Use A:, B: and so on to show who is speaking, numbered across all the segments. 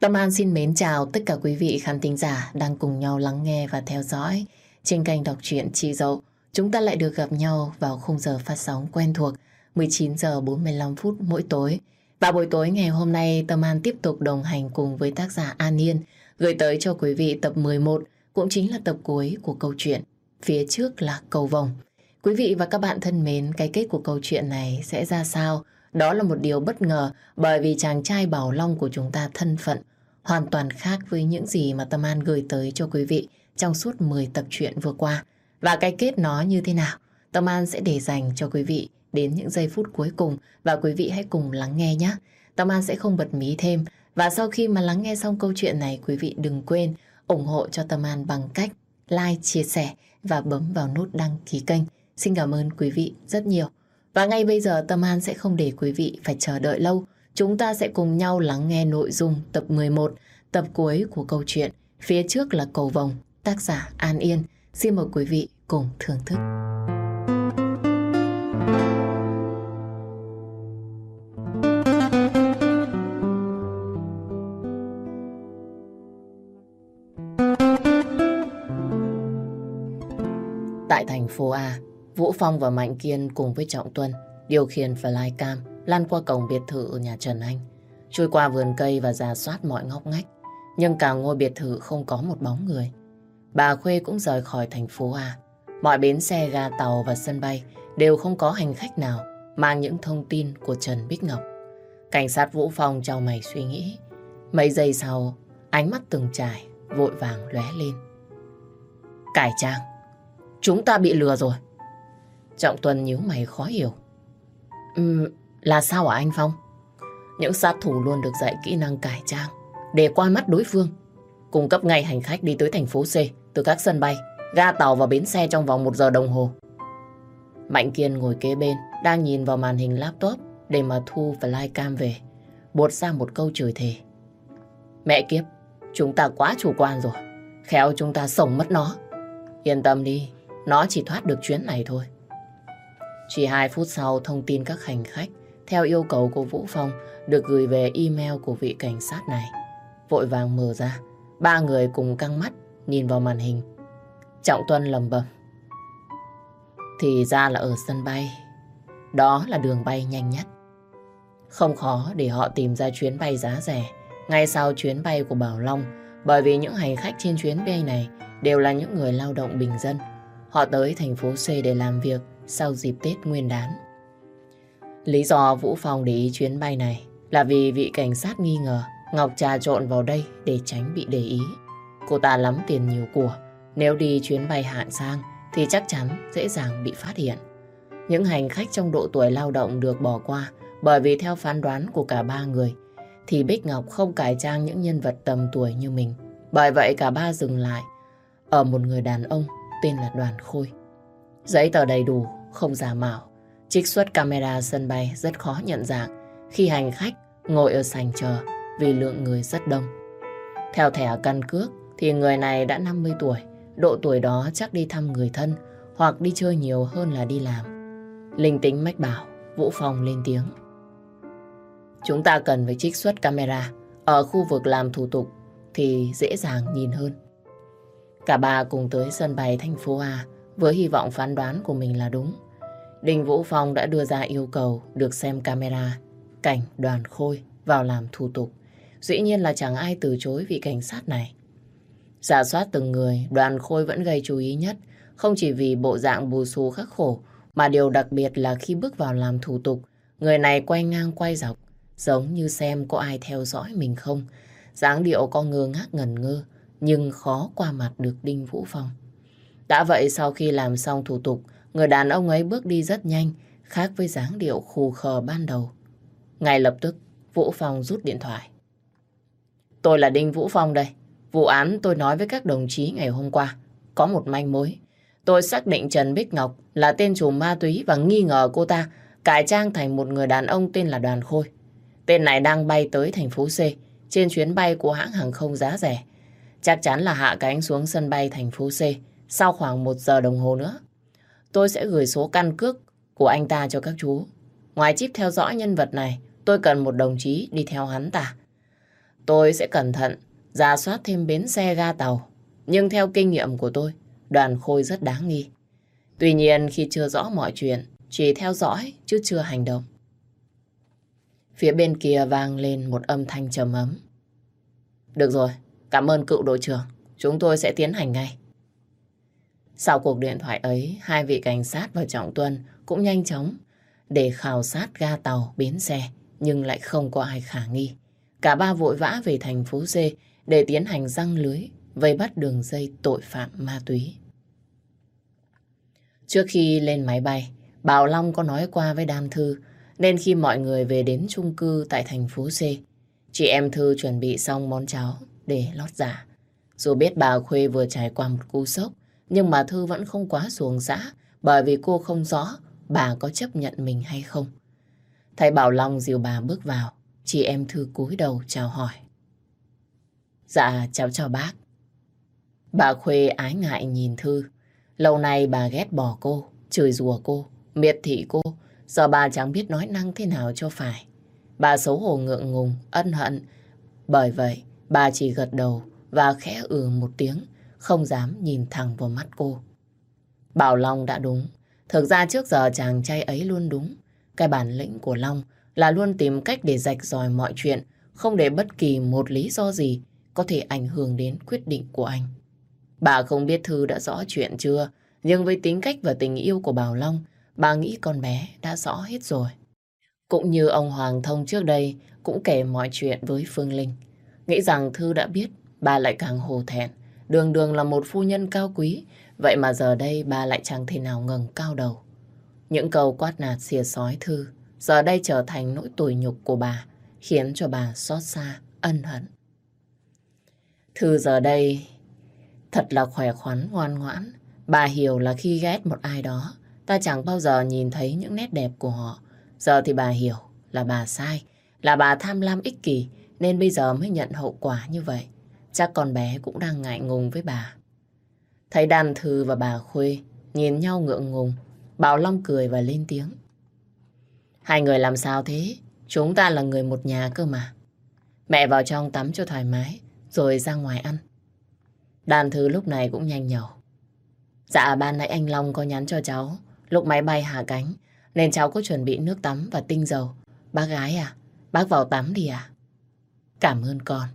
A: Tâm An xin mến chào tất cả quý vị khán thính giả đang cùng nhau lắng nghe và theo dõi trên kênh đọc truyện Chị Dậu. Chúng ta lại được gặp nhau vào khung giờ phát sóng quen thuộc 19 giờ 45 phút mỗi tối. Và buổi tối ngày hôm nay Tâm An tiếp tục đồng hành cùng với tác giả An Yên gửi tới cho quý vị tập 11 cũng chính là tập cuối của câu chuyện Phía trước là cầu vồng. Quý vị và các bạn thân mến, cái kết của câu chuyện này sẽ ra sao? Đó là một điều bất ngờ bởi vì chàng trai Bảo Long của chúng ta thân phận hoàn toàn khác với những gì mà Tâm An gửi tới cho quý vị trong suốt 10 tập truyện vừa qua. Và cái kết nó như thế nào? Tâm An sẽ để dành cho quý vị đến những giây phút cuối cùng và quý vị hãy cùng lắng nghe nhé. Tâm An sẽ không bật mí thêm và sau khi mà lắng nghe xong câu chuyện này quý vị đừng quên ủng hộ cho Tâm An bằng cách like, chia sẻ và bấm vào nút đăng ký kênh. Xin cảm ơn quý vị rất nhiều. Và ngay bây giờ Tâm An sẽ không để quý vị phải chờ đợi lâu. Chúng ta sẽ cùng nhau lắng nghe nội dung tập 11, tập cuối của câu chuyện Phía trước là cầu vồng, tác giả An Yên. Xin mời quý vị cùng thưởng thức. Tại thành phố A, Vũ Phong và Mạnh Kiên cùng với Trọng Tuân điều khiển flycam lan qua cổng biệt thự ở nhà Trần Anh, trôi qua vườn cây và giả soát mọi ngóc ngách. Nhưng cả ngôi biệt thự không có một bóng người. Bà Khuê cũng rời khỏi thành phố A. Mọi bến xe, ga tàu và sân bay đều không có hành khách nào mang những thông tin của Trần Bích Ngọc. Cảnh sát Vũ Phong trao mày suy nghĩ. Mấy giây sau, ánh mắt từng trải, vội vàng lóe lên. Cải trang, chúng ta bị lừa rồi. Trọng Tuân nhíu mày khó hiểu. Ừm, là sao hả anh Phong? Những sát thủ luôn được dạy kỹ năng cải trang để qua mắt đối phương. Cung cấp ngay hành khách đi tới thành phố C từ các sân bay, ga tàu và bến xe trong vòng một giờ đồng hồ. Mạnh Kiên ngồi kế bên, đang nhìn vào màn hình laptop để mà thu flycam về. Buột ra một câu chửi thề. Mẹ kiếp, chúng ta quá chủ quan rồi. Khéo chúng ta sống mất nó. Yên tâm đi, nó chỉ thoát được chuyến này thôi. Chỉ 2 phút sau, thông tin các hành khách theo yêu cầu của Vũ Phong được gửi về email của vị cảnh sát này. Vội vàng mở ra, ba người cùng căng mắt nhìn vào màn hình. Trọng Tuân lầm bầm. Thì ra là ở sân bay. Đó là đường bay nhanh nhất. Không khó để họ tìm ra chuyến bay giá rẻ ngay sau chuyến bay của Bảo Long bởi vì những hành khách trên chuyến bay này đều là những người lao động bình dân. Họ tới thành phố C để làm việc sau dịp Tết Nguyên đán. Lý do Vũ Phong để ý chuyến bay này là vì vị cảnh sát nghi ngờ Ngọc trà trộn vào đây để tránh bị để ý. Cô ta lắm tiền nhiều của, nếu đi chuyến bay hạng sang thì chắc chắn dễ dàng bị phát hiện. Những hành khách trong độ tuổi lao động được bỏ qua bởi vì theo phán đoán của cả ba người thì Bích Ngọc không cải trang những nhân vật tầm tuổi như mình. Bởi vậy cả ba dừng lại ở một người đàn ông tên là Đoàn Khôi. Giấy tờ đầy đủ, không giả mạo. Trích xuất camera sân bay rất khó nhận dạng khi hành khách ngồi ở sành chờ vì lượng người rất đông. Theo thẻ căn cước thì người này đã 50 tuổi, độ tuổi đó chắc đi thăm người thân hoặc đi chơi nhiều hơn là đi làm. Linh tính mách bảo, Vũ Phong lên tiếng. Chúng ta cần phải trích xuất camera ở khu vực làm thủ tục thì dễ dàng nhìn hơn. Cả ba cùng tới sân bay thành phố A với hy vọng phán đoán của mình là đúng. Đình Vũ Phong đã đưa ra yêu cầu được xem camera, cảnh đoàn khôi vào làm thủ tục. Dĩ nhiên là chẳng ai từ chối vị cảnh sát này. Giả soát từng người, đoàn khôi vẫn gây chú ý nhất, không chỉ vì bộ dạng bù xù khắc khổ, mà điều đặc biệt là khi bước vào làm thủ tục, người này quay ngang quay dọc, giống như xem có ai theo dõi mình không. dáng điệu có ngơ ngác ngẩn ngơ, nhưng khó qua mặt được Đinh Vũ Phong. Đã vậy sau khi làm xong thủ tục, người đàn ông ấy bước đi rất nhanh, khác với dáng điệu khù khờ ban đầu. Ngay lập tức, Vũ Phong rút điện thoại. Tôi là Đinh Vũ Phong đây. Vụ án tôi nói với các đồng chí ngày hôm qua. Có một manh mối. Tôi xác định Trần Bích Ngọc là tên chủ ma túy và nghi ngờ cô ta cải trang thành một người đàn ông tên là Đoàn Khôi. Tên này đang bay tới thành phố C trên chuyến bay của hãng hàng không giá rẻ. Chắc chắn là hạ cánh xuống sân bay thành phố C sau khoảng một giờ đồng hồ nữa. Tôi sẽ gửi số căn cước của anh ta cho các chú. Ngoài chip theo dõi nhân vật này, tôi cần một đồng chí đi theo hắn ta. tôi sẽ cẩn thận, ra soát thêm bến xe ga tàu. Nhưng theo kinh nghiệm của tôi, đoàn khôi rất đáng nghi. Tuy nhiên khi chưa rõ mọi chuyện, chỉ theo dõi chứ chưa hành động. Phía bên kia vang lên một âm thanh trầm ấm. Được rồi, cảm ơn cựu đội trưởng. Chúng tôi sẽ tiến hành ngay. Sau cuộc điện thoại ấy, hai vị cảnh sát và Trọng Tuân cũng nhanh chóng để khảo sát ga tàu, bến xe, nhưng lại không có ai khả nghi. Cả ba vội vã về thành phố C để tiến hành răng lưới, vây bắt đường dây tội phạm ma túy. Trước khi lên máy bay, Bảo Long có nói qua với Đam Thư, nên khi mọi người về đến chung cư tại thành phố C, chị em Thư chuẩn bị xong món cháo để lót giả. Dù biết bà Khuê vừa trải qua một cú sốc, nhưng mà Thư vẫn không quá xuồng dã bởi vì cô không rõ bà có chấp nhận mình hay không. thầy Bảo Long dìu bà bước vào, chị em Thư cúi đầu chào hỏi. Dạ, cháu chào bác. Bà Khuê ái ngại nhìn Thư. Lâu nay bà ghét bỏ cô, chửi rủa cô, miệt thị cô. Giờ bà chẳng biết nói năng thế nào cho phải. Bà xấu hổ ngượng ngùng, ân hận. Bởi vậy, bà chỉ gật đầu và khẽ ừ một tiếng, không dám nhìn thẳng vào mắt cô. Bảo Long đã đúng. Thực ra trước giờ chàng trai ấy luôn đúng. Cái bản lĩnh của Long là luôn tìm cách để rạch ròi mọi chuyện, không để bất kỳ một lý do gì có thể ảnh hưởng đến quyết định của anh. Bà không biết Thư đã rõ chuyện chưa, nhưng với tính cách và tình yêu của Bảo Long, bà nghĩ con bé đã rõ hết rồi. Cũng như ông Hoàng Thông trước đây cũng kể mọi chuyện với Phương Linh. Nghĩ rằng Thư đã biết, bà lại càng hồ thẹn. Đường đường là một phu nhân cao quý, vậy mà giờ đây bà lại chẳng thể nào ngừng cao đầu. Những câu quát nạt xìa sói Thư, giờ đây trở thành nỗi tủi nhục của bà, khiến cho bà xót xa, ân hận. Thư giờ đây thật là khỏe khoắn, ngoan ngoãn. Bà hiểu là khi ghét một ai đó, ta chẳng bao giờ nhìn thấy những nét đẹp của họ. Giờ thì bà hiểu là bà sai, là bà tham lam ích kỷ, nên bây giờ mới nhận hậu quả như vậy. Chắc con bé cũng đang ngại ngùng với bà. Thấy đàn thư và bà Khuê nhìn nhau ngượng ngùng, Bảo Long cười và lên tiếng. Hai người làm sao thế? Chúng ta là người một nhà cơ mà. Mẹ vào trong tắm cho thoải mái, rồi ra ngoài ăn. Đàn thư lúc này cũng nhanh nhẩu. Dạ ban nãy anh Long có nhắn cho cháu lúc máy bay hạ cánh nên cháu có chuẩn bị nước tắm và tinh dầu. Bác gái à? Bác vào tắm đi à? Cảm ơn con.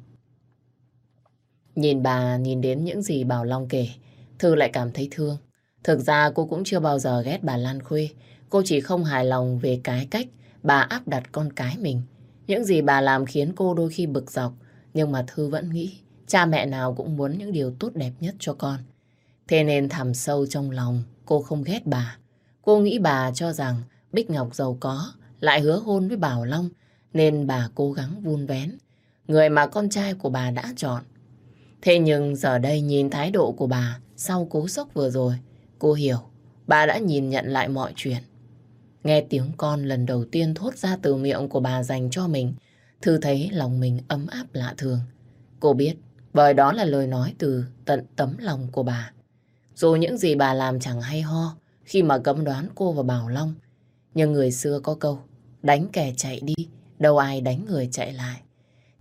A: Nhìn bà, nhìn đến những gì Bảo Long kể, Thư lại cảm thấy thương. Thực ra cô cũng chưa bao giờ ghét bà Lan Khuê. Cô chỉ không hài lòng về cái cách bà áp đặt con cái mình. Những gì bà làm khiến cô đôi khi bực dọc. Nhưng mà Thư vẫn nghĩ cha mẹ nào cũng muốn những điều tốt đẹp nhất cho con. Thế nên thầm sâu trong lòng, cô không ghét bà. Cô nghĩ bà cho rằng Bích Ngọc giàu có, lại hứa hôn với Bảo Long, nên bà cố gắng vun vén. Người mà con trai của bà đã chọn. Thế nhưng giờ đây nhìn thái độ của bà sau cú sốc vừa rồi, cô hiểu bà đã nhìn nhận lại mọi chuyện. Nghe tiếng con lần đầu tiên thốt ra từ miệng của bà dành cho mình, Thư thấy lòng mình ấm áp lạ thường. Cô biết, bởi đó là lời nói từ tận tấm lòng của bà. Dù những gì bà làm chẳng hay ho khi mà cấm đoán cô và Bảo Long. Nhưng người xưa có câu, đánh kẻ chạy đi, đâu ai đánh người chạy lại.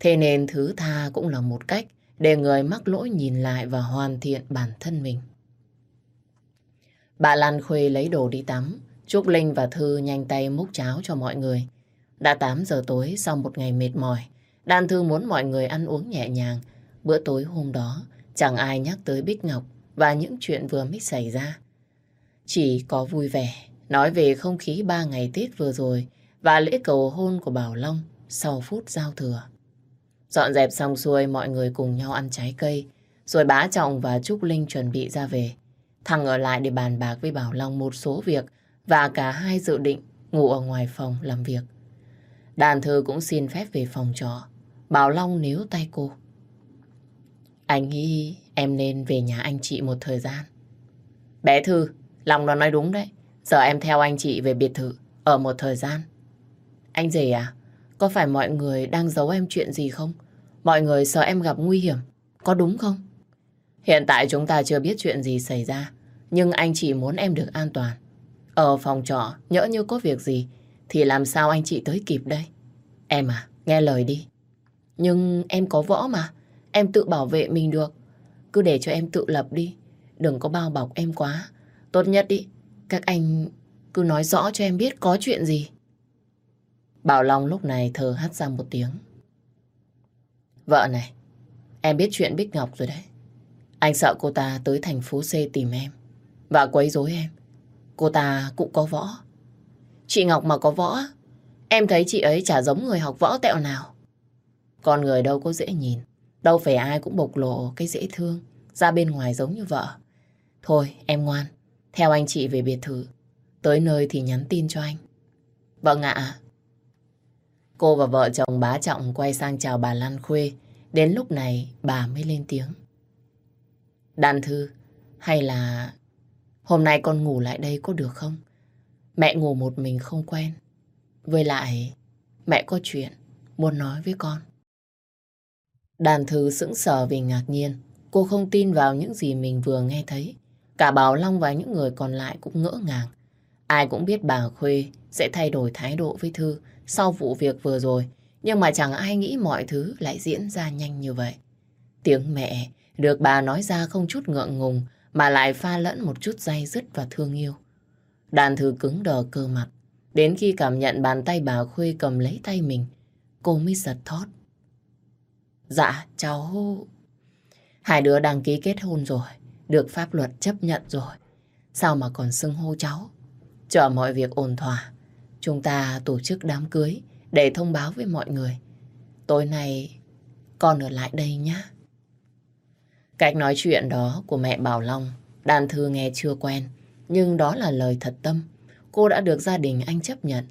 A: Thế nên thứ tha cũng là một cách để người mắc lỗi nhìn lại và hoàn thiện bản thân mình. Bà Lan Khuê lấy đồ đi tắm, Trúc Linh và Thư nhanh tay múc cháo cho mọi người. Đã 8 giờ tối sau một ngày mệt mỏi, Đan Thư muốn mọi người ăn uống nhẹ nhàng. Bữa tối hôm đó, chẳng ai nhắc tới Bích Ngọc và những chuyện vừa mới xảy ra. Chỉ có vui vẻ, nói về không khí ba ngày Tết vừa rồi và lễ cầu hôn của Bảo Long sau phút giao thừa. Dọn dẹp xong xuôi, mọi người cùng nhau ăn trái cây, rồi bá trọng và Trúc Linh chuẩn bị ra về. Thằng ở lại để bàn bạc với Bảo Long một số việc và cả hai dự định ngủ ở ngoài phòng làm việc. Đàn thư cũng xin phép về phòng trọ. Bảo Long níu tay cô. Anh nghĩ em nên về nhà anh chị một thời gian. Bé Thư, Long nó nói đúng đấy. Giờ em theo anh chị về biệt thự ở một thời gian. Anh rể à? Có phải mọi người đang giấu em chuyện gì không? Mọi người sợ em gặp nguy hiểm. Có đúng không? Hiện tại chúng ta chưa biết chuyện gì xảy ra. Nhưng anh chỉ muốn em được an toàn. Ở phòng trọ, nhỡ như có việc gì, thì làm sao anh chị tới kịp đây? Em à, nghe lời đi. Nhưng em có võ mà, em tự bảo vệ mình được. Cứ để cho em tự lập đi, đừng có bao bọc em quá. Tốt nhất đi, các anh cứ nói rõ cho em biết có chuyện gì. Bảo Long lúc này thở hắt ra một tiếng. Vợ này, em biết chuyện Bích Ngọc rồi đấy. Anh sợ cô ta tới thành phố C tìm em và quấy rối em. Cô ta cũng có võ. Chị Ngọc mà có võ, em thấy chị ấy chả giống người học võ tẹo nào. Con người đâu có dễ nhìn, đâu phải ai cũng bộc lộ cái dễ thương, ra bên ngoài giống như vợ. Thôi, em ngoan, theo anh chị về biệt thự. Tới nơi thì nhắn tin cho anh. Vâng ạ. Cô và vợ chồng bá trọng quay sang chào bà Lan Khuê. Đến lúc này bà mới lên tiếng. Đàn thư, hay là hôm nay con ngủ lại đây có được không? Mẹ ngủ một mình không quen. Với lại, mẹ có chuyện muốn nói với con. Đàn thư sững sờ vì ngạc nhiên. Cô không tin vào những gì mình vừa nghe thấy. Cả Bảo Long và những người còn lại cũng ngỡ ngàng. Ai cũng biết bà Khuê sẽ thay đổi thái độ với Thư sau vụ việc vừa rồi. Nhưng mà chẳng ai nghĩ mọi thứ lại diễn ra nhanh như vậy. Tiếng mẹ được bà nói ra không chút ngượng ngùng mà lại pha lẫn một chút day dứt và thương yêu. Đàn thư cứng đờ cơ mặt. Đến khi cảm nhận bàn tay bà Khuê cầm lấy tay mình, cô mới giật thót. Dạ, cháu... Hai đứa đăng ký kết hôn rồi, được pháp luật chấp nhận rồi. Sao mà còn xưng hô cháu? Chờ mọi việc ổn thỏa, chúng ta tổ chức đám cưới để thông báo với mọi người. Tối nay con ở lại đây nhé. Cách nói chuyện đó của mẹ Bảo Long, đàn thư nghe chưa quen, nhưng đó là lời thật tâm. Cô đã được gia đình anh chấp nhận.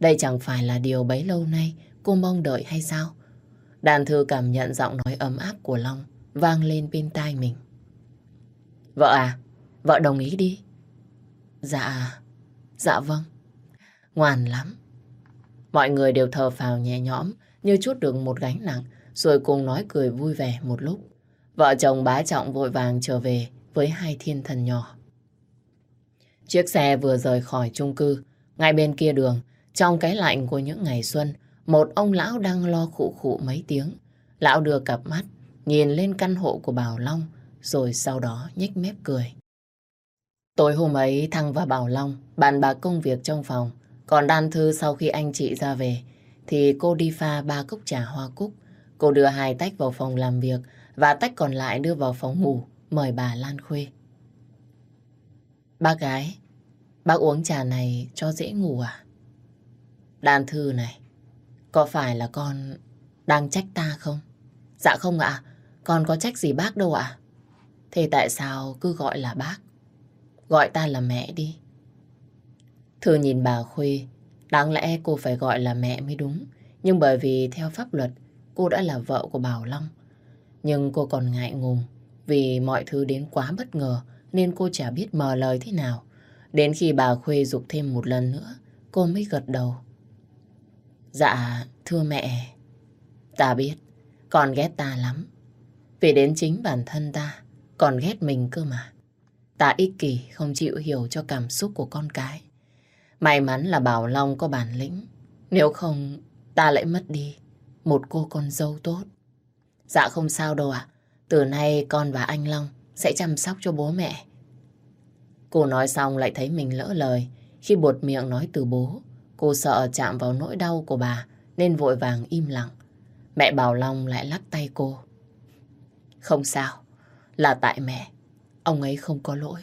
A: Đây chẳng phải là điều bấy lâu nay cô mong đợi hay sao? Đàn thư cảm nhận giọng nói ấm áp của Long vang lên bên tai mình. Vợ à, vợ đồng ý đi. Dạ, dạ vâng. Ngoan lắm. Mọi người đều thở phào nhẹ nhõm như chút được một gánh nặng rồi cùng nói cười vui vẻ một lúc. Vợ chồng bá trọng vội vàng trở về với hai thiên thần nhỏ. Chiếc xe vừa rời khỏi chung cư, ngay bên kia đường, trong cái lạnh của những ngày xuân, một ông lão đang lo khụ khụ mấy tiếng. Lão đưa cặp mắt, nhìn lên căn hộ của Bảo Long, rồi sau đó nhếch mép cười. Tối hôm ấy, Thăng và Bảo Long bàn bạc công việc trong phòng. Còn Đan Thư sau khi anh chị ra về, thì cô đi pha ba cốc trà hoa cúc. Cô đưa hai tách vào phòng làm việc và tách còn lại đưa vào phòng ngủ, mời bà Lan Khuê. Bác gái, bác uống trà này cho dễ ngủ à? Đan Thư này, có phải là con đang trách ta không? Dạ không ạ, con có trách gì bác đâu ạ. Thế tại sao cứ gọi là bác? Gọi ta là mẹ đi. Thư nhìn bà Khuê, đáng lẽ cô phải gọi là mẹ mới đúng. Nhưng bởi vì theo pháp luật, cô đã là vợ của Bảo Long. Nhưng cô còn ngại ngùng vì mọi thứ đến quá bất ngờ nên cô chả biết mờ lời thế nào. Đến khi bà Khuê dục thêm một lần nữa, cô mới gật đầu. Dạ, thưa mẹ, ta biết, con ghét ta lắm. Vì đến chính bản thân ta, còn ghét mình cơ mà. Ta ích kỷ, không chịu hiểu cho cảm xúc của con cái. May mắn là Bảo Long có bản lĩnh. Nếu không, ta lại mất đi một cô con dâu tốt. Dạ không sao đâu ạ. Từ nay con và anh Long sẽ chăm sóc cho bố mẹ. Cô nói xong lại thấy mình lỡ lời. Khi buột miệng nói từ bố, cô sợ chạm vào nỗi đau của bà nên vội vàng im lặng. Mẹ Bảo Long lại lắc tay cô. Không sao, là tại mẹ. Ông ấy không có lỗi.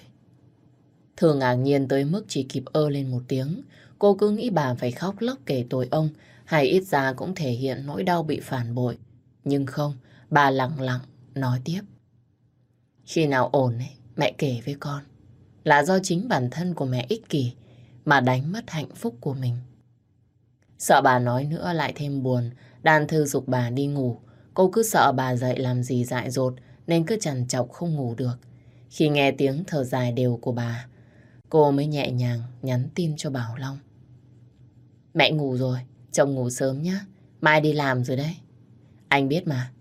A: Thường ngạc nhiên tới mức chỉ kịp ơ lên một tiếng. Cô cứ nghĩ bà phải khóc lóc kể tội ông, hay ít ra cũng thể hiện nỗi đau bị phản bội. Nhưng không, bà lặng lặng nói tiếp. Khi nào ổn ấy, mẹ kể với con. Là do chính bản thân của mẹ ích kỷ mà đánh mất hạnh phúc của mình. Sợ bà nói nữa lại thêm buồn, đàn thư dục bà đi ngủ. Cô cứ sợ bà dậy làm gì dại dột nên cứ chằn chọc không ngủ được. Khi nghe tiếng thở dài đều của bà, cô mới nhẹ nhàng nhắn tin cho Bảo Long. Mẹ ngủ rồi, chồng ngủ sớm nhá, mai đi làm rồi đấy. Anh biết mà,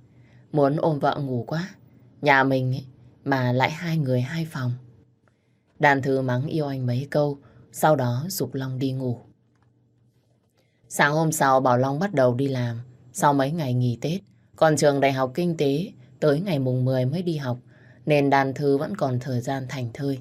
A: muốn ôm vợ ngủ quá, nhà mình ấy, mà lại hai người hai phòng. Đàn thư mắng yêu anh mấy câu, sau đó dục Long đi ngủ. Sáng hôm sau Bảo Long bắt đầu đi làm, sau mấy ngày nghỉ Tết, Còn trường đại học kinh tế tới ngày mùng 10 mới đi học, nên đàn thư vẫn còn thời gian thành thơi.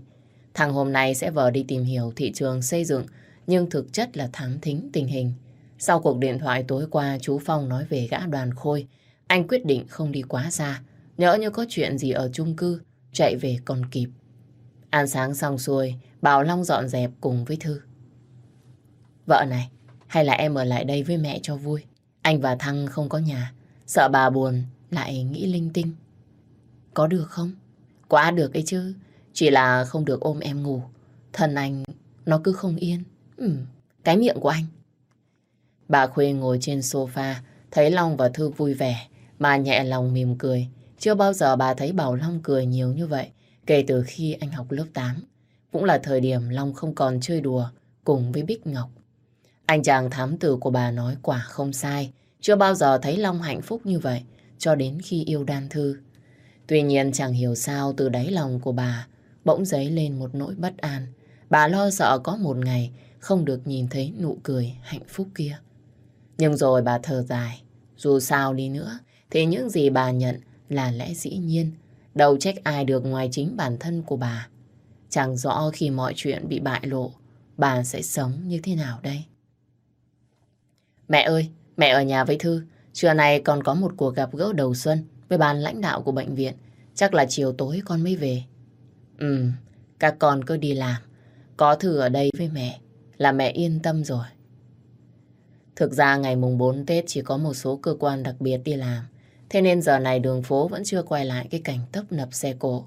A: Thằng hôm nay sẽ vờ đi tìm hiểu thị trường xây dựng, nhưng thực chất là thám thính tình hình. Sau cuộc điện thoại tối qua, chú Phong nói về gã đoàn khôi. Anh quyết định không đi quá xa. Nhỡ như có chuyện gì ở chung cư, chạy về còn kịp. Ăn sáng xong xuôi, Bảo Long dọn dẹp cùng với Thư. Vợ này, hay là em ở lại đây với mẹ cho vui. Anh và Thăng không có nhà. Sợ bà buồn, lại nghĩ linh tinh. Có được không? Quá được ấy chứ. Chỉ là không được ôm em ngủ. Thân anh, nó cứ không yên. Ừ, cái miệng của anh. Bà Khuê ngồi trên sofa, thấy Long và Thư vui vẻ, mà nhẹ lòng mỉm cười. Chưa bao giờ bà thấy Bảo Long cười nhiều như vậy, kể từ khi anh học lớp 8. Cũng là thời điểm Long không còn chơi đùa cùng với Bích Ngọc. Anh chàng thám tử của bà nói quả không sai, chưa bao giờ thấy Long hạnh phúc như vậy, cho đến khi yêu đan thư. Tuy nhiên chẳng hiểu sao từ đáy lòng của bà bỗng dấy lên một nỗi bất an. Bà lo sợ có một ngày không được nhìn thấy nụ cười hạnh phúc kia. Nhưng rồi bà thở dài, dù sao đi nữa thì những gì bà nhận là lẽ dĩ nhiên, đâu trách ai được ngoài chính bản thân của bà. Chẳng rõ khi mọi chuyện bị bại lộ, bà sẽ sống như thế nào đây? Mẹ ơi, mẹ ở nhà với Thư, trưa nay còn có một cuộc gặp gỡ đầu xuân với ban lãnh đạo của bệnh viện. Chắc là chiều tối con mới về. Ừ, các con cứ đi làm. Có Thư ở đây với mẹ là mẹ yên tâm rồi. Thực ra ngày mùng 4 Tết chỉ có một số cơ quan đặc biệt đi làm. Thế nên giờ này đường phố vẫn chưa quay lại cái cảnh tấp nập xe cộ.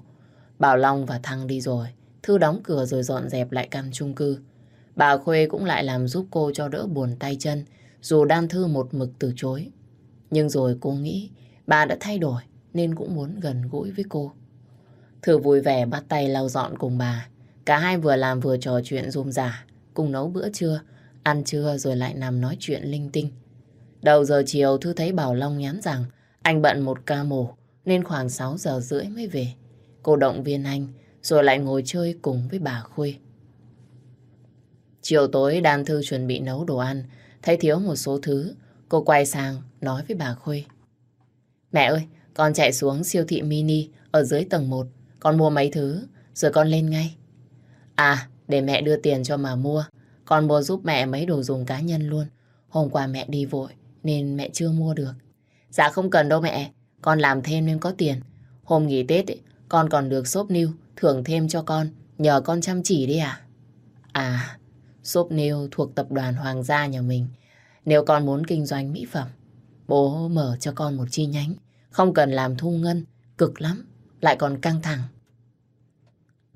A: Bảo Long và Thăng đi rồi. Thư đóng cửa rồi dọn dẹp lại căn chung cư. Bà Khuê cũng lại làm giúp cô cho đỡ buồn tay chân, dù Đan Thư một mực từ chối. Nhưng rồi cô nghĩ bà đã thay đổi nên cũng muốn gần gũi với cô. Thư vui vẻ bắt tay lau dọn cùng bà. Cả hai vừa làm vừa trò chuyện rôm rả, cùng nấu bữa trưa, ăn trưa rồi lại nằm nói chuyện linh tinh. Đầu giờ chiều Thư thấy Bảo Long nhắn rằng anh bận một ca mổ nên khoảng 6 giờ rưỡi mới về. Cô động viên anh rồi lại ngồi chơi cùng với bà Khuê. Chiều tối Đan Thư chuẩn bị nấu đồ ăn, thấy thiếu một số thứ, cô quay sang nói với bà Khuê. Mẹ ơi, con chạy xuống siêu thị mini ở dưới tầng 1, con mua mấy thứ, rồi con lên ngay. À, để mẹ đưa tiền cho mà mua, con mua giúp mẹ mấy đồ dùng cá nhân luôn. Hôm qua mẹ đi vội, nên mẹ chưa mua được. Dạ không cần đâu mẹ, con làm thêm nên có tiền. Hôm nghỉ Tết, ấy, con còn được xốp niu, thưởng thêm cho con, nhờ con chăm chỉ đi à? À, xốp niu thuộc tập đoàn Hoàng gia nhà mình. Nếu con muốn kinh doanh mỹ phẩm, bố mở cho con một chi nhánh. Không cần làm thu ngân, cực lắm, lại còn căng thẳng.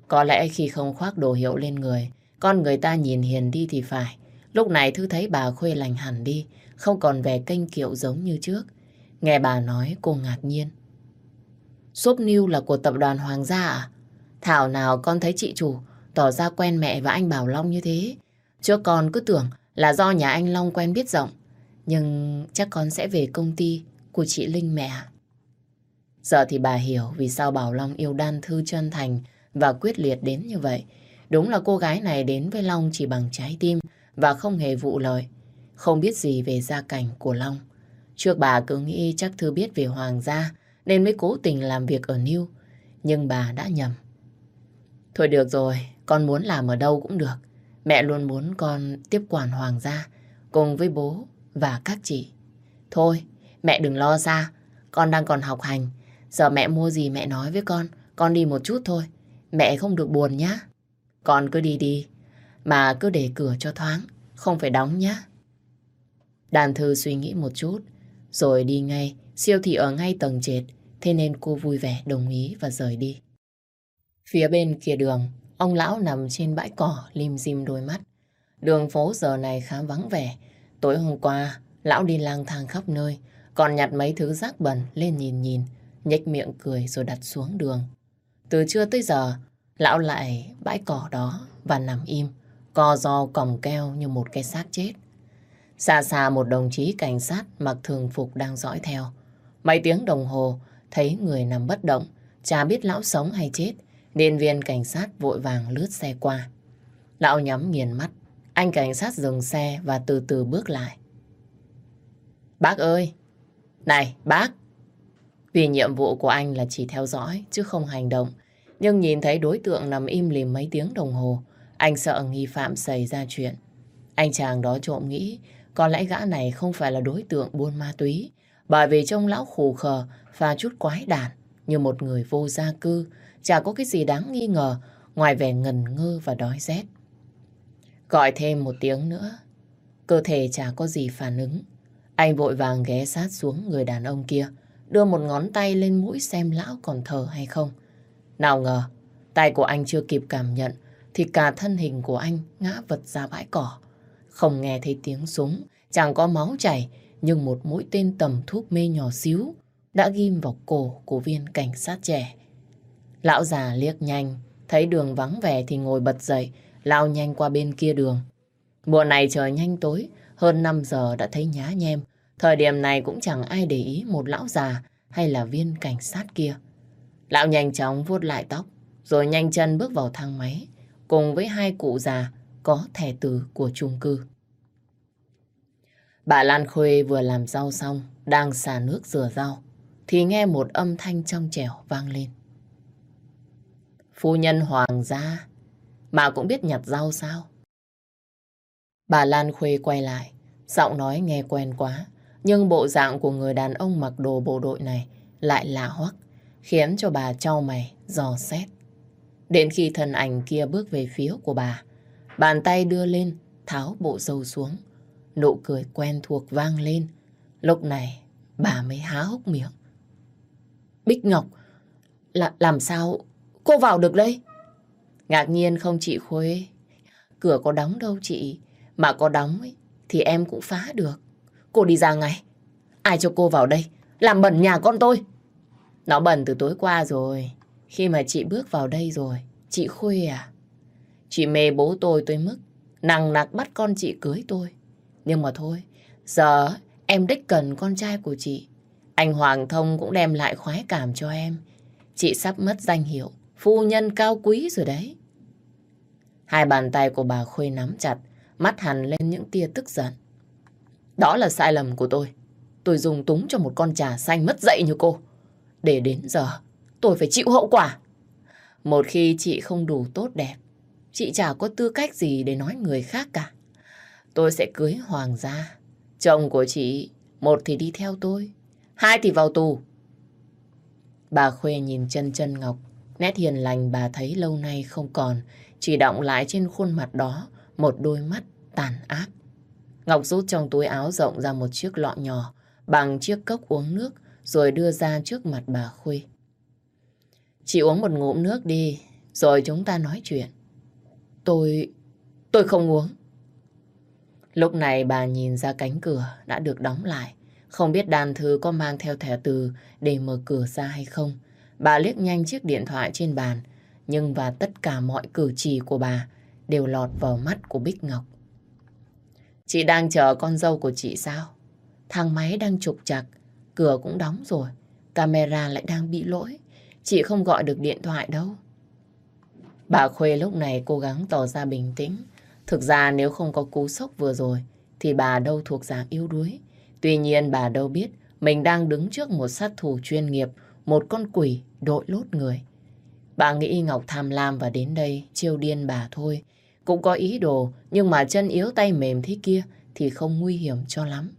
A: Có lẽ khi không khoác đồ hiệu lên người, con người ta nhìn hiền đi thì phải. Lúc này Thư thấy bà Khuê lành hẳn đi, không còn vẻ kênh kiệu giống như trước. Nghe bà nói cô ngạc nhiên. Sốp New là của tập đoàn Hoàng gia à? Thảo nào con thấy chị chủ tỏ ra quen mẹ và anh Bảo Long như thế. Trước con cứ tưởng là do nhà anh Long quen biết rộng. Nhưng chắc con sẽ về công ty của chị Linh mẹ. Giờ thì bà hiểu vì sao Bảo Long yêu đan thư chân thành và quyết liệt đến như vậy. Đúng là cô gái này đến với Long chỉ bằng trái tim và không hề vụ lời. Không biết gì về gia cảnh của Long. Trước bà cứ nghĩ chắc Thư biết về Hoàng gia nên mới cố tình làm việc ở New. Nhưng bà đã nhầm. Thôi được rồi, con muốn làm ở đâu cũng được. Mẹ luôn muốn con tiếp quản Hoàng gia cùng với bố và các chị. Thôi, mẹ đừng lo ra. Con đang còn học hành. Giờ mẹ mua gì mẹ nói với con. Con đi một chút thôi. Mẹ không được buồn nhá. Con cứ đi đi. Mà cứ để cửa cho thoáng. Không phải đóng nhá. Đàn thư suy nghĩ một chút. Rồi đi ngay. Siêu thị ở ngay tầng trệt. Thế nên cô vui vẻ đồng ý và rời đi. Phía bên kia đường, ông lão nằm trên bãi cỏ lim dim đôi mắt. Đường phố giờ này khá vắng vẻ. Tối hôm qua, lão đi lang thang khắp nơi, còn nhặt mấy thứ rác bẩn lên nhìn nhìn, nhếch miệng cười rồi đặt xuống đường. Từ trưa tới giờ, lão lại bãi cỏ đó và nằm im, co do còng keo như một cái xác chết. Xa xa một đồng chí cảnh sát mặc thường phục đang dõi theo. Mấy tiếng đồng hồ, thấy người nằm bất động, chả biết lão sống hay chết, nên viên cảnh sát vội vàng lướt xe qua. Lão nhắm nghiền mắt, anh cảnh sát dừng xe và từ từ bước lại. Bác ơi! Này, bác! Vì nhiệm vụ của anh là chỉ theo dõi chứ không hành động. Nhưng nhìn thấy đối tượng nằm im lìm mấy tiếng đồng hồ, anh sợ nghi phạm xảy ra chuyện. Anh chàng đó trộm nghĩ có lẽ gã này không phải là đối tượng buôn ma túy bởi vì trông lão khù khờ và chút quái đản như một người vô gia cư chả có cái gì đáng nghi ngờ ngoài vẻ ngần ngơ và đói rét. Gọi thêm một tiếng nữa cơ thể chả có gì phản ứng. Anh vội vàng ghé sát xuống người đàn ông kia đưa một ngón tay lên mũi xem lão còn thở hay không. Nào ngờ tay của anh chưa kịp cảm nhận thì cả thân hình của anh ngã vật ra bãi cỏ. Không nghe thấy tiếng súng, chẳng có máu chảy, nhưng một mũi tên tầm thuốc mê nhỏ xíu đã ghim vào cổ của viên cảnh sát trẻ. Lão già liếc nhanh, thấy đường vắng vẻ thì ngồi bật dậy, lao nhanh qua bên kia đường. Mùa này trời nhanh tối, hơn 5 giờ đã thấy nhá nhem. Thời điểm này cũng chẳng ai để ý một lão già hay là viên cảnh sát kia. Lão nhanh chóng vuốt lại tóc, rồi nhanh chân bước vào thang máy, cùng với hai cụ già có thẻ từ của chung cư. Bà Lan Khuê vừa làm rau xong, đang xả nước rửa rau, thì nghe một âm thanh trong trẻo vang lên. Phu nhân hoàng gia, mà cũng biết nhặt rau sao? Bà Lan Khuê quay lại, giọng nói nghe quen quá, nhưng bộ dạng của người đàn ông mặc đồ bộ đội này lại lạ hoắc, khiến cho bà trao mày, dò xét. Đến khi thân ảnh kia bước về phía của bà, bàn tay đưa lên, tháo bộ dâu xuống. Nụ cười quen thuộc vang lên. Lúc này, bà mới há hốc miệng. Bích Ngọc, là, làm sao cô vào được đây? Ngạc nhiên không chị Khuê. Cửa có đóng đâu chị. Mà có đóng ấy, thì em cũng phá được. Cô đi ra ngay. Ai cho cô vào đây? Làm bẩn nhà con tôi. Nó bẩn từ tối qua rồi. Khi mà chị bước vào đây rồi. Chị Khuê à? Chị mê bố tôi tới mức nằng nặc bắt con chị cưới tôi. Nhưng mà thôi, giờ em đích cần con trai của chị. Anh Hoàng Thông cũng đem lại khoái cảm cho em. Chị sắp mất danh hiệu phu nhân cao quý rồi đấy. Hai bàn tay của bà Khuê nắm chặt, mắt hằn lên những tia tức giận. Đó là sai lầm của tôi. Tôi dùng túng cho một con trà xanh mất dậy như cô. Để đến giờ, tôi phải chịu hậu quả. Một khi chị không đủ tốt đẹp, chị chả có tư cách gì để nói người khác cả. Tôi sẽ cưới Hoàng gia. Chồng của chị, một thì đi theo tôi, hai thì vào tù. Bà Khuê nhìn chân chân Ngọc, nét hiền lành bà thấy lâu nay không còn, chỉ động lại trên khuôn mặt đó một đôi mắt tàn ác. Ngọc rút trong túi áo rộng ra một chiếc lọ nhỏ bằng chiếc cốc uống nước rồi đưa ra trước mặt bà Khuê. Chị uống một ngụm nước đi, rồi chúng ta nói chuyện. Tôi... tôi không uống. Lúc này bà nhìn ra cánh cửa đã được đóng lại. Không biết đàn thư có mang theo thẻ từ để mở cửa ra hay không. Bà liếc nhanh chiếc điện thoại trên bàn. Nhưng và tất cả mọi cử chỉ của bà đều lọt vào mắt của Bích Ngọc. Chị đang chờ con dâu của chị sao? Thang máy đang trục chặt, cửa cũng đóng rồi, camera lại đang bị lỗi. Chị không gọi được điện thoại đâu. Bà Khuê lúc này cố gắng tỏ ra bình tĩnh. Thực ra nếu không có cú sốc vừa rồi, thì bà đâu thuộc dạng yếu đuối. Tuy nhiên bà đâu biết mình đang đứng trước một sát thủ chuyên nghiệp, một con quỷ đội lốt người. Bà nghĩ Ngọc tham lam và đến đây chiêu điên bà thôi. Cũng có ý đồ, nhưng mà chân yếu tay mềm thế kia thì không nguy hiểm cho lắm.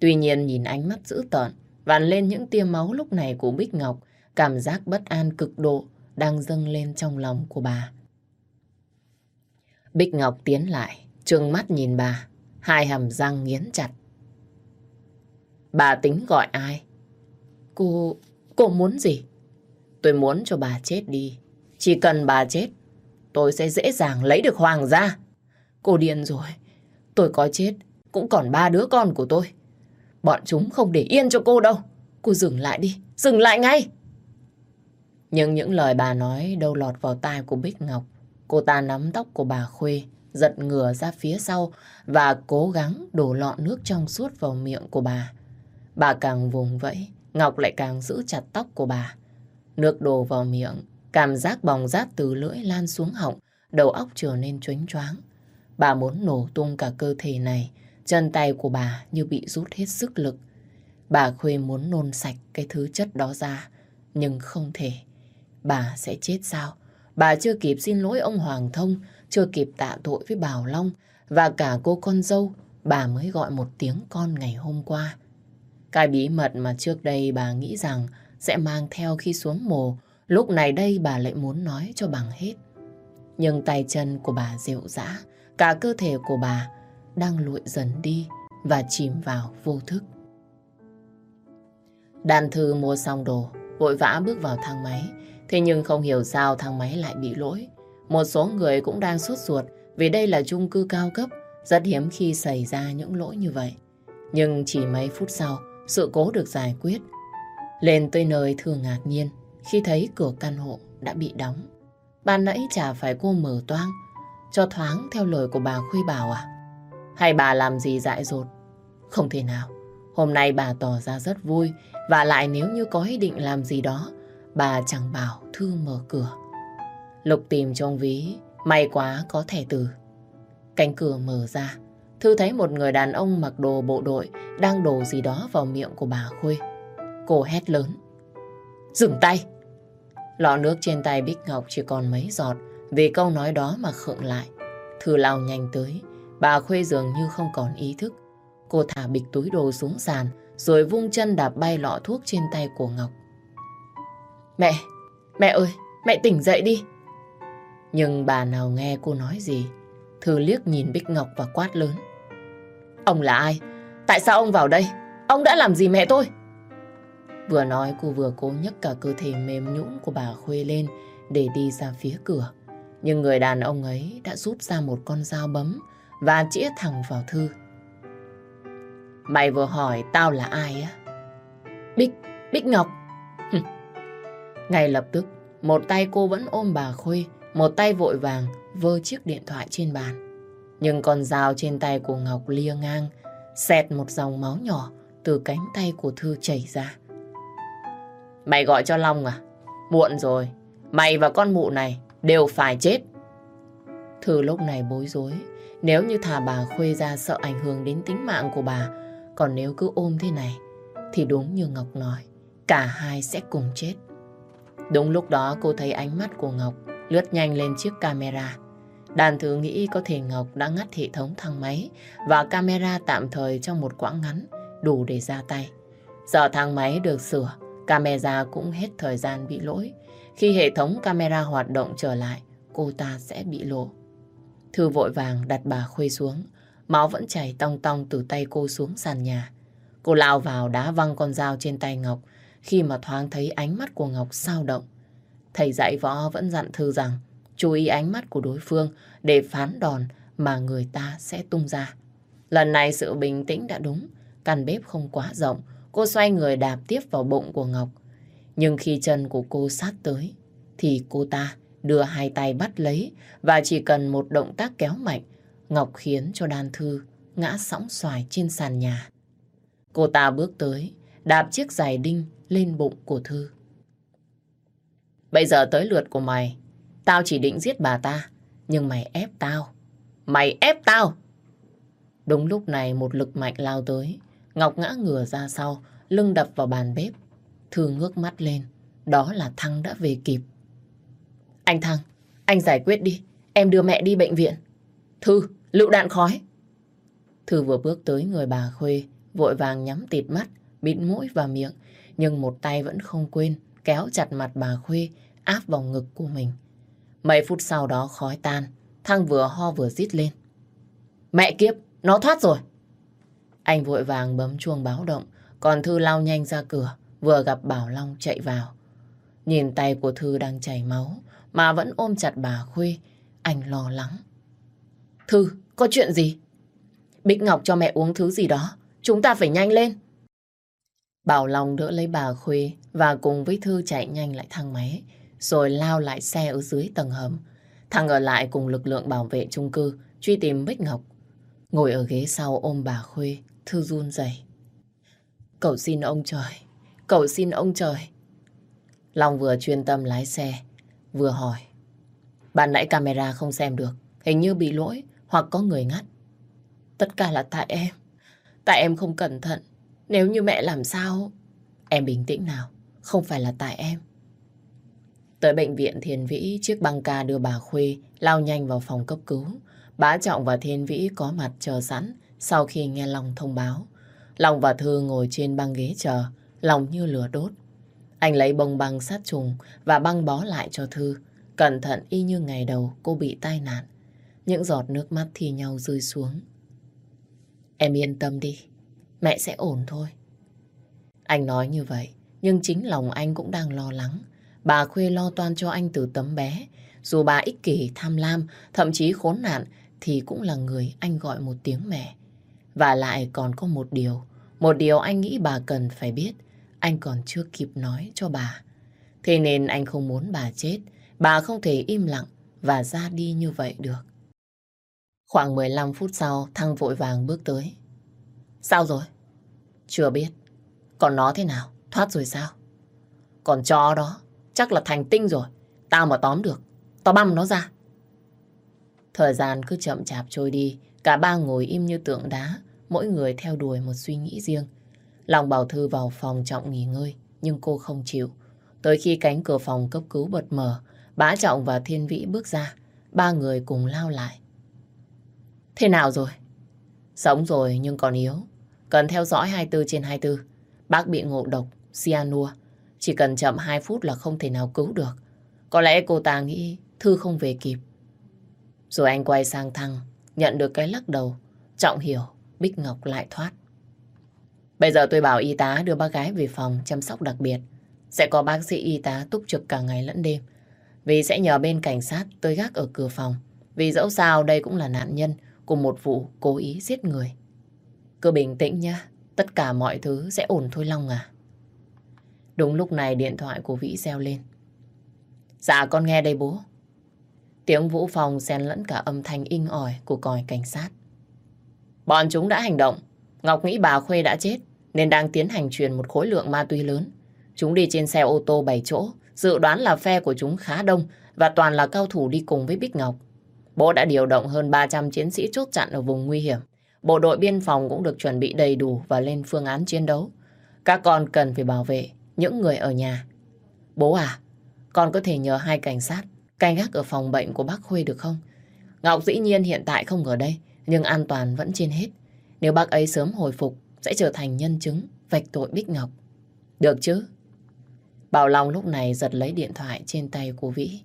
A: Tuy nhiên nhìn ánh mắt dữ tợn, vằn lên những tia máu lúc này của Bích Ngọc, cảm giác bất an cực độ đang dâng lên trong lòng của bà. Bích Ngọc tiến lại, trừng mắt nhìn bà, hai hàm răng nghiến chặt. Bà tính gọi ai? Cô... cô muốn gì? Tôi muốn cho bà chết đi. Chỉ cần bà chết, tôi sẽ dễ dàng lấy được Hoàng gia. Cô điên rồi. Tôi có chết, cũng còn ba đứa con của tôi. Bọn chúng không để yên cho cô đâu. Cô dừng lại đi, dừng lại ngay. Nhưng những lời bà nói đâu lọt vào tai của Bích Ngọc. Cô ta nắm tóc của bà Khuê, giật ngửa ra phía sau và cố gắng đổ lọ nước trong suốt vào miệng của bà. Bà càng vùng vẫy, Ngọc lại càng giữ chặt tóc của bà. Nước đổ vào miệng, cảm giác bỏng rát từ lưỡi lan xuống họng, đầu óc trở nên choáng choáng. Bà muốn nổ tung cả cơ thể này, chân tay của bà như bị rút hết sức lực. Bà Khuê muốn nôn sạch cái thứ chất đó ra, nhưng không thể. Bà sẽ chết sao? Bà chưa kịp xin lỗi ông Hoàng Thông, chưa kịp tạ tội với Bảo Long và cả cô con dâu, bà mới gọi một tiếng con ngày hôm qua. Cái bí mật mà trước đây bà nghĩ rằng sẽ mang theo khi xuống mồ, lúc này đây bà lại muốn nói cho bằng hết. Nhưng tay chân của bà dịu dã, cả cơ thể của bà đang lụi dần đi và chìm vào vô thức. Đàn thư mua xong đồ, vội vã bước vào thang máy. Thế nhưng không hiểu sao thang máy lại bị lỗi. Một số người cũng đang sốt ruột vì đây là chung cư cao cấp, rất hiếm khi xảy ra những lỗi như vậy. Nhưng chỉ mấy phút sau, sự cố được giải quyết. Lên tới nơi thường ngạc nhiên khi thấy cửa căn hộ đã bị đóng. Ban nãy chả phải cô mở toang, cho thoáng theo lời của bà Khuy Bảo à? Hay bà làm gì dại dột? Không thể nào. Hôm nay bà tỏ ra rất vui và lại nếu như có ý định làm gì đó, bà chẳng bảo Thư mở cửa. Lục tìm trong ví, may quá có thẻ từ. Cánh cửa mở ra, Thư thấy một người đàn ông mặc đồ bộ đội đang đổ gì đó vào miệng của bà Khuê. Cô hét lớn. Dừng tay! Lọ nước trên tay Bích Ngọc chỉ còn mấy giọt vì câu nói đó mà khựng lại. Thư lao nhanh tới, bà Khuê dường như không còn ý thức. Cô thả bịch túi đồ xuống sàn rồi vung chân đạp bay lọ thuốc trên tay của Ngọc. Mẹ, mẹ ơi, mẹ tỉnh dậy đi. Nhưng bà nào nghe cô nói gì, Thư liếc nhìn Bích Ngọc và quát lớn. Ông là ai? Tại sao ông vào đây? Ông đã làm gì mẹ tôi? Vừa nói cô vừa cố nhấc cả cơ thể mềm nhũn của bà Khuê lên để đi ra phía cửa. Nhưng người đàn ông ấy đã rút ra một con dao bấm và chĩa thẳng vào Thư. Mày vừa hỏi tao là ai á? Bích, Bích Ngọc. Ngay lập tức, một tay cô vẫn ôm bà Khuê, một tay vội vàng vơ chiếc điện thoại trên bàn. Nhưng con dao trên tay của Ngọc lia ngang, xẹt một dòng máu nhỏ từ cánh tay của Thư chảy ra. Mày gọi cho Long à? Muộn rồi, mày và con mụ này đều phải chết. Thư lúc này bối rối, nếu như thả bà Khuê ra sợ ảnh hưởng đến tính mạng của bà, còn nếu cứ ôm thế này, thì đúng như Ngọc nói, cả hai sẽ cùng chết. Đúng lúc đó cô thấy ánh mắt của Ngọc lướt nhanh lên chiếc camera. Đàn thứ nghĩ có thể Ngọc đã ngắt hệ thống thang máy và camera tạm thời trong một quãng ngắn đủ để ra tay. Giờ thang máy được sửa, camera cũng hết thời gian bị lỗi. Khi hệ thống camera hoạt động trở lại, cô ta sẽ bị lộ. Thư vội vàng đặt bà Khuê xuống, máu vẫn chảy tong tong từ tay cô xuống sàn nhà. Cô lao vào đá văng con dao trên tay Ngọc khi mà thoáng thấy ánh mắt của Ngọc sao động. Thầy dạy võ vẫn dặn Thư rằng chú ý ánh mắt của đối phương để phán đòn mà người ta sẽ tung ra. Lần này sự bình tĩnh đã đúng, căn bếp không quá rộng, cô xoay người đạp tiếp vào bụng của Ngọc. Nhưng khi chân của cô sát tới, thì cô ta đưa hai tay bắt lấy và chỉ cần một động tác kéo mạnh, Ngọc khiến cho đan thư ngã sóng xoài trên sàn nhà. Cô ta bước tới, đạp chiếc giày đinh lên bụng của Thư. Bây giờ tới lượt của mày, tao chỉ định giết bà ta, nhưng mày ép tao. Mày ép tao! Đúng lúc này một lực mạnh lao tới, Ngọc ngã ngửa ra sau, lưng đập vào bàn bếp. Thư ngước mắt lên, đó là Thăng đã về kịp. Anh Thăng, anh giải quyết đi, em đưa mẹ đi bệnh viện. Thư, lựu đạn khói. Thư vừa bước tới người bà Khuê, vội vàng nhắm tịt mắt, bịt mũi và miệng, nhưng một tay vẫn không quên kéo chặt mặt bà Khuê áp vào ngực của mình. Mấy phút sau đó khói tan, Thăng vừa ho vừa rít lên. Mẹ kiếp, nó thoát rồi. Anh vội vàng bấm chuông báo động, còn Thư lao nhanh ra cửa, vừa gặp Bảo Long chạy vào. Nhìn tay của Thư đang chảy máu, mà vẫn ôm chặt bà Khuê, anh lo lắng. Thư, có chuyện gì? Bích Ngọc cho mẹ uống thứ gì đó, chúng ta phải nhanh lên. Bảo Long đỡ lấy bà Khuê và cùng với Thư chạy nhanh lại thang máy, rồi lao lại xe ở dưới tầng hầm. Thằng ở lại cùng lực lượng bảo vệ chung cư truy tìm Bích Ngọc. Ngồi ở ghế sau ôm bà Khuê, Thư run rẩy. Cậu xin ông trời, cậu xin ông trời. Long vừa chuyên tâm lái xe, vừa hỏi. Bạn nãy camera không xem được, hình như bị lỗi hoặc có người ngắt. Tất cả là tại em, tại em không cẩn thận Nếu như mẹ làm sao... Em bình tĩnh nào, không phải là tại em. Tới bệnh viện Thiên Vĩ, chiếc băng ca đưa bà Khuê lao nhanh vào phòng cấp cứu. Bá Trọng và Thiên Vĩ có mặt chờ sẵn sau khi nghe Long thông báo. Long và Thư ngồi trên băng ghế chờ, lòng như lửa đốt. Anh lấy bông băng sát trùng và băng bó lại cho Thư. Cẩn thận y như ngày đầu cô bị tai nạn. Những giọt nước mắt thi nhau rơi xuống. Em yên tâm đi, mẹ sẽ ổn thôi. Anh nói như vậy, nhưng chính lòng anh cũng đang lo lắng. Bà Khuê lo toan cho anh từ tấm bé. Dù bà ích kỷ, tham lam, thậm chí khốn nạn, thì cũng là người anh gọi một tiếng mẹ. Và lại còn có một điều, một điều anh nghĩ bà cần phải biết, anh còn chưa kịp nói cho bà. Thế nên anh không muốn bà chết, bà không thể im lặng và ra đi như vậy được. Khoảng 15 phút sau, Thăng vội vàng bước tới. Sao rồi? Chưa biết. Còn nó thế nào? Thoát rồi sao? Còn chó đó, chắc là thành tinh rồi. Tao mà tóm được, tao băm nó ra. Thời gian cứ chậm chạp trôi đi, cả ba ngồi im như tượng đá, mỗi người theo đuổi một suy nghĩ riêng. Lòng Bảo Thư vào phòng trọng nghỉ ngơi, nhưng cô không chịu. Tới khi cánh cửa phòng cấp cứu bật mở, Bá Trọng và Thiên Vĩ bước ra, ba người cùng lao lại. Thế nào rồi? Sống rồi nhưng còn yếu. Cần theo dõi 24 trên 24. Bác bị ngộ độc, cyanua. Chỉ cần chậm 2 phút là không thể nào cứu được. Có lẽ cô ta nghĩ Thư không về kịp. Rồi anh quay sang Thăng, nhận được cái lắc đầu. Trọng hiểu, Bích Ngọc lại thoát. Bây giờ tôi bảo y tá đưa bác gái về phòng chăm sóc đặc biệt. Sẽ có bác sĩ y tá túc trực cả ngày lẫn đêm. Vì sẽ nhờ bên cảnh sát tới gác ở cửa phòng. Vì dẫu sao đây cũng là nạn nhân của một vụ cố ý giết người. Cứ bình tĩnh nhá, tất cả mọi thứ sẽ ổn thôi Long à. Đúng lúc này điện thoại của Vĩ reo lên. Dạ con nghe đây bố. Tiếng vũ phòng xen lẫn cả âm thanh inh ỏi của còi cảnh sát. Bọn chúng đã hành động. Ngọc nghĩ bà Khuê đã chết nên đang tiến hành truyền một khối lượng ma túy lớn. Chúng đi trên xe ô tô 7 chỗ, dự đoán là phe của chúng khá đông và toàn là cao thủ đi cùng với Bích Ngọc. Bố đã điều động hơn 300 chiến sĩ chốt chặn ở vùng nguy hiểm. Bộ đội biên phòng cũng được chuẩn bị đầy đủ và lên phương án chiến đấu. Các con cần phải bảo vệ những người ở nhà. Bố à, con có thể nhờ hai cảnh sát canh gác ở phòng bệnh của bác Khuê được không? Ngọc dĩ nhiên hiện tại không ở đây, nhưng an toàn vẫn trên hết. Nếu bác ấy sớm hồi phục, sẽ trở thành nhân chứng vạch tội Bích Ngọc. Được chứ? Bảo Long lúc này giật lấy điện thoại trên tay của Vĩ.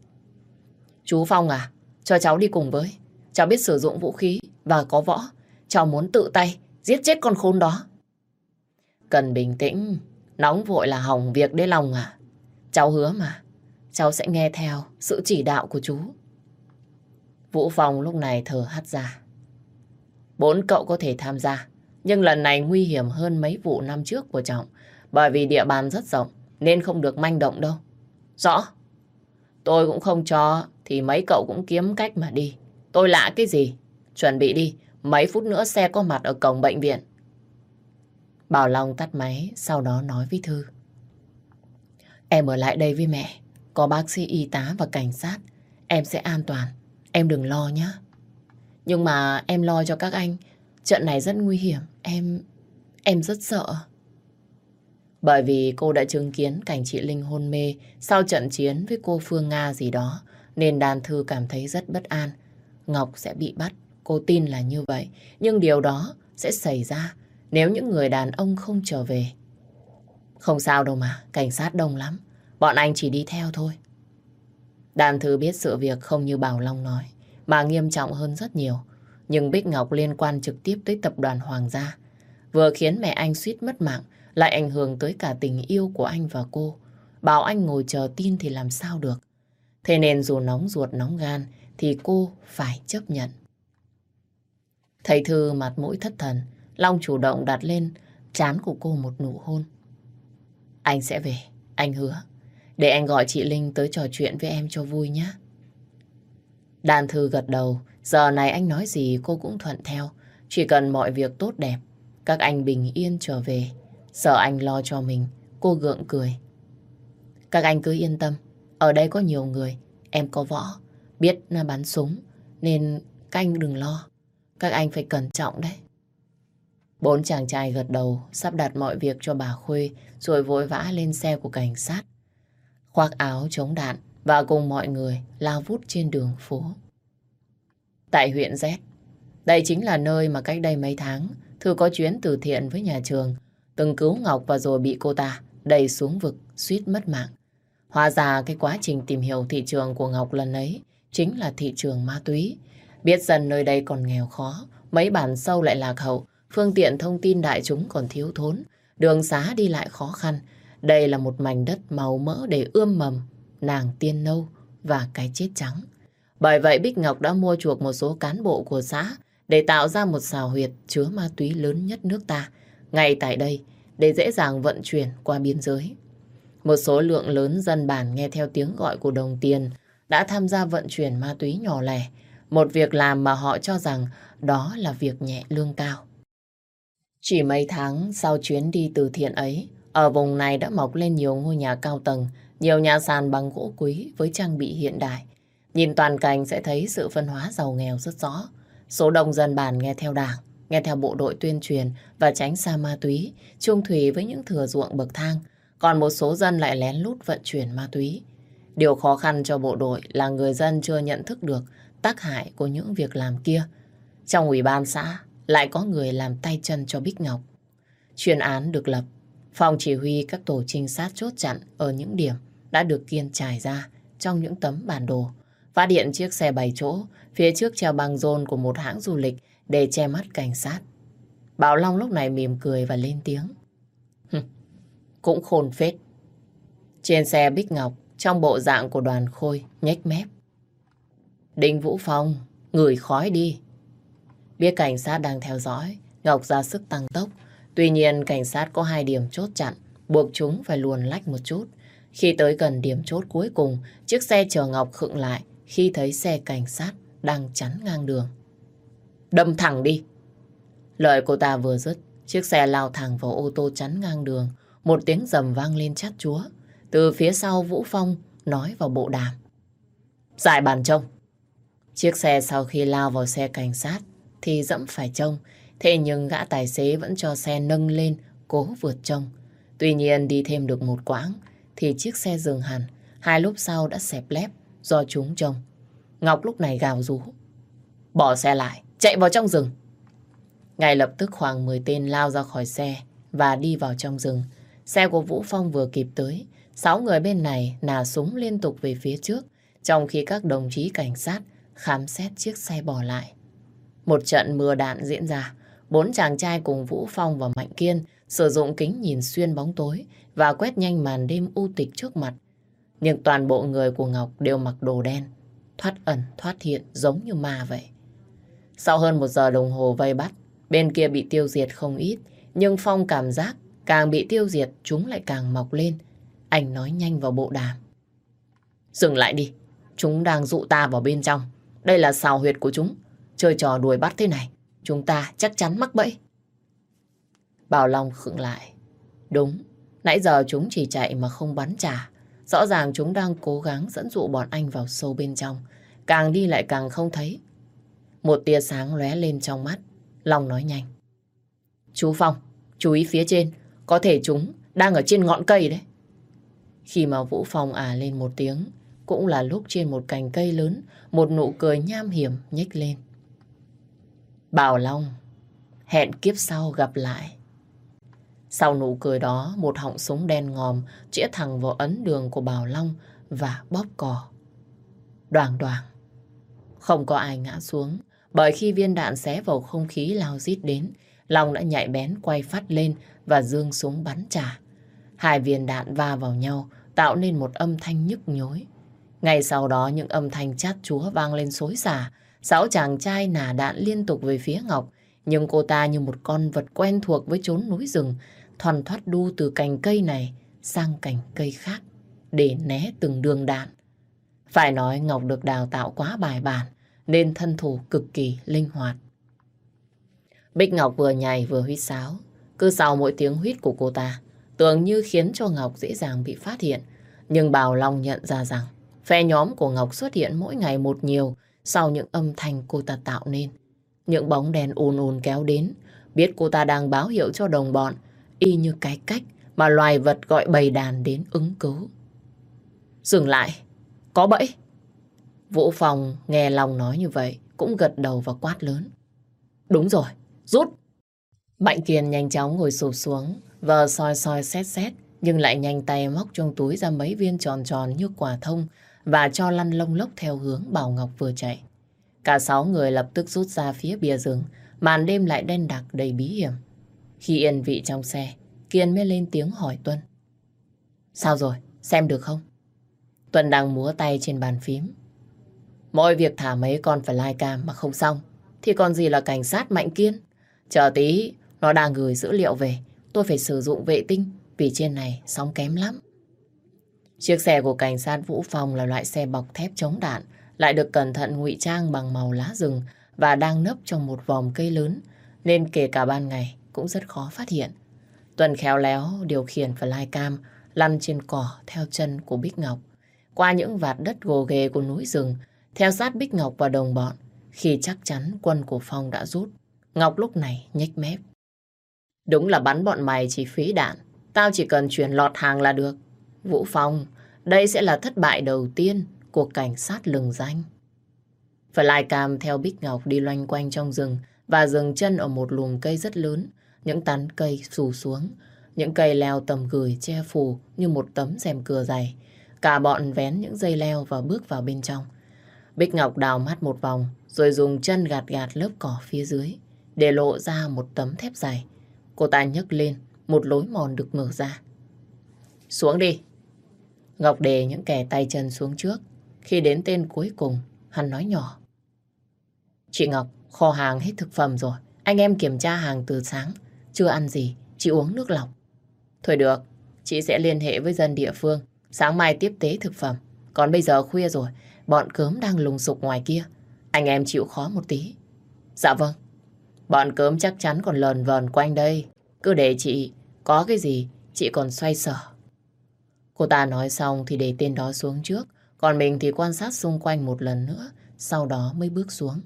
A: Chú Phong à, cho cháu đi cùng với. Cháu biết sử dụng vũ khí và có võ. Cháu muốn tự tay giết chết con khốn đó. Cần bình tĩnh, nóng vội là hỏng việc đấy lòng à. Cháu hứa mà, cháu sẽ nghe theo sự chỉ đạo của chú. Vũ Phong lúc này thở hắt ra. Bốn cậu có thể tham gia, nhưng lần này nguy hiểm hơn mấy vụ năm trước của Trọng, bởi vì địa bàn rất rộng, nên không được manh động đâu. Rõ. Tôi cũng không cho, thì mấy cậu cũng kiếm cách mà đi. Tôi lạ cái gì? Chuẩn bị đi, mấy phút nữa xe có mặt ở cổng bệnh viện. Bảo Long tắt máy, sau đó nói với Thư. Em ở lại đây với mẹ, có bác sĩ y tá và cảnh sát. Em sẽ an toàn, em đừng lo nhé. Nhưng mà em lo cho các anh, trận này rất nguy hiểm, em... em rất sợ. Bởi vì cô đã chứng kiến cảnh chị Linh hôn mê sau trận chiến với cô Phương Nga gì đó, nên đàn thư cảm thấy rất bất an. Ngọc sẽ bị bắt, cô tin là như vậy, nhưng điều đó sẽ xảy ra nếu những người đàn ông không trở về. Không sao đâu mà, cảnh sát đông lắm, bọn anh chỉ đi theo thôi. Đàn thư biết sự việc không như Bảo Long nói, mà nghiêm trọng hơn rất nhiều. Nhưng Bích Ngọc liên quan trực tiếp tới tập đoàn Hoàng gia. Vừa khiến mẹ anh suýt mất mạng, lại ảnh hưởng tới cả tình yêu của anh và cô. Bảo anh ngồi chờ tin thì làm sao được. Thế nên dù nóng ruột nóng gan thì cô phải chấp nhận. Thầy Thư mặt mũi thất thần, Long chủ động đặt lên chán của cô một nụ hôn. Anh sẽ về, anh hứa. Để anh gọi chị Linh tới trò chuyện với em cho vui nhé. Đàn Thư gật đầu, giờ này anh nói gì cô cũng thuận theo. Chỉ cần mọi việc tốt đẹp, các anh bình yên trở về. Sợ anh lo cho mình, cô gượng cười. Các anh cứ yên tâm, ở đây có nhiều người, em có võ, biết là bắn súng, nên các anh đừng lo. Các anh phải cẩn trọng đấy. Bốn chàng trai gật đầu, sắp đặt mọi việc cho bà Khuê, rồi vội vã lên xe của cảnh sát. Khoác áo chống đạn và cùng mọi người lao vút trên đường phố. Tại huyện Z, đây chính là nơi mà cách đây mấy tháng Thư có chuyến từ thiện với nhà trường, từng cứu Ngọc và rồi bị cô ta đẩy xuống vực, suýt mất mạng. Hóa ra cái quá trình tìm hiểu thị trường của Ngọc lần ấy chính là thị trường ma túy. Biết dần nơi đây còn nghèo khó, mấy bản sâu lại lạc hậu, phương tiện thông tin đại chúng còn thiếu thốn, đường xá đi lại khó khăn. Đây là một mảnh đất màu mỡ để ươm mầm, nàng tiên nâu và cái chết trắng. Bởi vậy Bích Ngọc đã mua chuộc một số cán bộ của xã để tạo ra một xào huyệt chứa ma túy lớn nhất nước ta, ngay tại đây, để dễ dàng vận chuyển qua biên giới. Một số lượng lớn dân bản nghe theo tiếng gọi của đồng tiền đã tham gia vận chuyển ma túy nhỏ lẻ, một việc làm mà họ cho rằng đó là việc nhẹ lương cao. Chỉ mấy tháng sau chuyến đi từ thiện ấy, ở vùng này đã mọc lên nhiều ngôi nhà cao tầng, nhiều nhà sàn bằng gỗ quý với trang bị hiện đại. Nhìn toàn cảnh sẽ thấy sự phân hóa giàu nghèo rất rõ. Số đông dân bản nghe theo đảng, nghe theo bộ đội tuyên truyền và tránh xa ma túy, chung thủy với những thừa ruộng bậc thang. Còn một số dân lại lén lút vận chuyển ma túy. Điều khó khăn cho bộ đội là người dân chưa nhận thức được tác hại của những việc làm kia. Trong ủy ban xã lại có người làm tay chân cho Bích Ngọc. Chuyên án được lập, phòng chỉ huy các tổ trinh sát chốt chặn ở những điểm đã được kiên trải ra trong những tấm bản đồ. Phát điện chiếc xe bảy chỗ, phía trước treo băng rôn của một hãng du lịch để che mắt cảnh sát. Bảo Long lúc này mỉm cười và lên tiếng. Cũng khôn phết. Trên xe Bích Ngọc, trong bộ dạng của đoàn khôi, nhếch mép. Đinh Vũ Phong, ngửi khói đi. Biết cảnh sát đang theo dõi, Ngọc ra sức tăng tốc. Tuy nhiên cảnh sát có hai điểm chốt chặn, buộc chúng phải luồn lách một chút. Khi tới gần điểm chốt cuối cùng, chiếc xe chở Ngọc khựng lại khi thấy xe cảnh sát đang chắn ngang đường. Đâm thẳng đi. Lời cô ta vừa dứt, chiếc xe lao thẳng vào ô tô chắn ngang đường. Một tiếng rầm vang lên chát chúa. Từ phía sau Vũ Phong nói vào bộ đàm. Giải bàn trông. Chiếc xe sau khi lao vào xe cảnh sát thì dẫm phải trông. Thế nhưng gã tài xế vẫn cho xe nâng lên cố vượt trông. Tuy nhiên đi thêm được một quãng thì chiếc xe dừng hẳn. Hai lúc sau đã xẹp lép do chúng trông. Ngọc lúc này gào rú. Bỏ xe lại, chạy vào trong rừng. Ngay lập tức khoảng 10 tên lao ra khỏi xe và đi vào trong rừng. Xe của Vũ Phong vừa kịp tới. Sáu người bên này nà súng liên tục về phía trước, trong khi các đồng chí cảnh sát khám xét chiếc xe bỏ lại. Một trận mưa đạn diễn ra. Bốn chàng trai cùng Vũ Phong và Mạnh Kiên sử dụng kính nhìn xuyên bóng tối và quét nhanh màn đêm u tịch trước mặt. Nhưng toàn bộ người của Ngọc đều mặc đồ đen, thoát ẩn, thoát hiện giống như ma vậy. Sau hơn một giờ đồng hồ vây bắt, bên kia bị tiêu diệt không ít, nhưng Phong cảm giác càng bị tiêu diệt chúng lại càng mọc lên. Anh nói nhanh vào bộ đàm. Dừng lại đi, chúng đang dụ ta vào bên trong. Đây là xào huyệt của chúng. Chơi trò đuổi bắt thế này, chúng ta chắc chắn mắc bẫy. Bảo Long khựng lại. Đúng, nãy giờ chúng chỉ chạy mà không bắn trả. Rõ ràng chúng đang cố gắng dẫn dụ bọn anh vào sâu bên trong. Càng đi lại càng không thấy. Một tia sáng lóe lên trong mắt. Long nói nhanh. Chú Phong, chú ý phía trên. Có thể chúng đang ở trên ngọn cây đấy. Khi mà Vũ Phong à lên một tiếng, cũng là lúc trên một cành cây lớn, một nụ cười nham hiểm nhếch lên. Bảo Long, hẹn kiếp sau gặp lại. Sau nụ cười đó, một họng súng đen ngòm chĩa thẳng vào ấn đường của Bảo Long và bóp cò. Đoàn đoàn. Không có ai ngã xuống, bởi khi viên đạn xé vào không khí lao rít đến, Long đã nhạy bén quay phát lên và dương súng bắn trả. Hai viên đạn va vào nhau, tạo nên một âm thanh nhức nhối. Ngay sau đó những âm thanh chát chúa vang lên xối xả, sáu chàng trai nả đạn liên tục về phía Ngọc, nhưng cô ta như một con vật quen thuộc với chốn núi rừng, thoăn thoát đu từ cành cây này sang cành cây khác để né từng đường đạn. Phải nói Ngọc được đào tạo quá bài bản nên thân thủ cực kỳ linh hoạt. Bích Ngọc vừa nhảy vừa huýt sáo. Cứ sau mỗi tiếng huýt của cô ta, tưởng như khiến cho Ngọc dễ dàng bị phát hiện. Nhưng Bảo Long nhận ra rằng phe nhóm của Ngọc xuất hiện mỗi ngày một nhiều sau những âm thanh cô ta tạo nên. Những bóng đèn ùn ùn kéo đến, biết cô ta đang báo hiệu cho đồng bọn, y như cái cách mà loài vật gọi bầy đàn đến ứng cứu. Dừng lại, có bẫy. Vũ Phòng nghe lòng nói như vậy, cũng gật đầu và quát lớn. Đúng rồi, rút. Mạnh Kiên nhanh chóng ngồi sụp xuống, vờ soi soi xét xét, nhưng lại nhanh tay móc trong túi ra mấy viên tròn tròn như quả thông và cho lăn lông lốc theo hướng Bảo Ngọc vừa chạy. Cả sáu người lập tức rút ra phía bìa rừng, màn đêm lại đen đặc đầy bí hiểm. Khi yên vị trong xe, Kiên mới lên tiếng hỏi Tuân. Sao rồi, xem được không? Tuân đang múa tay trên bàn phím. Mọi việc thả mấy con phải lai cam mà không xong, thì còn gì là cảnh sát Mạnh Kiên. Chờ tí, nó đang gửi dữ liệu về, tôi phải sử dụng vệ tinh vì trên này sóng kém lắm. Chiếc xe của cảnh sát Vũ Phong là loại xe bọc thép chống đạn, lại được cẩn thận ngụy trang bằng màu lá rừng và đang nấp trong một vòng cây lớn, nên kể cả ban ngày cũng rất khó phát hiện. Tuần khéo léo điều khiển flycam lăn trên cỏ theo chân của Bích Ngọc, qua những vạt đất gồ ghề của núi rừng, theo sát Bích Ngọc và đồng bọn. Khi chắc chắn quân của Phong đã rút, Ngọc lúc này nhếch mép. Đúng là bắn bọn mày chỉ phí đạn, tao chỉ cần chuyển lọt hàng là được. Vũ Phong, đây sẽ là thất bại đầu tiên của cảnh sát lừng danh. Flycam theo Bích Ngọc đi loanh quanh trong rừng và dừng chân ở một lùm cây rất lớn. Những tán cây xù xuống, những cây leo tầm gửi che phủ như một tấm rèm cửa dày. Cả bọn vén những dây leo và bước vào bên trong. Bích Ngọc đào mắt một vòng, rồi dùng chân gạt gạt lớp cỏ phía dưới, để lộ ra một tấm thép dày. Cô ta nhấc lên, một lối mòn được mở ra. Xuống đi. Ngọc đề những kẻ tay chân xuống trước. Khi đến tên cuối cùng, hắn nói nhỏ. Chị Ngọc, kho hàng hết thực phẩm rồi. Anh em kiểm tra hàng từ sáng. Chưa ăn gì, chị uống nước lọc. Thôi được, chị sẽ liên hệ với dân địa phương. Sáng mai tiếp tế thực phẩm. Còn bây giờ khuya rồi, bọn cớm đang lùng sục ngoài kia. Anh em chịu khó một tí. Dạ vâng. Bọn cớm chắc chắn còn lờn vờn quanh đây. Cứ để chị, có cái gì, chị còn xoay sở. Cô ta nói xong thì để tên đó xuống trước. Còn mình thì quan sát xung quanh một lần nữa, sau đó mới bước xuống.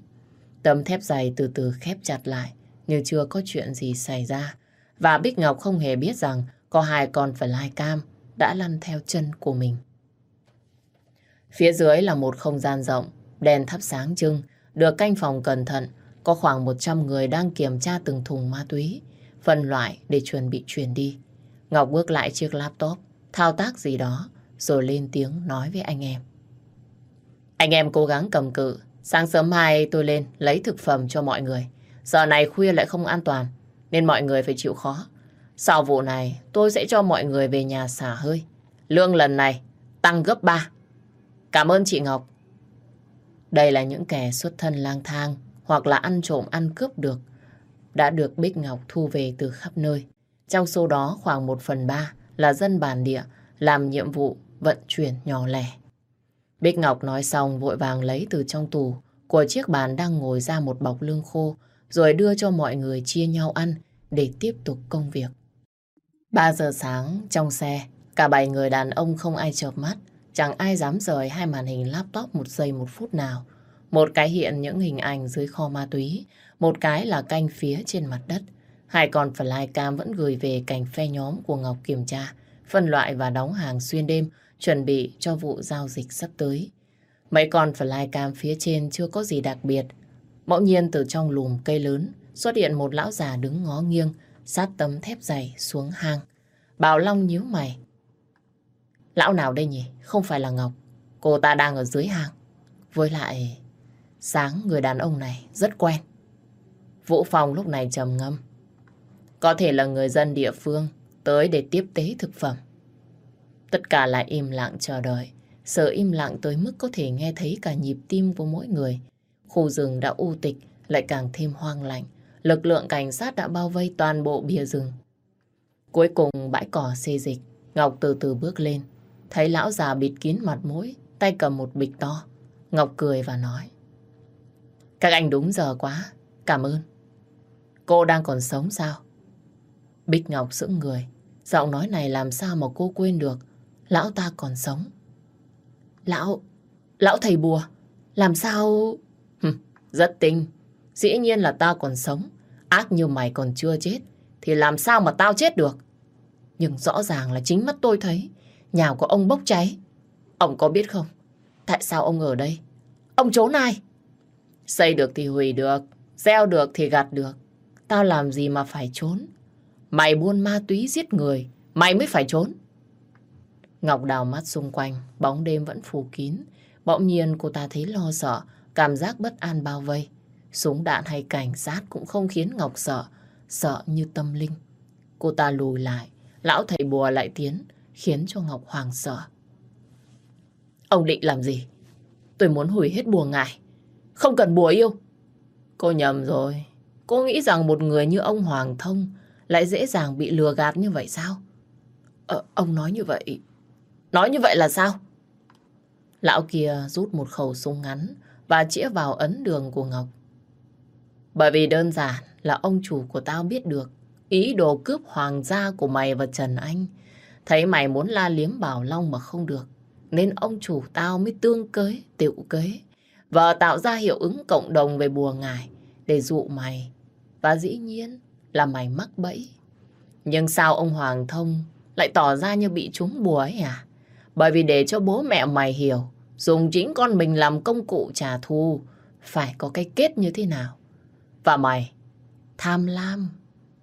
A: Tấm thép dày từ từ khép chặt lại, như chưa có chuyện gì xảy ra. Và Bích Ngọc không hề biết rằng có hai con phải lai cam đã lăn theo chân của mình. Phía dưới là một không gian rộng, đèn thắp sáng trưng, được canh phòng cẩn thận, có khoảng 100 người đang kiểm tra từng thùng ma túy, phân loại để chuẩn bị chuyển đi. Ngọc bước lại chiếc laptop, thao tác gì đó, rồi lên tiếng nói với anh em. Anh em cố gắng cầm cự, sáng sớm mai tôi lên lấy thực phẩm cho mọi người. Giờ này khuya lại không an toàn, nên mọi người phải chịu khó. Sau vụ này, tôi sẽ cho mọi người về nhà xả hơi. Lương lần này tăng gấp 3. Cảm ơn chị Ngọc. Đây là những kẻ xuất thân lang thang hoặc là ăn trộm ăn cướp được đã được Bích Ngọc thu về từ khắp nơi. Trong số đó khoảng 1 phần 3 là dân bản địa làm nhiệm vụ vận chuyển nhỏ lẻ. Bích Ngọc nói xong vội vàng lấy từ trong tủ của chiếc bàn đang ngồi ra một bọc lương khô rồi đưa cho mọi người chia nhau ăn để tiếp tục công việc. 3 giờ sáng trong xe, cả bảy người đàn ông không ai chợp mắt, chẳng ai dám rời hai màn hình laptop một giây một phút nào. Một cái hiện những hình ảnh dưới kho ma túy, một cái là canh phía trên mặt đất. Hai con flycam vẫn gửi về cành phe nhóm của Ngọc kiểm tra, phân loại và đóng hàng xuyên đêm, chuẩn bị cho vụ giao dịch sắp tới. Mấy con flycam phía trên chưa có gì đặc biệt. Bỗng nhiên từ trong lùm cây lớn xuất hiện một lão già đứng ngó nghiêng, sát tấm thép dày xuống hang. Bảo Long nhíu mày. Lão nào đây nhỉ? Không phải là Ngọc. Cô ta đang ở dưới hang. Với lại, sáng người đàn ông này rất quen. Vũ Phong lúc này trầm ngâm. Có thể là người dân địa phương tới để tiếp tế thực phẩm. Tất cả lại im lặng chờ đợi. Sợ im lặng tới mức có thể nghe thấy cả nhịp tim của mỗi người. Khu rừng đã u tịch, lại càng thêm hoang lạnh. Lực lượng cảnh sát đã bao vây toàn bộ bìa rừng. Cuối cùng bãi cỏ xê dịch, Ngọc từ từ bước lên. Thấy lão già bịt kín mặt mũi, tay cầm một bịch to. Ngọc cười và nói. Các anh đúng giờ quá, cảm ơn. Cô đang còn sống sao? Bích Ngọc sững người. Giọng nói này làm sao mà cô quên được. Lão ta còn sống. Lão... Lão thầy bùa. Làm sao... Hừm, rất tinh. Dĩ nhiên là ta còn sống. Ác như mày còn chưa chết, thì làm sao mà tao chết được? Nhưng rõ ràng là chính mắt tôi thấy nhà của ông bốc cháy. Ông có biết không? Tại sao ông ở đây? Ông trốn ai? Xây được thì hủy được, gieo được thì gặt được. Tao làm gì mà phải trốn? Mày buôn ma túy giết người, mày mới phải trốn. Ngọc đào mắt xung quanh, bóng đêm vẫn phủ kín. Bỗng nhiên cô ta thấy lo sợ, cảm giác bất an bao vây. Súng đạn hay cảnh sát cũng không khiến Ngọc sợ, sợ như tâm linh. Cô ta lùi lại, lão thầy bùa lại tiến, khiến cho Ngọc hoàng sợ. Ông định làm gì? Tôi muốn hủy hết bùa ngài. Không cần bùa yêu. Cô nhầm rồi. Cô nghĩ rằng một người như ông Hoàng Thông lại dễ dàng bị lừa gạt như vậy sao? Ờ, ông nói như vậy. Nói như vậy là sao? Lão kia rút một khẩu súng ngắn và chĩa vào ấn đường của Ngọc. Bởi vì đơn giản là ông chủ của tao biết được ý đồ cướp hoàng gia của mày và Trần Anh. Thấy mày muốn la liếm Bảo Long mà không được. Nên ông chủ tao mới tương cưới, tiểu kế. Và tạo ra hiệu ứng cộng đồng về bùa ngải để dụ mày. Và dĩ nhiên là mày mắc bẫy. Nhưng sao ông Hoàng Thông lại tỏ ra như bị trúng bùa ấy à? Bởi vì để cho bố mẹ mày hiểu, dùng chính con mình làm công cụ trả thù, phải có cái kết như thế nào. Và mày, tham lam,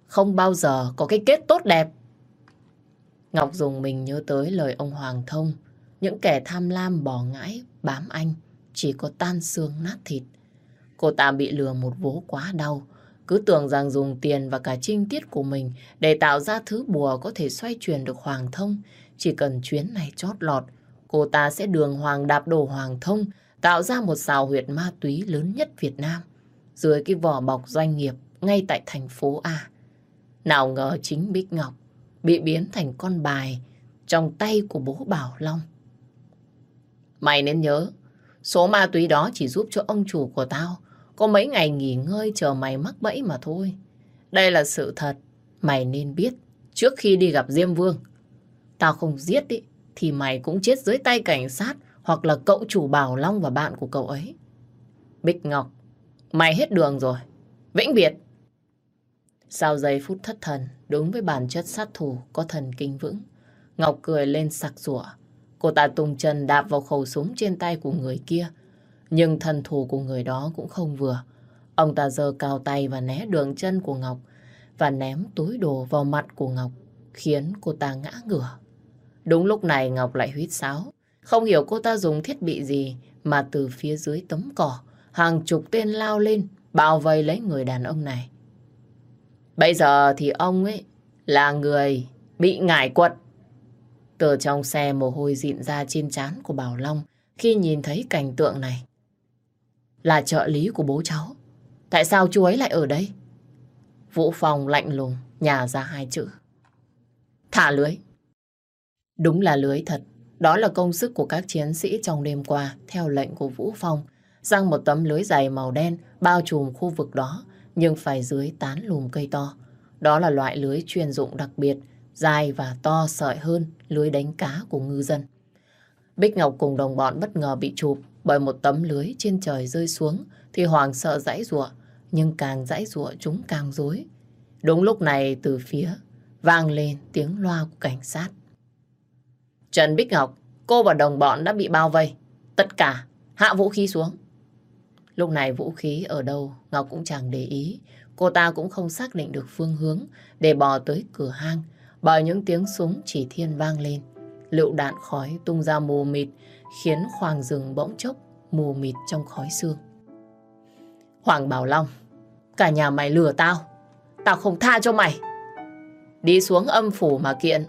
A: không bao giờ có cái kết tốt đẹp. Ngọc dùng mình nhớ tới lời ông Hoàng Thông, những kẻ tham lam bỏ ngãi, bám anh, chỉ có tan xương nát thịt. Cô ta bị lừa một vố quá đau, cứ tưởng rằng dùng tiền và cả trinh tiết của mình để tạo ra thứ bùa có thể xoay chuyển được Hoàng Thông. Chỉ cần chuyến này chót lọt, cô ta sẽ đường hoàng đạp đổ Hoàng Thông, tạo ra một xào huyệt ma túy lớn nhất Việt Nam, dưới cái vỏ bọc doanh nghiệp ngay tại thành phố A. Nào ngờ chính Bích Ngọc bị biến thành con bài trong tay của bố Bảo Long. Mày nên nhớ, số ma túy đó chỉ giúp cho ông chủ của tao có mấy ngày nghỉ ngơi chờ mày mắc bẫy mà thôi. Đây là sự thật, mày nên biết trước khi đi gặp Diêm Vương. Tao không giết đi, thì mày cũng chết dưới tay cảnh sát hoặc là cậu chủ Bảo Long và bạn của cậu ấy. Bích Ngọc, mày hết đường rồi. Vĩnh biệt. Sau giây phút thất thần, đúng với bản chất sát thủ có thần kinh vững, Ngọc cười lên sặc sủa. Cô ta tung chân đạp vào khẩu súng trên tay của người kia. Nhưng thần thủ của người đó cũng không vừa. Ông ta giơ cao tay và né đường chân của Ngọc và ném túi đồ vào mặt của Ngọc, khiến cô ta ngã ngửa. Đúng lúc này Ngọc lại huýt sáo. Không hiểu cô ta dùng thiết bị gì mà từ phía dưới tấm cỏ, hàng chục tên lao lên, bao vây lấy người đàn ông này. Bây giờ thì ông ấy là người bị ngải quật. Từ trong xe mồ hôi dịn ra trên trán của Bảo Long khi nhìn thấy cảnh tượng này. Là trợ lý của bố cháu. Tại sao chú ấy lại ở đây? Vũ Phong lạnh lùng nhà ra hai chữ. Thả lưới. Đúng là lưới thật. Đó là công sức của các chiến sĩ trong đêm qua theo lệnh của Vũ Phong. Răng một tấm lưới dày màu đen bao trùm khu vực đó nhưng phải dưới tán lùm cây to. Đó là loại lưới chuyên dụng đặc biệt, dài và to sợi hơn lưới đánh cá của ngư dân. Bích Ngọc cùng đồng bọn bất ngờ bị chụp bởi một tấm lưới trên trời rơi xuống thì Hoàng sợ dãy rụa, nhưng càng dãy rụa chúng càng dối. Đúng lúc này từ phía vang lên tiếng loa của cảnh sát. Trần Bích Ngọc, cô và đồng bọn đã bị bao vây. Tất cả hạ vũ khí xuống. Lúc này vũ khí ở đâu Ngọc cũng chẳng để ý. Cô ta cũng không xác định được phương hướng để bò tới cửa hang bởi những tiếng súng chỉ thiên vang lên. Lựu đạn khói tung ra mù mịt khiến khoảng rừng bỗng chốc mù mịt trong khói xương. Hoàng Bảo Long, cả nhà mày lừa tao. Tao không tha cho mày. Đi xuống âm phủ mà kiện.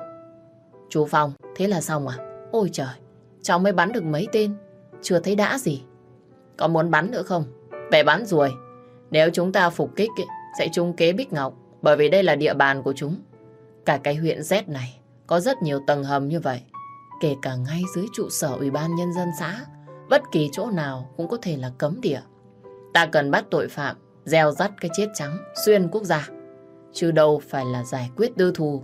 A: Chú Phong, thế là xong à? Ôi trời, cháu mới bắn được mấy tên. Chưa thấy đã gì. Có muốn bắn nữa không? Về bắn rồi. Nếu chúng ta phục kích sẽ trung kế Bích Ngọc bởi vì đây là địa bàn của chúng. Cả cái huyện Z này có rất nhiều tầng hầm như vậy. Kể cả ngay dưới trụ sở Ủy ban Nhân dân xã, bất kỳ chỗ nào cũng có thể là cấm địa. Ta cần bắt tội phạm, gieo rắt cái chết trắng xuyên quốc gia. Chứ đâu phải là giải quyết tư thù.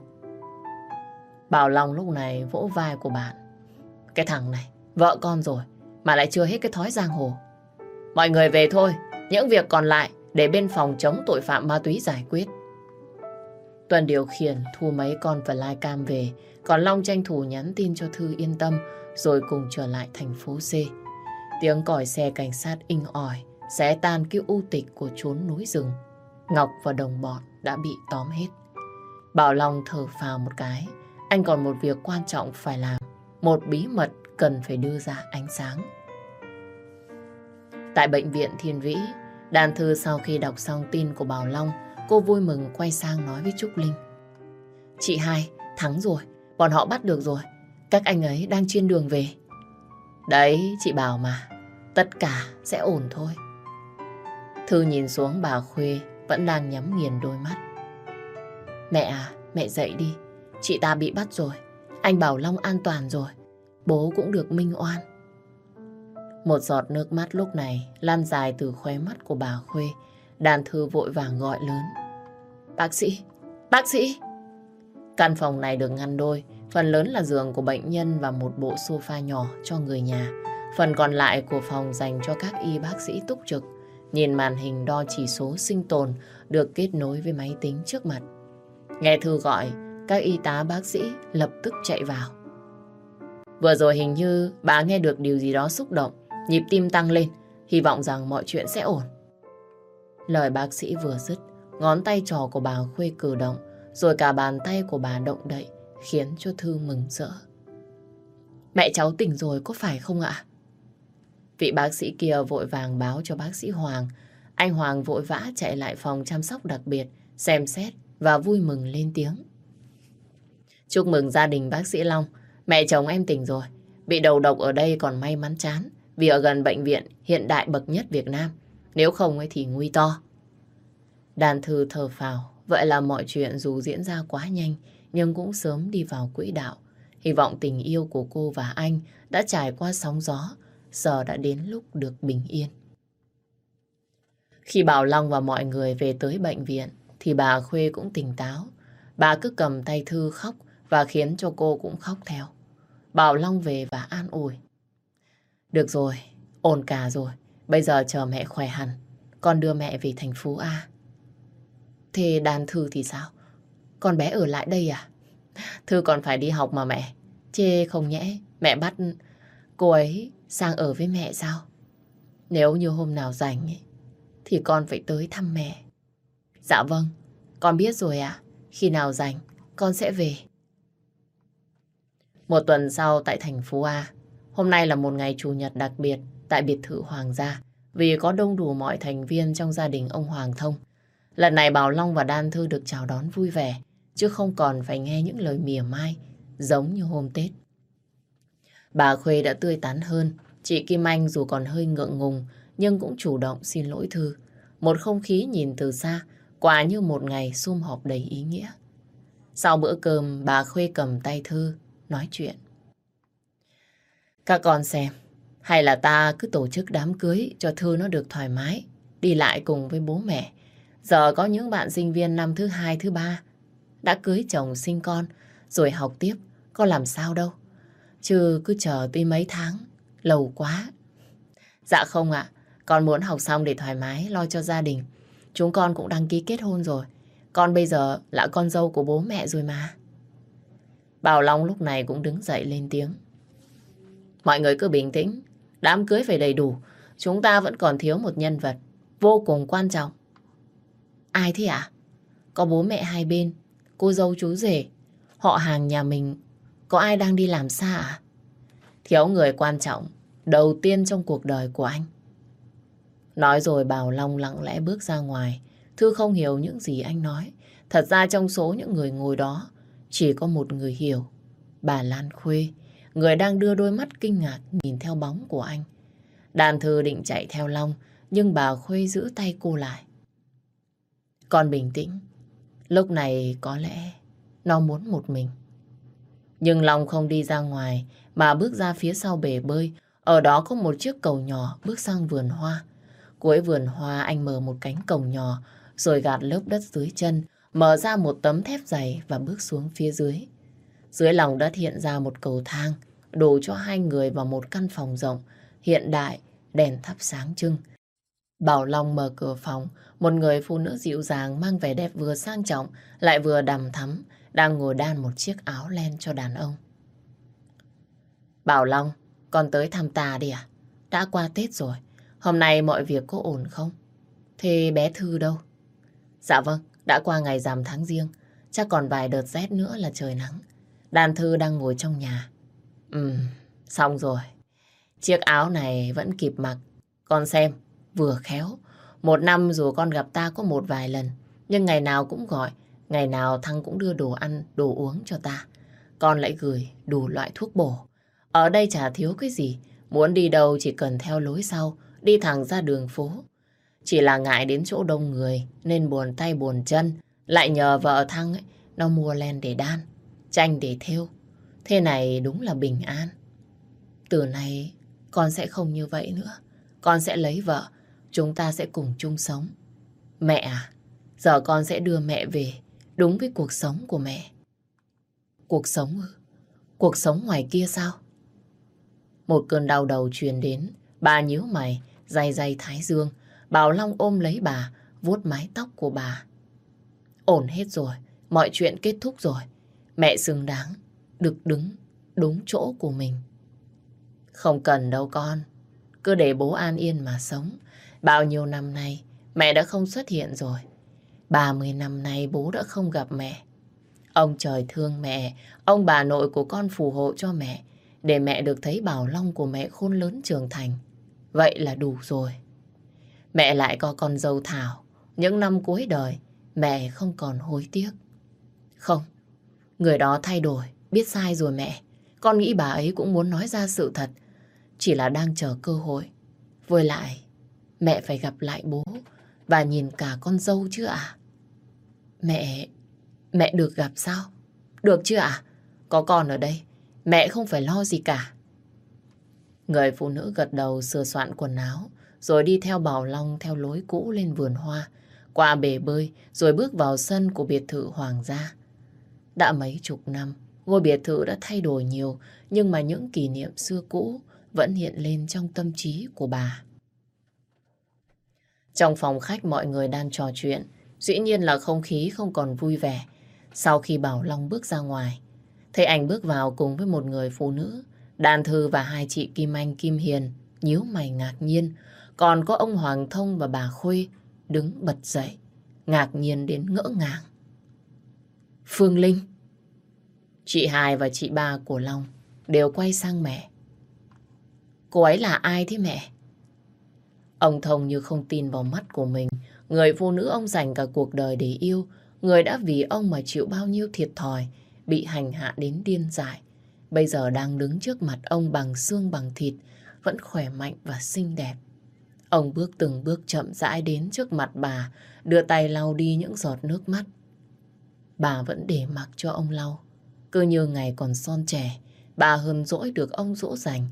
A: Bảo Long lúc này vỗ vai của bạn. Cái thằng này, vợ con rồi, mà lại chưa hết cái thói giang hồ. Mọi người về thôi, những việc còn lại để bên phòng chống tội phạm ma túy giải quyết. Tuần điều khiển thu mấy con flycam về, còn Long tranh thủ nhắn tin cho Thư yên tâm, rồi cùng trở lại thành phố C. Tiếng còi xe cảnh sát inh ỏi, sẽ tan cái u tịch của chốn núi rừng. Ngọc và đồng bọn đã bị tóm hết. Bảo Long thở phào một cái, anh còn một việc quan trọng phải làm, một bí mật cần phải đưa ra ánh sáng. Tại bệnh viện Thiên Vĩ, Đàn Thư sau khi đọc xong tin của Bảo Long, cô vui mừng quay sang nói với Trúc Linh. Chị hai, thắng rồi, bọn họ bắt được rồi, các anh ấy đang trên đường về. Đấy, chị bảo mà, tất cả sẽ ổn thôi. Thư nhìn xuống bà Khuê vẫn đang nhắm nghiền đôi mắt. Mẹ à, mẹ dậy đi, chị ta bị bắt rồi, anh Bảo Long an toàn rồi, bố cũng được minh oan. Một giọt nước mắt lúc này lan dài từ khóe mắt của bà Khuê. Đàn thư vội vàng gọi lớn. Bác sĩ! Bác sĩ! Căn phòng này được ngăn đôi. Phần lớn là giường của bệnh nhân và một bộ sofa nhỏ cho người nhà. Phần còn lại của phòng dành cho các y bác sĩ túc trực. Nhìn màn hình đo chỉ số sinh tồn được kết nối với máy tính trước mặt. Nghe thư gọi, các y tá bác sĩ lập tức chạy vào. Vừa rồi hình như bà nghe được điều gì đó xúc động. Nhịp tim tăng lên, hy vọng rằng mọi chuyện sẽ ổn. Lời bác sĩ vừa dứt, ngón tay trò của bà Khuê cử động, rồi cả bàn tay của bà động đậy, khiến cho Thư mừng rỡ. Mẹ cháu tỉnh rồi có phải không ạ? Vị bác sĩ kia vội vàng báo cho bác sĩ Hoàng. Anh Hoàng vội vã chạy lại phòng chăm sóc đặc biệt, xem xét và vui mừng lên tiếng. Chúc mừng gia đình bác sĩ Long. Mẹ chồng em tỉnh rồi. Bị đầu độc ở đây còn may mắn chán vì ở gần bệnh viện hiện đại bậc nhất Việt Nam. Nếu không ấy thì nguy to. Đàn thư thở phào, vậy là mọi chuyện dù diễn ra quá nhanh nhưng cũng sớm đi vào quỹ đạo. Hy vọng tình yêu của cô và anh đã trải qua sóng gió, giờ đã đến lúc được bình yên. Khi Bảo Long và mọi người về tới bệnh viện thì bà Khuê cũng tỉnh táo. Bà cứ cầm tay Thư khóc và khiến cho cô cũng khóc theo. Bảo Long về và an ủi. Được rồi, ổn cả rồi. Bây giờ chờ mẹ khỏe hẳn. Con đưa mẹ về thành phố A. Thế đàn Thư thì sao? Con bé ở lại đây à? Thư còn phải đi học mà mẹ. Chê không nhẽ mẹ bắt cô ấy sang ở với mẹ sao? Nếu như hôm nào rảnh ấy, thì con phải tới thăm mẹ. Dạ vâng, con biết rồi ạ. Khi nào rảnh, con sẽ về. Một tuần sau tại thành phố A, Hôm nay là một ngày Chủ nhật đặc biệt tại biệt thự Hoàng gia vì có đông đủ mọi thành viên trong gia đình ông Hoàng Thông. Lần này Bảo Long và Đan Thư được chào đón vui vẻ chứ không còn phải nghe những lời mỉa mai giống như hôm Tết. Bà Khuê đã tươi tắn hơn, chị Kim Anh dù còn hơi ngượng ngùng nhưng cũng chủ động xin lỗi Thư. Một không khí nhìn từ xa, quả như một ngày sum họp đầy ý nghĩa. Sau bữa cơm, bà Khuê cầm tay Thư, nói chuyện. Các con xem, hay là ta cứ tổ chức đám cưới cho Thư nó được thoải mái, đi lại cùng với bố mẹ. Giờ có những bạn sinh viên năm thứ hai, thứ ba đã cưới chồng sinh con rồi học tiếp, có làm sao đâu. Chứ cứ chờ tuy mấy tháng, lâu quá. Dạ không ạ, con muốn học xong để thoải mái lo cho gia đình. Chúng con cũng đăng ký kết hôn rồi. Con bây giờ là con dâu của bố mẹ rồi mà. Bảo Long lúc này cũng đứng dậy lên tiếng. Mọi người cứ bình tĩnh. Đám cưới phải đầy đủ. Chúng ta vẫn còn thiếu một nhân vật vô cùng quan trọng. Ai thế ạ? Có bố mẹ hai bên, cô dâu chú rể, họ hàng nhà mình, có ai đang đi làm xa à? Thiếu người quan trọng, đầu tiên trong cuộc đời của anh. Nói rồi Bảo Long lặng lẽ bước ra ngoài. Thư không hiểu những gì anh nói. Thật ra trong số những người ngồi đó, chỉ có một người hiểu. Bà Lan Khuê, người đang đưa đôi mắt kinh ngạc nhìn theo bóng của anh. Đàn thư định chạy theo Long, nhưng bà Khuê giữ tay cô lại. Con bình tĩnh, lúc này có lẽ nó muốn một mình. Nhưng Long không đi ra ngoài, mà bước ra phía sau bể bơi. Ở đó có một chiếc cầu nhỏ bước sang vườn hoa. Cuối vườn hoa anh mở một cánh cổng nhỏ, rồi gạt lớp đất dưới chân, mở ra một tấm thép dày và bước xuống phía dưới. Dưới lòng đất hiện ra một cầu thang, đủ cho hai người vào một căn phòng rộng, hiện đại, đèn thắp sáng trưng. Bảo Long mở cửa phòng, một người phụ nữ dịu dàng mang vẻ đẹp vừa sang trọng, lại vừa đằm thắm, đang ngồi đan một chiếc áo len cho đàn ông. Bảo Long, con tới thăm ta đi à? Đã qua Tết rồi, hôm nay mọi việc có ổn không? Thế bé Thư đâu? Dạ vâng, đã qua ngày rằm tháng riêng, chắc còn vài đợt rét nữa là trời nắng. Đàn Thư đang ngồi trong nhà. Ừm, xong rồi. Chiếc áo này vẫn kịp mặc. Con xem, vừa khéo. Một năm dù con gặp ta có một vài lần, nhưng ngày nào cũng gọi, ngày nào Thăng cũng đưa đồ ăn, đồ uống cho ta. Con lại gửi đủ loại thuốc bổ. Ở đây chả thiếu cái gì, muốn đi đâu chỉ cần theo lối sau, đi thẳng ra đường phố. Chỉ là ngại đến chỗ đông người nên buồn tay buồn chân, lại nhờ vợ Thăng ấy, nó mua len để đan, tranh để thêu. Thế này đúng là bình an. Từ nay con sẽ không như vậy nữa. Con sẽ lấy vợ, chúng ta sẽ cùng chung sống. Mẹ à, giờ con sẽ đưa mẹ về, đúng với cuộc sống của mẹ. Cuộc sống ư? Cuộc sống ngoài kia sao? Một cơn đau đầu truyền đến, bà nhíu mày, day day thái dương. Bảo Long ôm lấy bà, vuốt mái tóc của bà. Ổn hết rồi, mọi chuyện kết thúc rồi. Mẹ xứng đáng, được đứng đúng chỗ của mình. Không cần đâu con, cứ để bố an yên mà sống. Bao nhiêu năm nay, mẹ đã không xuất hiện rồi. 30 năm nay bố đã không gặp mẹ. Ông trời thương mẹ, ông bà nội của con phù hộ cho mẹ, để mẹ được thấy bảo long của mẹ khôn lớn trưởng thành. Vậy là đủ rồi. Mẹ lại có con dâu Thảo, những năm cuối đời, mẹ không còn hối tiếc. Không, người đó thay đổi, biết sai rồi mẹ. Con nghĩ bà ấy cũng muốn nói ra sự thật, chỉ là đang chờ cơ hội. Với lại, mẹ phải gặp lại bố và nhìn cả con dâu chứ ạ? Mẹ, mẹ được gặp sao? Được chưa ạ? Có con ở đây, mẹ không phải lo gì cả. Người phụ nữ gật đầu sửa soạn quần áo, rồi đi theo Bảo Long theo lối cũ lên vườn hoa, qua bể bơi, rồi bước vào sân của biệt thự hoàng gia. Đã mấy chục năm, ngôi biệt thự đã thay đổi nhiều, nhưng mà những kỷ niệm xưa cũ vẫn hiện lên trong tâm trí của bà. Trong phòng khách mọi người đang trò chuyện, dĩ nhiên là không khí không còn vui vẻ. Sau khi Bảo Long bước ra ngoài, thấy anh bước vào cùng với một người phụ nữ, Đàn Thư và hai chị Kim Anh Kim Hiền nhíu mày ngạc nhiên, còn có ông Hoàng Thông và bà Khuê đứng bật dậy, ngạc nhiên đến ngỡ ngàng. Phương Linh Chị hai và chị ba của Long đều quay sang mẹ. Cô ấy là ai thế mẹ? Ông Thông như không tin vào mắt của mình. Người phụ nữ ông dành cả cuộc đời để yêu. Người đã vì ông mà chịu bao nhiêu thiệt thòi, bị hành hạ đến điên dại. Bây giờ đang đứng trước mặt ông bằng xương bằng thịt, vẫn khỏe mạnh và xinh đẹp. Ông bước từng bước chậm rãi đến trước mặt bà, đưa tay lau đi những giọt nước mắt. Bà vẫn để mặc cho ông lau. Cứ như ngày còn son trẻ, bà hơn dỗi được ông dỗ dành.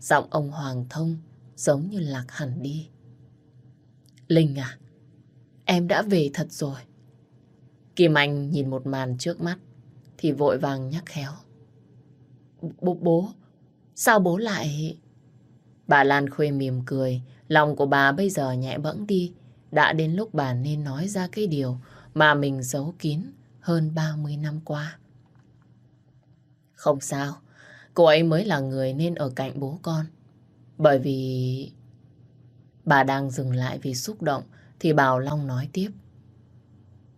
A: Giọng ông Hoàng Thông giống như lạc hẳn đi. Linh à, em đã về thật rồi. Kim Anh nhìn một màn trước mắt thì vội vàng nhắc khéo. Bố, bố, sao bố lại... Bà Lan Khuê mỉm cười, lòng của bà bây giờ nhẹ bẫng đi. Đã đến lúc bà nên nói ra cái điều mà mình giấu kín hơn 30 năm qua. Không sao, cô ấy mới là người nên ở cạnh bố con. Bởi vì... Bà đang dừng lại vì xúc động thì Bảo Long nói tiếp.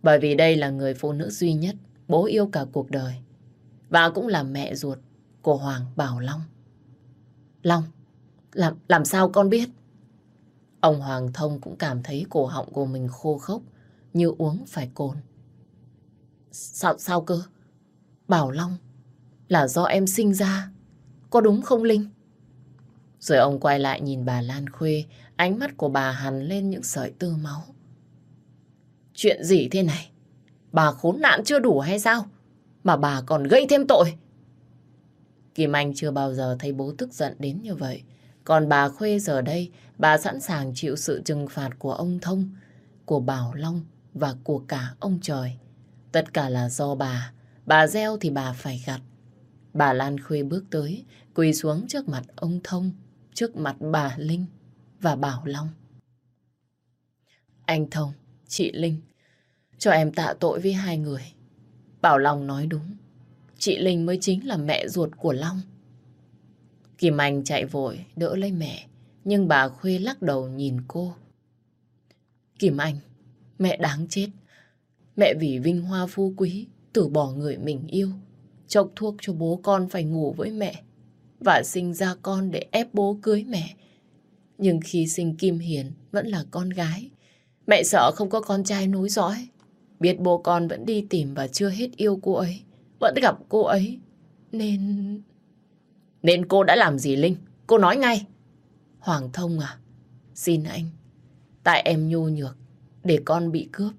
A: Bởi vì đây là người phụ nữ duy nhất bố yêu cả cuộc đời. Và cũng là mẹ ruột của Hoàng Bảo Long. Long, làm, làm sao con biết? Ông Hoàng Thông cũng cảm thấy cổ họng của mình khô khốc, như uống phải cồn. Sao, sao cơ? Bảo Long, là do em sinh ra, có đúng không Linh? Rồi ông quay lại nhìn bà Lan Khuê, ánh mắt của bà hằn lên những sợi tơ máu. Chuyện gì thế này? Bà khốn nạn chưa đủ hay sao? Mà bà còn gây thêm tội. Kim Anh chưa bao giờ thấy bố tức giận đến như vậy. Còn bà Khuê giờ đây, bà sẵn sàng chịu sự trừng phạt của ông Thông, của Bảo Long và của cả ông trời. Tất cả là do bà. Bà gieo thì bà phải gặt. Bà Lan Khuê bước tới, quỳ xuống trước mặt ông Thông, trước mặt bà Linh và Bảo Long. Anh Thông, chị Linh, cho em tạ tội với hai người. Bảo Long nói đúng. Chị Linh mới chính là mẹ ruột của Long. Kim Anh chạy vội đỡ lấy mẹ, nhưng bà Khuê lắc đầu nhìn cô. Kim Anh, mẹ đáng chết. Mẹ vì vinh hoa phú quý, từ bỏ người mình yêu, chọc thuốc cho bố con phải ngủ với mẹ và sinh ra con để ép bố cưới mẹ. Nhưng khi sinh Kim Hiền vẫn là con gái, mẹ sợ không có con trai nối dõi. Biết bố con vẫn đi tìm và chưa hết yêu cô ấy, vẫn gặp cô ấy, nên... Nên cô đã làm gì Linh? Cô nói ngay. Hoàng Thông à, xin anh, tại em nhu nhược, để con bị cướp.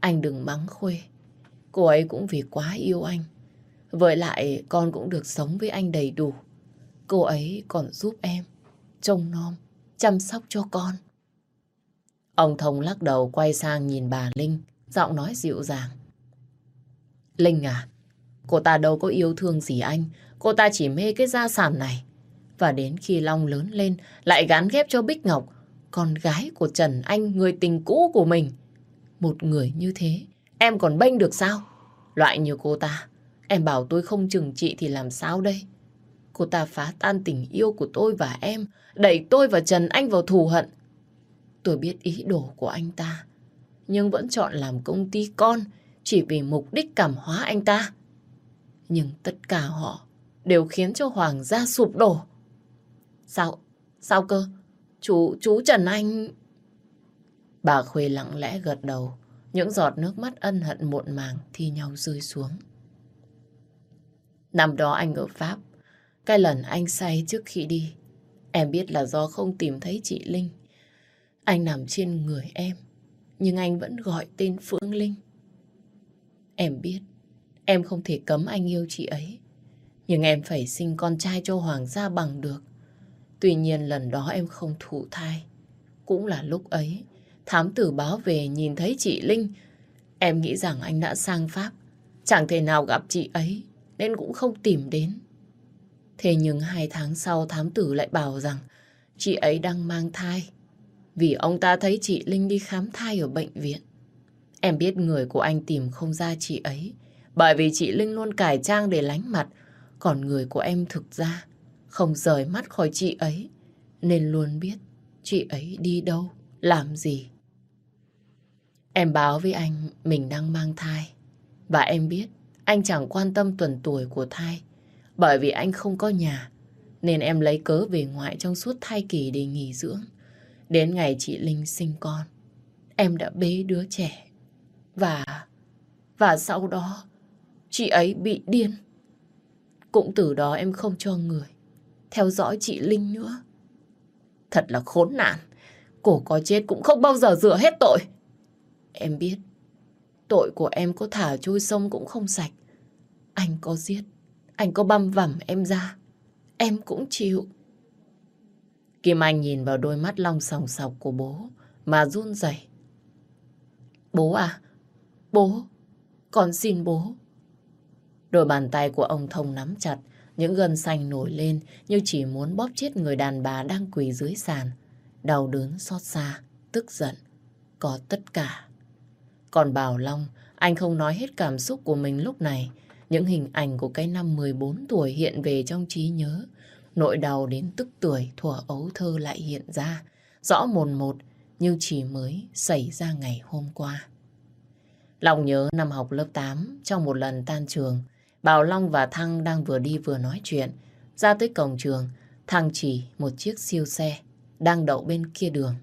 A: Anh đừng mắng Khuê. Cô ấy cũng vì quá yêu anh. Với lại con cũng được sống với anh đầy đủ. Cô ấy còn giúp em trông nom, chăm sóc cho con. Ông Thông lắc đầu quay sang nhìn bà Linh, giọng nói dịu dàng. Linh à, cô ta đâu có yêu thương gì anh, cô ta chỉ mê cái gia sản này. Và đến khi Long lớn lên, lại gán ghép cho Bích Ngọc, con gái của Trần Anh, người tình cũ của mình. Một người như thế, em còn bênh được sao? Loại như cô ta, em bảo tôi không chừng trị thì làm sao đây? Cô ta phá tan tình yêu của tôi và em, đẩy tôi và Trần Anh vào thù hận. Tôi biết ý đồ của anh ta, nhưng vẫn chọn làm công ty con chỉ vì mục đích cảm hóa anh ta. Nhưng tất cả họ đều khiến cho Hoàng gia sụp đổ. Sao? Sao cơ? Chú, chú Trần Anh... Bà Khuê lặng lẽ gật đầu, những giọt nước mắt ân hận muộn màng thi nhau rơi xuống. Năm đó anh ở Pháp, cái lần anh say trước khi đi, em biết là do không tìm thấy chị Linh. Anh nằm trên người em, nhưng anh vẫn gọi tên Phương Linh. Em biết, em không thể cấm anh yêu chị ấy. Nhưng em phải sinh con trai cho Hoàng gia bằng được. Tuy nhiên lần đó em không thụ thai. Cũng là lúc ấy, thám tử báo về nhìn thấy chị Linh. Em nghĩ rằng anh đã sang Pháp. Chẳng thể nào gặp chị ấy, nên cũng không tìm đến. Thế nhưng hai tháng sau thám tử lại bảo rằng chị ấy đang mang thai. Vì ông ta thấy chị Linh đi khám thai ở bệnh viện. Em biết người của anh tìm không ra chị ấy. Bởi vì chị Linh luôn cải trang để lánh mặt. Còn người của em thực ra không rời mắt khỏi chị ấy. Nên luôn biết chị ấy đi đâu, làm gì. Em báo với anh mình đang mang thai. Và em biết anh chẳng quan tâm tuần tuổi của thai. Bởi vì anh không có nhà, nên em lấy cớ về ngoại trong suốt thai kỳ để nghỉ dưỡng. Đến ngày chị Linh sinh con, em đã bế đứa trẻ. Và... và sau đó, chị ấy bị điên. Cũng từ đó em không cho người theo dõi chị Linh nữa. Thật là khốn nạn. Cổ có chết cũng không bao giờ rửa hết tội. Em biết, tội của em có thả trôi sông cũng không sạch. Anh có giết, anh có băm vẩm em ra, em cũng chịu. Kim Anh nhìn vào đôi mắt long sòng sọc của bố mà run rẩy. Bố à, bố, con xin bố. Đôi bàn tay của ông Thông nắm chặt, những gân xanh nổi lên như chỉ muốn bóp chết người đàn bà đang quỳ dưới sàn. Đau đớn xót xa, tức giận, có tất cả. Còn Bảo Long, anh không nói hết cảm xúc của mình lúc này những hình ảnh của cái năm 14 tuổi hiện về trong trí nhớ. Nỗi đau đến tức tuổi thuở ấu thơ lại hiện ra. Rõ mồn một như chỉ mới xảy ra ngày hôm qua. Lòng nhớ năm học lớp 8 trong một lần tan trường. Bảo Long và Thăng đang vừa đi vừa nói chuyện. Ra tới cổng trường, Thăng chỉ một chiếc siêu xe đang đậu bên kia đường.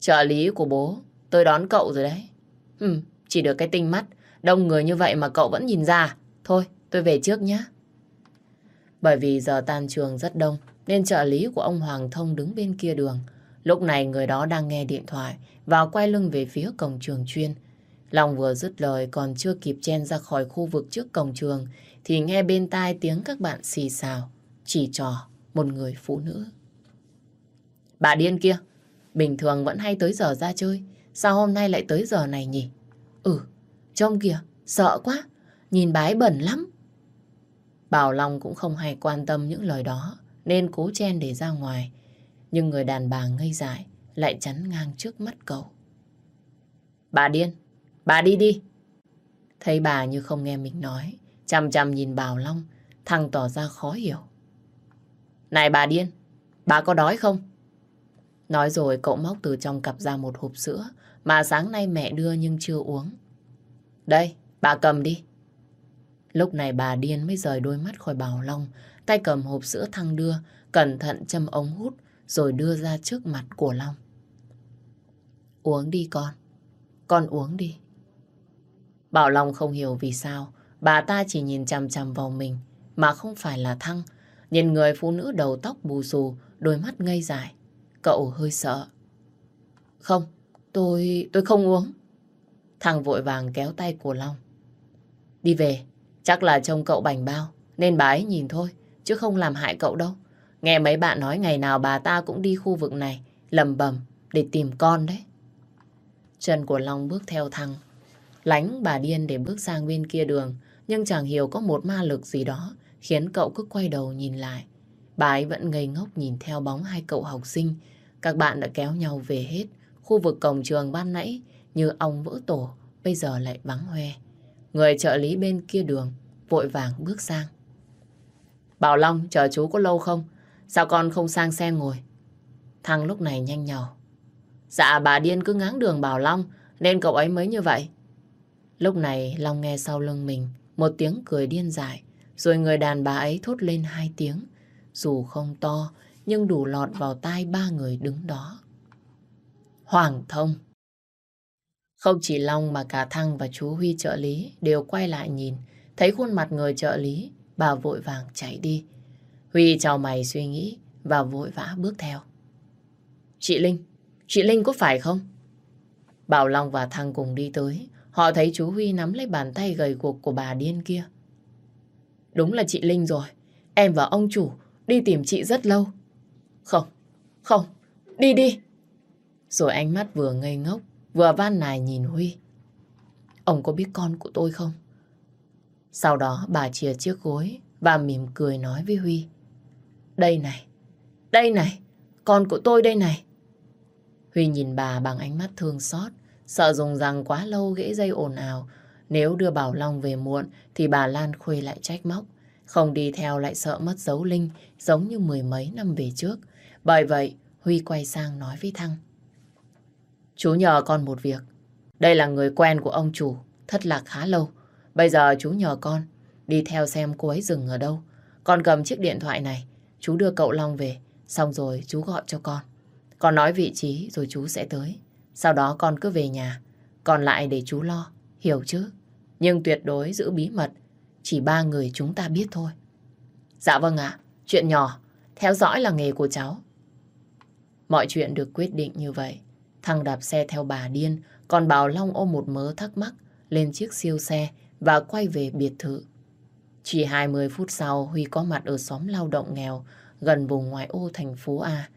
A: Trợ lý của bố, tôi đón cậu rồi đấy. Ừ, chỉ được cái tinh mắt Đông người như vậy mà cậu vẫn nhìn ra. Thôi, tôi về trước nhé. Bởi vì giờ tan trường rất đông, nên trợ lý của ông Hoàng Thông đứng bên kia đường. Lúc này người đó đang nghe điện thoại và quay lưng về phía cổng trường chuyên. Long vừa dứt lời còn chưa kịp chen ra khỏi khu vực trước cổng trường thì nghe bên tai tiếng các bạn xì xào, chỉ trò một người phụ nữ. Bà điên kia, bình thường vẫn hay tới giờ ra chơi, sao hôm nay lại tới giờ này nhỉ? Ừ, Trông kìa, sợ quá, nhìn bái bẩn lắm. Bảo Long cũng không hay quan tâm những lời đó, nên cố chen để ra ngoài. Nhưng người đàn bà ngây dại, lại chắn ngang trước mắt cậu. Bà điên, bà đi đi. Thấy bà như không nghe mình nói, chằm chằm nhìn Bảo Long, thằng tỏ ra khó hiểu. Này bà điên, bà có đói không? Nói rồi cậu móc từ trong cặp ra một hộp sữa mà sáng nay mẹ đưa nhưng chưa uống. Đây, bà cầm đi. Lúc này bà điên mới rời đôi mắt khỏi Bảo Long, tay cầm hộp sữa thăng đưa, cẩn thận châm ống hút rồi đưa ra trước mặt của Long. Uống đi con, con uống đi. Bảo Long không hiểu vì sao bà ta chỉ nhìn chằm chằm vào mình mà không phải là Thăng. Nhìn người phụ nữ đầu tóc bù xù, đôi mắt ngây dài. Cậu hơi sợ. Không, tôi... tôi không uống. Thằng vội vàng kéo tay của Long. Đi về, chắc là trông cậu bảnh bao, nên bà ấy nhìn thôi, chứ không làm hại cậu đâu. Nghe mấy bạn nói ngày nào bà ta cũng đi khu vực này, lầm bầm để tìm con đấy. Chân của Long bước theo thằng, lánh bà điên để bước sang bên kia đường, nhưng chẳng hiểu có một ma lực gì đó khiến cậu cứ quay đầu nhìn lại. Bà ấy vẫn ngây ngốc nhìn theo bóng hai cậu học sinh. Các bạn đã kéo nhau về hết. Khu vực cổng trường ban nãy như ong vỡ tổ, bây giờ lại vắng hoe. Người trợ lý bên kia đường vội vàng bước sang. Bảo Long, chờ chú có lâu không? Sao con không sang xe ngồi? Thằng lúc này nhanh nhỏ. Dạ bà điên cứ ngáng đường Bảo Long nên cậu ấy mới như vậy. Lúc này Long nghe sau lưng mình một tiếng cười điên dại rồi người đàn bà ấy thốt lên hai tiếng dù không to nhưng đủ lọt vào tai ba người đứng đó. Hoàng thông không chỉ Long mà cả Thăng và chú Huy trợ lý đều quay lại nhìn thấy khuôn mặt người trợ lý bà vội vàng chạy đi. Huy chào mày suy nghĩ và vội vã bước theo. Chị Linh, chị Linh có phải không? Bảo Long và Thăng cùng đi tới. Họ thấy chú Huy nắm lấy bàn tay gầy guộc của bà điên kia. Đúng là chị Linh rồi. Em và ông chủ đi tìm chị rất lâu. Không, không, đi đi. Rồi ánh mắt vừa ngây ngốc, vừa van nài nhìn Huy. Ông có biết con của tôi không? Sau đó bà chia chiếc gối và mỉm cười nói với Huy. Đây này, đây này, con của tôi đây này. Huy nhìn bà bằng ánh mắt thương xót, sợ dùng rằng quá lâu gãy dây ồn ào. Nếu đưa Bảo Long về muộn thì bà Lan Khuê lại trách móc. Không đi theo lại sợ mất dấu Linh giống như mười mấy năm về trước. Bởi vậy, Huy quay sang nói với Thăng. Chú nhờ con một việc. Đây là người quen của ông chủ, thất lạc khá lâu. Bây giờ chú nhờ con đi theo xem cô ấy dừng ở đâu. Con cầm chiếc điện thoại này, chú đưa cậu Long về, xong rồi chú gọi cho con. Con nói vị trí rồi chú sẽ tới. Sau đó con cứ về nhà, còn lại để chú lo, hiểu chứ? Nhưng tuyệt đối giữ bí mật, chỉ ba người chúng ta biết thôi. Dạ vâng ạ, chuyện nhỏ, theo dõi là nghề của cháu. Mọi chuyện được quyết định như vậy. Thằng đạp xe theo bà điên, còn Bảo Long ôm một mớ thắc mắc lên chiếc siêu xe và quay về biệt thự. Chỉ 20 phút sau, Huy có mặt ở xóm lao động nghèo gần vùng ngoại ô thành phố A.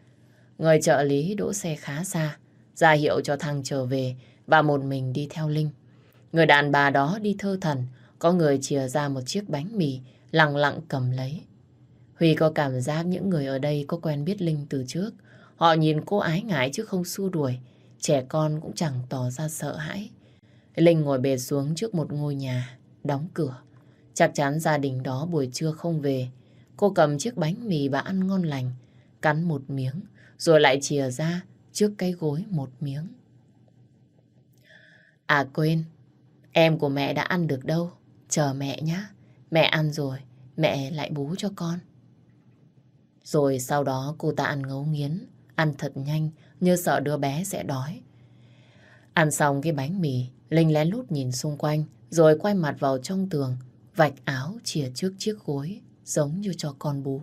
A: Người trợ lý đỗ xe khá xa, ra hiệu cho thằng trở về và một mình đi theo Linh. Người đàn bà đó đi thơ thần, có người chìa ra một chiếc bánh mì, lặng lặng cầm lấy. Huy có cảm giác những người ở đây có quen biết Linh từ trước. Họ nhìn cô ái ngại chứ không xua đuổi. Trẻ con cũng chẳng tỏ ra sợ hãi. Linh ngồi bệt xuống trước một ngôi nhà, đóng cửa. Chắc chắn gia đình đó buổi trưa không về. Cô cầm chiếc bánh mì và ăn ngon lành, cắn một miếng, rồi lại chìa ra trước cái gối một miếng. À quên, em của mẹ đã ăn được đâu. Chờ mẹ nhé. Mẹ ăn rồi, mẹ lại bú cho con. Rồi sau đó cô ta ăn ngấu nghiến, ăn thật nhanh như sợ đứa bé sẽ đói. Ăn xong cái bánh mì, Linh lén lút nhìn xung quanh rồi quay mặt vào trong tường, vạch áo chìa trước chiếc gối giống như cho con bú.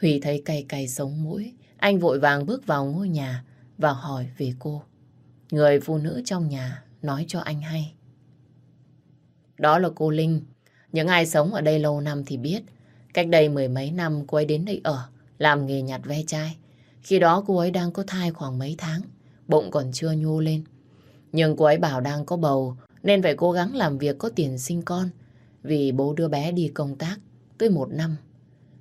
A: Huy thấy cay cay sống mũi, anh vội vàng bước vào ngôi nhà và hỏi về cô. Người phụ nữ trong nhà nói cho anh hay. Đó là cô Linh. Những ai sống ở đây lâu năm thì biết. Cách đây mười mấy năm cô ấy đến đây ở, làm nghề nhặt ve chai. Khi đó cô ấy đang có thai khoảng mấy tháng, bụng còn chưa nhô lên. Nhưng cô ấy bảo đang có bầu, nên phải cố gắng làm việc có tiền sinh con. Vì bố đưa bé đi công tác tới một năm.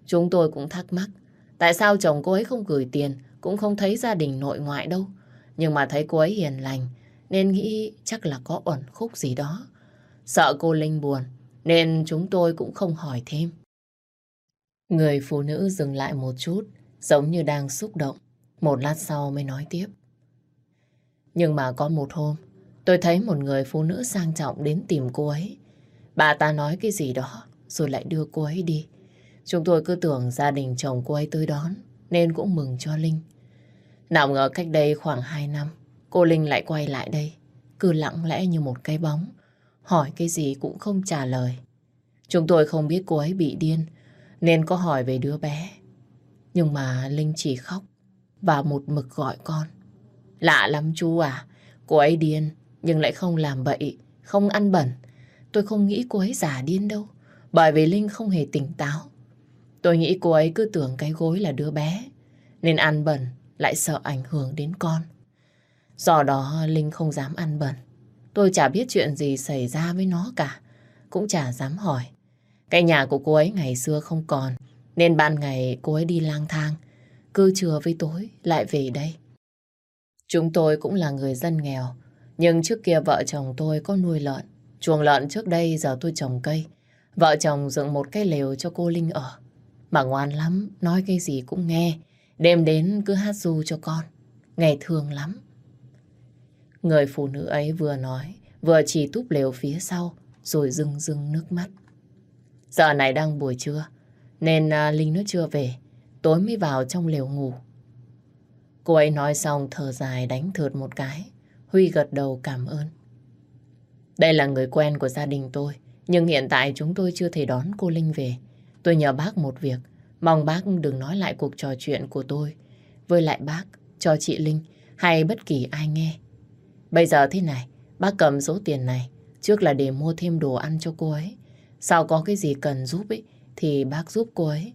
A: Chúng tôi cũng thắc mắc, tại sao chồng cô ấy không gửi tiền, cũng không thấy gia đình nội ngoại đâu. Nhưng mà thấy cô ấy hiền lành, nên nghĩ chắc là có ẩn khúc gì đó. Sợ cô Linh buồn, nên chúng tôi cũng không hỏi thêm. Người phụ nữ dừng lại một chút, giống như đang xúc động. Một lát sau mới nói tiếp. Nhưng mà có một hôm, tôi thấy một người phụ nữ sang trọng đến tìm cô ấy. Bà ta nói cái gì đó, rồi lại đưa cô ấy đi. Chúng tôi cứ tưởng gia đình chồng cô ấy tới đón, nên cũng mừng cho Linh. Nào ngờ cách đây khoảng 2 năm, cô Linh lại quay lại đây, cứ lặng lẽ như một cái bóng, hỏi cái gì cũng không trả lời. Chúng tôi không biết cô ấy bị điên, nên có hỏi về đứa bé. Nhưng mà Linh chỉ khóc và một mực gọi con. Lạ lắm chú à, cô ấy điên nhưng lại không làm bậy, không ăn bẩn. Tôi không nghĩ cô ấy giả điên đâu, bởi vì Linh không hề tỉnh táo. Tôi nghĩ cô ấy cứ tưởng cái gối là đứa bé, nên ăn bẩn lại sợ ảnh hưởng đến con. Do đó Linh không dám ăn bẩn. Tôi chả biết chuyện gì xảy ra với nó cả, cũng chả dám hỏi. Cái nhà của cô ấy ngày xưa không còn, nên ban ngày cô ấy đi lang thang, cứ trưa với tối lại về đây. Chúng tôi cũng là người dân nghèo, nhưng trước kia vợ chồng tôi có nuôi lợn. Chuồng lợn trước đây giờ tôi trồng cây. Vợ chồng dựng một cái lều cho cô Linh ở. Mà ngoan lắm, nói cái gì cũng nghe. Đêm đến cứ hát ru cho con. Nghe thương lắm. Người phụ nữ ấy vừa nói, vừa chỉ túp lều phía sau, rồi rưng rưng nước mắt. Giờ này đang buổi trưa, nên à, Linh nó chưa về. Tối mới vào trong lều ngủ. Cô ấy nói xong thở dài đánh thượt một cái. Huy gật đầu cảm ơn. Đây là người quen của gia đình tôi, nhưng hiện tại chúng tôi chưa thể đón cô Linh về. Tôi nhờ bác một việc, mong bác đừng nói lại cuộc trò chuyện của tôi với lại bác, cho chị Linh hay bất kỳ ai nghe. Bây giờ thế này, bác cầm số tiền này, trước là để mua thêm đồ ăn cho cô ấy. Sau có cái gì cần giúp ấy, thì bác giúp cô ấy.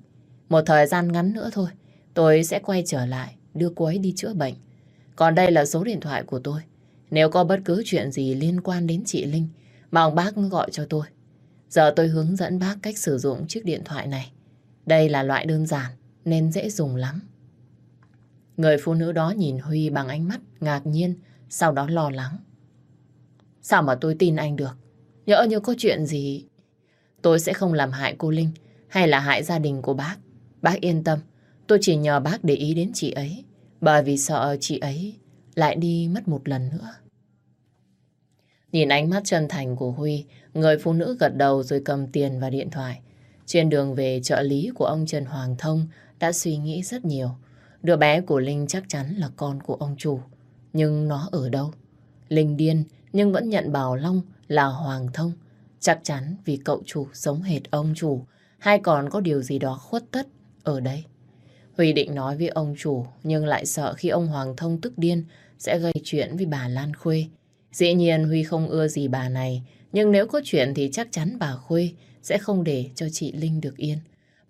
A: Một thời gian ngắn nữa thôi, tôi sẽ quay trở lại, đưa cô ấy đi chữa bệnh. Còn đây là số điện thoại của tôi. Nếu có bất cứ chuyện gì liên quan đến chị Linh, mong bác gọi cho tôi. Giờ tôi hướng dẫn bác cách sử dụng chiếc điện thoại này. Đây là loại đơn giản, nên dễ dùng lắm. Người phụ nữ đó nhìn Huy bằng ánh mắt ngạc nhiên, sau đó lo lắng. Sao mà tôi tin anh được? Nhỡ như có chuyện gì, tôi sẽ không làm hại cô Linh hay là hại gia đình của bác. Bác yên tâm, tôi chỉ nhờ bác để ý đến chị ấy, bởi vì sợ chị ấy lại đi mất một lần nữa. Nhìn ánh mắt chân thành của Huy, người phụ nữ gật đầu rồi cầm tiền và điện thoại. Trên đường về trợ lý của ông Trần Hoàng Thông đã suy nghĩ rất nhiều. Đứa bé của Linh chắc chắn là con của ông chủ. Nhưng nó ở đâu? Linh điên nhưng vẫn nhận Bảo Long là Hoàng Thông. Chắc chắn vì cậu chủ giống hệt ông chủ hay còn có điều gì đó khuất tất ở đây. Huy định nói với ông chủ, nhưng lại sợ khi ông Hoàng Thông tức điên, sẽ gây chuyện với bà Lan Khuê. Dĩ nhiên Huy không ưa gì bà này, nhưng nếu có chuyện thì chắc chắn bà Khuê sẽ không để cho chị Linh được yên.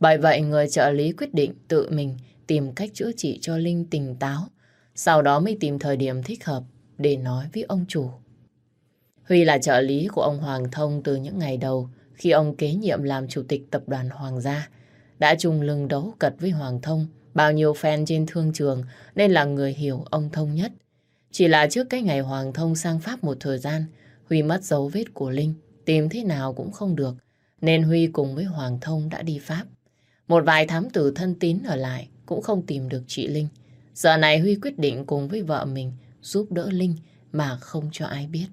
A: Bởi vậy người trợ lý quyết định tự mình tìm cách chữa trị cho Linh tỉnh táo, sau đó mới tìm thời điểm thích hợp để nói với ông chủ. Huy là trợ lý của ông Hoàng Thông từ những ngày đầu khi ông kế nhiệm làm chủ tịch tập đoàn Hoàng gia. Đã chung lưng đấu cật với Hoàng Thông, bao nhiêu fan trên thương trường nên là người hiểu ông Thông nhất. Chỉ là trước cái ngày Hoàng Thông sang Pháp một thời gian, Huy mất dấu vết của Linh, tìm thế nào cũng không được, nên Huy cùng với Hoàng Thông đã đi Pháp. Một vài thám tử thân tín ở lại cũng không tìm được chị Linh. Giờ này Huy quyết định cùng với vợ mình giúp đỡ Linh mà không cho ai biết.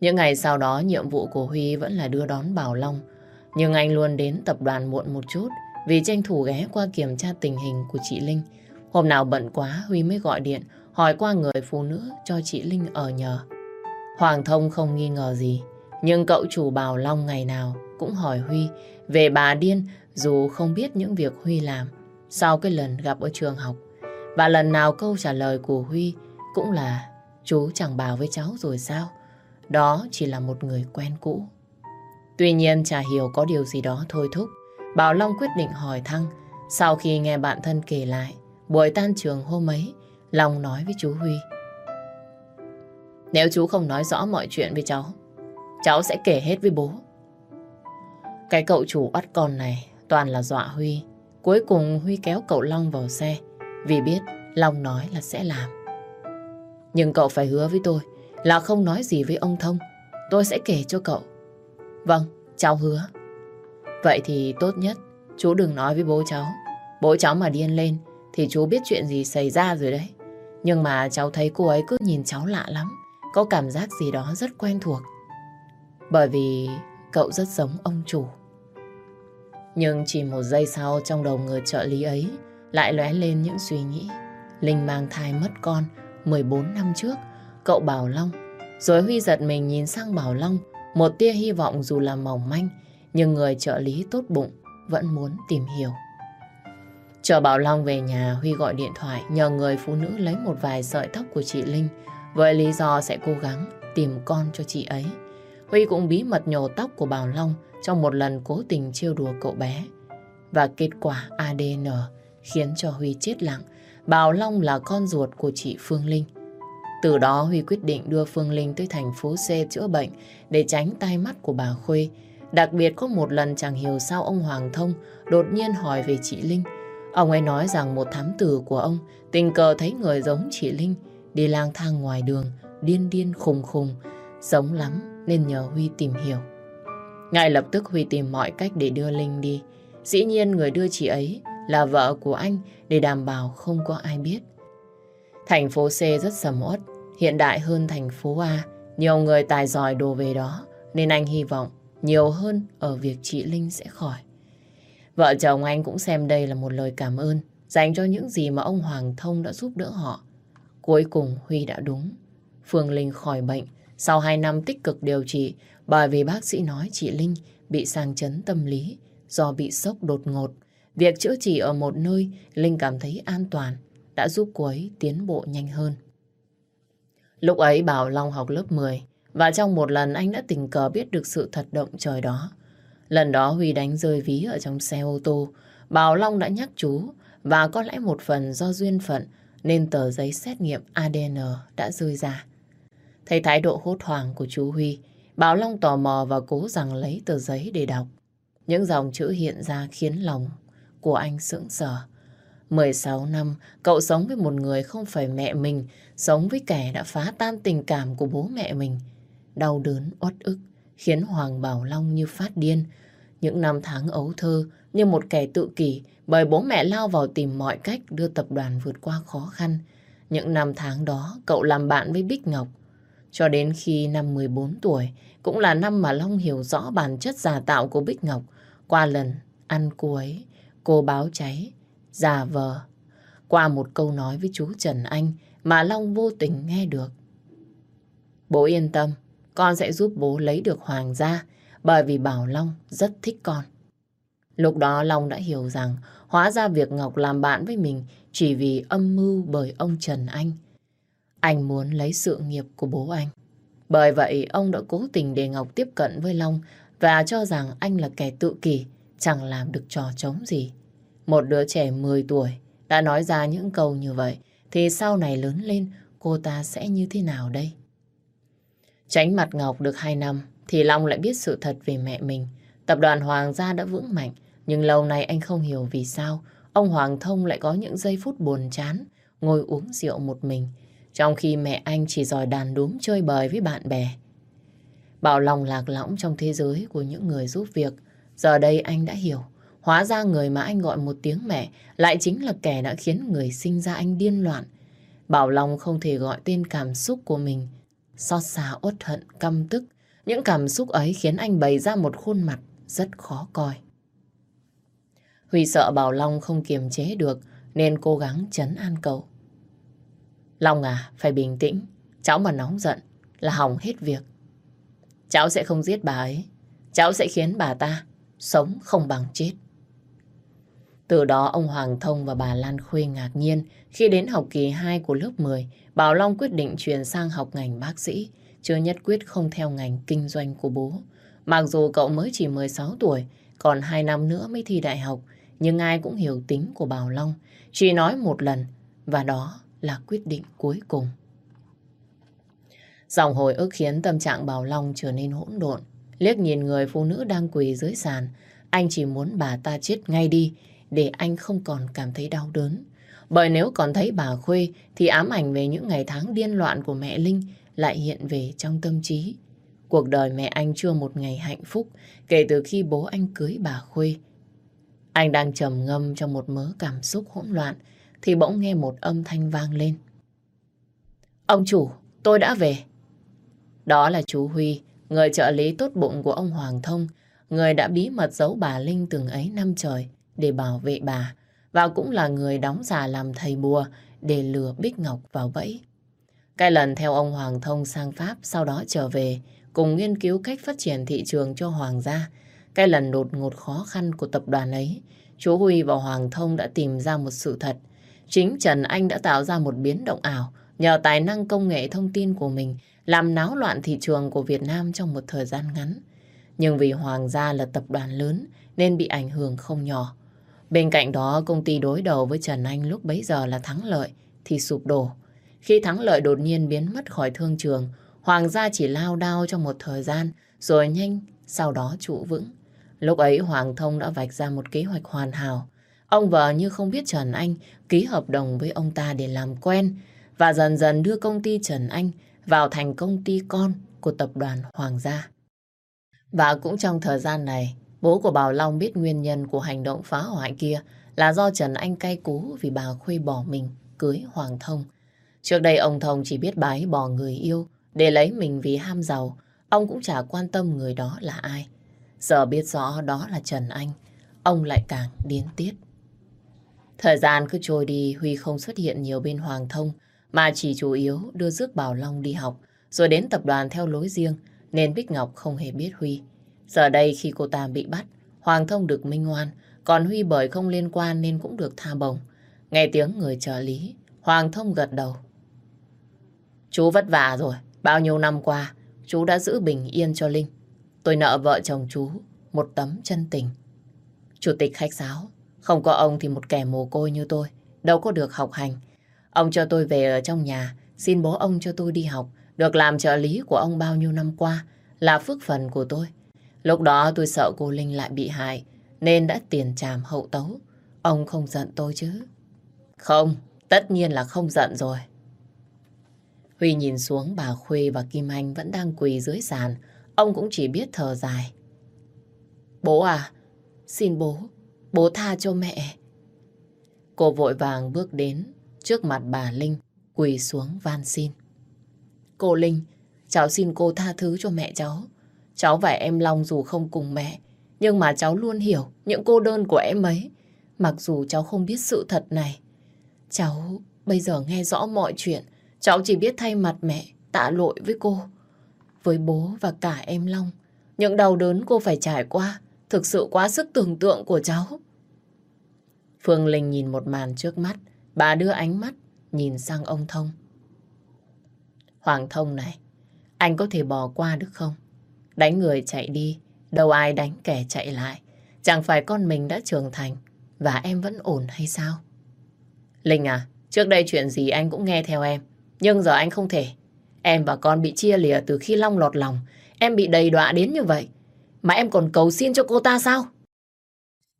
A: Những ngày sau đó, nhiệm vụ của Huy vẫn là đưa đón Bảo Long. Nhưng anh luôn đến tập đoàn muộn một chút, vì tranh thủ ghé qua kiểm tra tình hình của chị Linh. Hôm nào bận quá, Huy mới gọi điện, hỏi qua người phụ nữ cho chị Linh ở nhờ. Hoàng Thông không nghi ngờ gì. Nhưng cậu chủ Bảo Long ngày nào cũng hỏi Huy về bà điên, dù không biết những việc Huy làm sau cái lần gặp ở trường học. Và lần nào câu trả lời của Huy cũng là, chú chẳng bảo với cháu rồi sao? Đó chỉ là một người quen cũ. Tuy nhiên chả hiểu có điều gì đó thôi thúc. Bảo Long quyết định hỏi Thăng. Sau khi nghe bạn thân kể lại, buổi tan trường hôm ấy, Long nói với chú Huy. Nếu chú không nói rõ mọi chuyện với cháu, cháu sẽ kể hết với bố. Cái cậu chủ bắt con này toàn là dọa Huy. Cuối cùng Huy kéo cậu Long vào xe vì biết Long nói là sẽ làm. Nhưng cậu phải hứa với tôi là không nói gì với ông Thông. Tôi sẽ kể cho cậu. Vâng, cháu hứa. Vậy thì tốt nhất chú đừng nói với bố cháu. Bố cháu mà điên lên thì chú biết chuyện gì xảy ra rồi đấy. Nhưng mà cháu thấy cô ấy cứ nhìn cháu lạ lắm. Có cảm giác gì đó rất quen thuộc. Bởi vì cậu rất giống ông chủ. Nhưng chỉ một giây sau trong đầu người trợ lý ấy lại lóe lên những suy nghĩ. Linh mang thai mất con 14 năm trước, cậu Bảo Long. Rồi Huy giật mình nhìn sang Bảo Long, một tia hy vọng dù là mỏng manh, nhưng người trợ lý tốt bụng vẫn muốn tìm hiểu. Chờ Bảo Long về nhà, Huy gọi điện thoại nhờ người phụ nữ lấy một vài sợi tóc của chị Linh, với lý do sẽ cố gắng tìm con cho chị ấy. Huy cũng bí mật nhổ tóc của Bảo Long trong một lần cố tình trêu đùa cậu bé. Và kết quả ADN khiến cho Huy chết lặng. Bảo Long là con ruột của chị Phương Linh. Từ đó Huy quyết định đưa Phương Linh tới thành phố C chữa bệnh để tránh tai mắt của bà Khuê. Đặc biệt có một lần chẳng hiểu sao ông Hoàng Thông đột nhiên hỏi về chị Linh. Ông ấy nói rằng một thám tử của ông tình cờ thấy người giống chị Linh đi lang thang ngoài đường, điên điên khùng khùng, giống lắm nên nhờ Huy tìm hiểu. Ngay lập tức Huy tìm mọi cách để đưa Linh đi. Dĩ nhiên người đưa chị ấy là vợ của anh để đảm bảo không có ai biết. Thành phố C rất sầm uất, hiện đại hơn thành phố A. Nhiều người tài giỏi đồ về đó, nên anh hy vọng nhiều hơn ở việc chị Linh sẽ khỏi. Vợ chồng anh cũng xem đây là một lời cảm ơn dành cho những gì mà ông Hoàng Thông đã giúp đỡ họ. Cuối cùng Huy đã đúng. Phương Linh khỏi bệnh sau 2 năm tích cực điều trị bởi vì bác sĩ nói chị Linh bị sang chấn tâm lý do bị sốc đột ngột. Việc chữa trị ở một nơi Linh cảm thấy an toàn đã giúp cô ấy tiến bộ nhanh hơn. Lúc ấy Bảo Long học lớp 10 và trong một lần anh đã tình cờ biết được sự thật động trời đó. Lần đó Huy đánh rơi ví ở trong xe ô tô. Bảo Long đã nhắc chú và có lẽ một phần do duyên phận nên tờ giấy xét nghiệm ADN đã rơi ra. Thấy thái độ hốt hoảng của chú Huy, Bảo Long tò mò và cố rằng lấy tờ giấy để đọc. Những dòng chữ hiện ra khiến lòng của anh sững sờ. 16 năm, cậu sống với một người không phải mẹ mình, sống với kẻ đã phá tan tình cảm của bố mẹ mình. Đau đớn, uất ức, khiến Hoàng Bảo Long như phát điên. Những năm tháng ấu thơ, như một kẻ tự kỷ, bởi bố mẹ lao vào tìm mọi cách đưa tập đoàn vượt qua khó khăn. Những năm tháng đó, cậu làm bạn với Bích Ngọc. Cho đến khi năm 14 tuổi, cũng là năm mà Long hiểu rõ bản chất giả tạo của Bích Ngọc. Qua lần ăn cô ấy, cô báo cháy, giả vờ. Qua một câu nói với chú Trần Anh mà Long vô tình nghe được. Bố yên tâm, con sẽ giúp bố lấy được Hoàng gia bởi vì Bảo Long rất thích con. Lúc đó Long đã hiểu rằng hóa ra việc Ngọc làm bạn với mình chỉ vì âm mưu bởi ông Trần Anh. Anh muốn lấy sự nghiệp của bố anh. Bởi vậy ông đã cố tình để Ngọc tiếp cận với Long và cho rằng anh là kẻ tự kỷ, chẳng làm được trò trống gì. Một đứa trẻ 10 tuổi đã nói ra những câu như vậy, thì sau này lớn lên, cô ta sẽ như thế nào đây? Tránh mặt Ngọc được 2 năm, thì Long lại biết sự thật về mẹ mình. Tập đoàn Hoàng gia đã vững mạnh, nhưng lâu nay anh không hiểu vì sao, ông Hoàng Thông lại có những giây phút buồn chán, ngồi uống rượu một mình, trong khi mẹ anh chỉ giỏi đàn đúm chơi bời với bạn bè. Bảo lòng lạc lõng trong thế giới của những người giúp việc. Giờ đây anh đã hiểu. Hóa ra người mà anh gọi một tiếng mẹ lại chính là kẻ đã khiến người sinh ra anh điên loạn. Bảo Long không thể gọi tên cảm xúc của mình. Xót xa uất hận, căm tức. Những cảm xúc ấy khiến anh bày ra một khuôn mặt rất khó coi. Huy sợ Bảo Long không kiềm chế được nên cố gắng chấn an cậu. Long à, phải bình tĩnh. Cháu mà nóng giận là hỏng hết việc. Cháu sẽ không giết bà ấy. Cháu sẽ khiến bà ta sống không bằng chết. Từ đó ông Hoàng Thông và bà Lan Khuê ngạc nhiên khi đến học kỳ 2 của lớp 10, Bảo Long quyết định chuyển sang học ngành bác sĩ, chưa nhất quyết không theo ngành kinh doanh của bố. Mặc dù cậu mới chỉ 16 tuổi, còn 2 năm nữa mới thi đại học, nhưng ai cũng hiểu tính của Bảo Long. Chỉ nói một lần, và đó là quyết định cuối cùng. Dòng hồi ức khiến tâm trạng Bảo Long trở nên hỗn độn. Liếc nhìn người phụ nữ đang quỳ dưới sàn, anh chỉ muốn bà ta chết ngay đi để anh không còn cảm thấy đau đớn. Bởi nếu còn thấy bà Khuê thì ám ảnh về những ngày tháng điên loạn của mẹ Linh lại hiện về trong tâm trí. Cuộc đời mẹ anh chưa một ngày hạnh phúc kể từ khi bố anh cưới bà Khuê. Anh đang trầm ngâm trong một mớ cảm xúc hỗn loạn thì bỗng nghe một âm thanh vang lên. Ông chủ, tôi đã về. Đó là chú Huy, người trợ lý tốt bụng của ông Hoàng Thông, người đã bí mật giấu bà Linh từng ấy năm trời để bảo vệ bà, và cũng là người đóng giả làm thầy bùa để lừa Bích Ngọc vào bẫy. Cái lần theo ông Hoàng Thông sang Pháp sau đó trở về, cùng nghiên cứu cách phát triển thị trường cho Hoàng gia. Cái lần đột ngột khó khăn của tập đoàn ấy, chú Huy và Hoàng Thông đã tìm ra một sự thật. Chính Trần Anh đã tạo ra một biến động ảo nhờ tài năng công nghệ thông tin của mình làm náo loạn thị trường của Việt Nam trong một thời gian ngắn. Nhưng vì Hoàng gia là tập đoàn lớn nên bị ảnh hưởng không nhỏ. Bên cạnh đó, công ty đối đầu với Trần Anh lúc bấy giờ là thắng lợi thì sụp đổ. Khi thắng lợi đột nhiên biến mất khỏi thương trường, Hoàng gia chỉ lao đao trong một thời gian rồi nhanh sau đó trụ vững. Lúc ấy Hoàng Thông đã vạch ra một kế hoạch hoàn hảo. Ông vợ như không biết Trần Anh ký hợp đồng với ông ta để làm quen và dần dần đưa công ty Trần Anh vào thành công ty con của tập đoàn Hoàng gia. Và cũng trong thời gian này, bố của Bảo Long biết nguyên nhân của hành động phá hoại kia là do Trần Anh cay cú vì bà Khuê bỏ mình cưới Hoàng Thông. Trước đây ông Thông chỉ biết bái bỏ người yêu để lấy mình vì ham giàu, ông cũng chả quan tâm người đó là ai. Giờ biết rõ đó là Trần Anh, ông lại càng điên tiết. Thời gian cứ trôi đi, Huy không xuất hiện nhiều bên Hoàng Thông, mà chỉ chủ yếu đưa rước Bảo Long đi học, rồi đến tập đoàn theo lối riêng, nên Bích Ngọc không hề biết Huy. Giờ đây khi cô ta bị bắt, Hoàng Thông được minh oan, còn Huy bởi không liên quan nên cũng được tha bổng. Nghe tiếng người trợ lý, Hoàng Thông gật đầu. Chú vất vả rồi, bao nhiêu năm qua, chú đã giữ bình yên cho Linh. Tôi nợ vợ chồng chú một tấm chân tình. Chủ tịch khách giáo, không có ông thì một kẻ mồ côi như tôi, đâu có được học hành. Ông cho tôi về ở trong nhà, xin bố ông cho tôi đi học, được làm trợ lý của ông bao nhiêu năm qua, là phước phần của tôi. Lúc đó tôi sợ cô Linh lại bị hại, nên đã tiền tràm hậu tấu. Ông không giận tôi chứ? Không, tất nhiên là không giận rồi. Huy nhìn xuống bà Khuê và Kim Anh vẫn đang quỳ dưới sàn. Ông cũng chỉ biết thở dài. Bố à, xin bố, bố tha cho mẹ. Cô vội vàng bước đến trước mặt bà Linh, quỳ xuống van xin. Cô Linh, cháu xin cô tha thứ cho mẹ cháu. Cháu và em Long dù không cùng mẹ, nhưng mà cháu luôn hiểu những cô đơn của em ấy. Mặc dù cháu không biết sự thật này. Cháu bây giờ nghe rõ mọi chuyện, cháu chỉ biết thay mặt mẹ tạ lỗi với cô. Với bố và cả em Long, những đau đớn cô phải trải qua thực sự quá sức tưởng tượng của cháu. Phương Linh nhìn một màn trước mắt, bà đưa ánh mắt nhìn sang ông Thông. Hoàng Thông này, anh có thể bỏ qua được không? Đánh người chạy đi, đâu ai đánh kẻ chạy lại. Chẳng phải con mình đã trưởng thành và em vẫn ổn hay sao? Linh à, trước đây chuyện gì anh cũng nghe theo em. Nhưng giờ anh không thể. Em và con bị chia lìa từ khi Long lọt lòng. Em bị đầy đọa đến như vậy. Mà em còn cầu xin cho cô ta sao?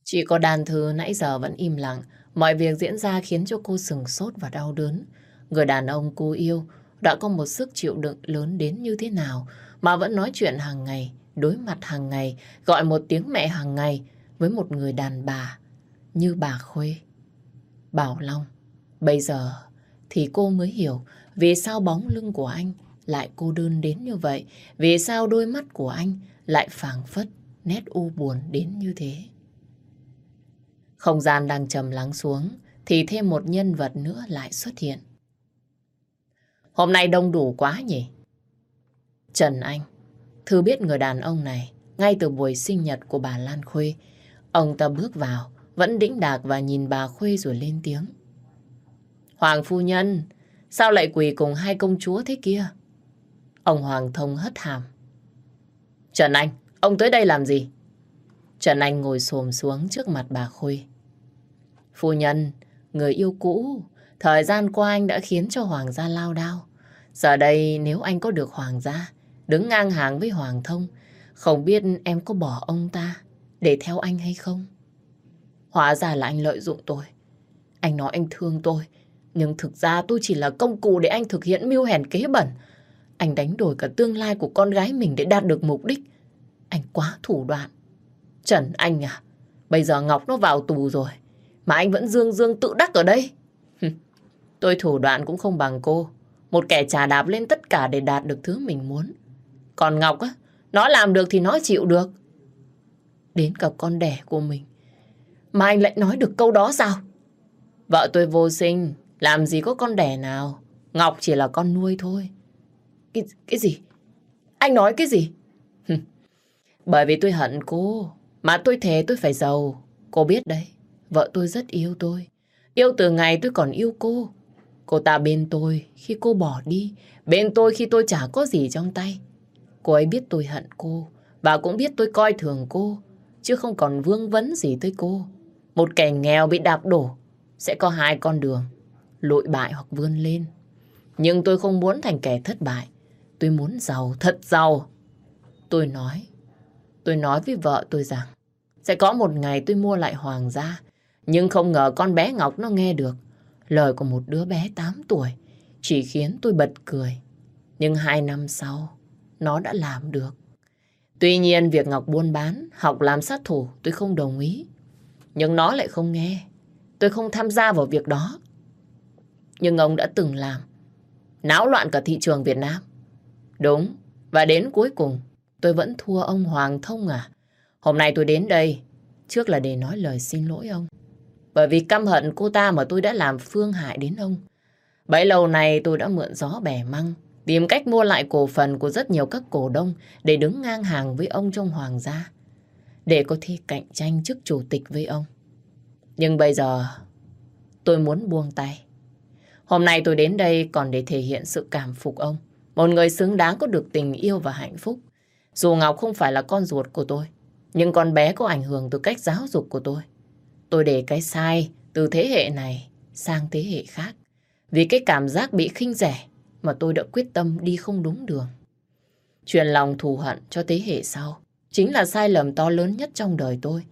A: Chỉ có đàn thư nãy giờ vẫn im lặng. Mọi việc diễn ra khiến cho cô sừng sốt và đau đớn. Người đàn ông cô yêu đã có một sức chịu đựng lớn đến như thế nào mà vẫn nói chuyện hàng ngày, đối mặt hàng ngày, gọi một tiếng mẹ hàng ngày với một người đàn bà như bà Khuê. Bảo Long, bây giờ thì cô mới hiểu vì sao bóng lưng của anh lại cô đơn đến như vậy, vì sao đôi mắt của anh lại phảng phất nét u buồn đến như thế. Không gian đang trầm lắng xuống thì thêm một nhân vật nữa lại xuất hiện. Hôm nay đông đủ quá nhỉ? Trần Anh, Thư biết người đàn ông này ngay từ buổi sinh nhật của bà Lan Khuê. Ông ta bước vào, vẫn đĩnh đạc và nhìn bà Khuê rồi lên tiếng. Hoàng phu nhân, sao lại quỳ cùng hai công chúa thế kia? Ông Hoàng Thông hất hàm. Trần Anh, ông tới đây làm gì? Trần Anh ngồi xồm xuống trước mặt bà Khuê. Phu nhân, người yêu cũ, thời gian qua anh đã khiến cho Hoàng gia lao đao. Giờ đây nếu anh có được Hoàng gia, đứng ngang hàng với Hoàng Thông, không biết em có bỏ ông ta để theo anh hay không? Hóa ra là anh lợi dụng tôi. Anh nói anh thương tôi, nhưng thực ra tôi chỉ là công cụ để anh thực hiện mưu hèn kế bẩn. Anh đánh đổi cả tương lai của con gái mình để đạt được mục đích. Anh quá thủ đoạn. Trần Anh à, bây giờ Ngọc nó vào tù rồi, mà anh vẫn dương dương tự đắc ở đây. tôi thủ đoạn cũng không bằng cô. Một kẻ trà đạp lên tất cả để đạt được thứ mình muốn. Còn Ngọc á, nó làm được thì nó chịu được. Đến cả con đẻ của mình. Mà anh lại nói được câu đó sao? Vợ tôi vô sinh, làm gì có con đẻ nào. Ngọc chỉ là con nuôi thôi. Cái, cái gì? Anh nói cái gì? Bởi vì tôi hận cô. Mà tôi thề tôi phải giàu. Cô biết đấy, vợ tôi rất yêu tôi. Yêu từ ngày tôi còn yêu cô. Cô ta bên tôi khi cô bỏ đi. Bên tôi khi tôi chả có gì trong tay. Cô ấy biết tôi hận cô. Và cũng biết tôi coi thường cô. Chứ không còn vương vấn gì tới cô. Một kẻ nghèo bị đạp đổ. Sẽ có hai con đường. Lội bại hoặc vươn lên. Nhưng tôi không muốn thành kẻ thất bại. Tôi muốn giàu, thật giàu. Tôi nói. Tôi nói với vợ tôi rằng sẽ có một ngày tôi mua lại hoàng gia. Nhưng không ngờ con bé Ngọc nó nghe được. Lời của một đứa bé 8 tuổi chỉ khiến tôi bật cười. Nhưng hai năm sau, nó đã làm được. Tuy nhiên việc Ngọc buôn bán, học làm sát thủ tôi không đồng ý. Nhưng nó lại không nghe. Tôi không tham gia vào việc đó. Nhưng ông đã từng làm. Náo loạn cả thị trường Việt Nam. Đúng. Và đến cuối cùng, tôi vẫn thua ông Hoàng Thông à. Hôm nay tôi đến đây, trước là để nói lời xin lỗi ông. Bởi vì căm hận cô ta mà tôi đã làm phương hại đến ông. Bấy lâu này tôi đã mượn gió bẻ măng, tìm cách mua lại cổ phần của rất nhiều các cổ đông để đứng ngang hàng với ông trong hoàng gia. Để có thể cạnh tranh chức chủ tịch với ông. Nhưng bây giờ tôi muốn buông tay. Hôm nay tôi đến đây còn để thể hiện sự cảm phục ông. Một người xứng đáng có được tình yêu và hạnh phúc. Dù Ngọc không phải là con ruột của tôi, nhưng con bé có ảnh hưởng từ cách giáo dục của tôi. Tôi để cái sai từ thế hệ này sang thế hệ khác. Vì cái cảm giác bị khinh rẻ mà tôi đã quyết tâm đi không đúng đường. Truyền lòng thù hận cho thế hệ sau chính là sai lầm to lớn nhất trong đời tôi.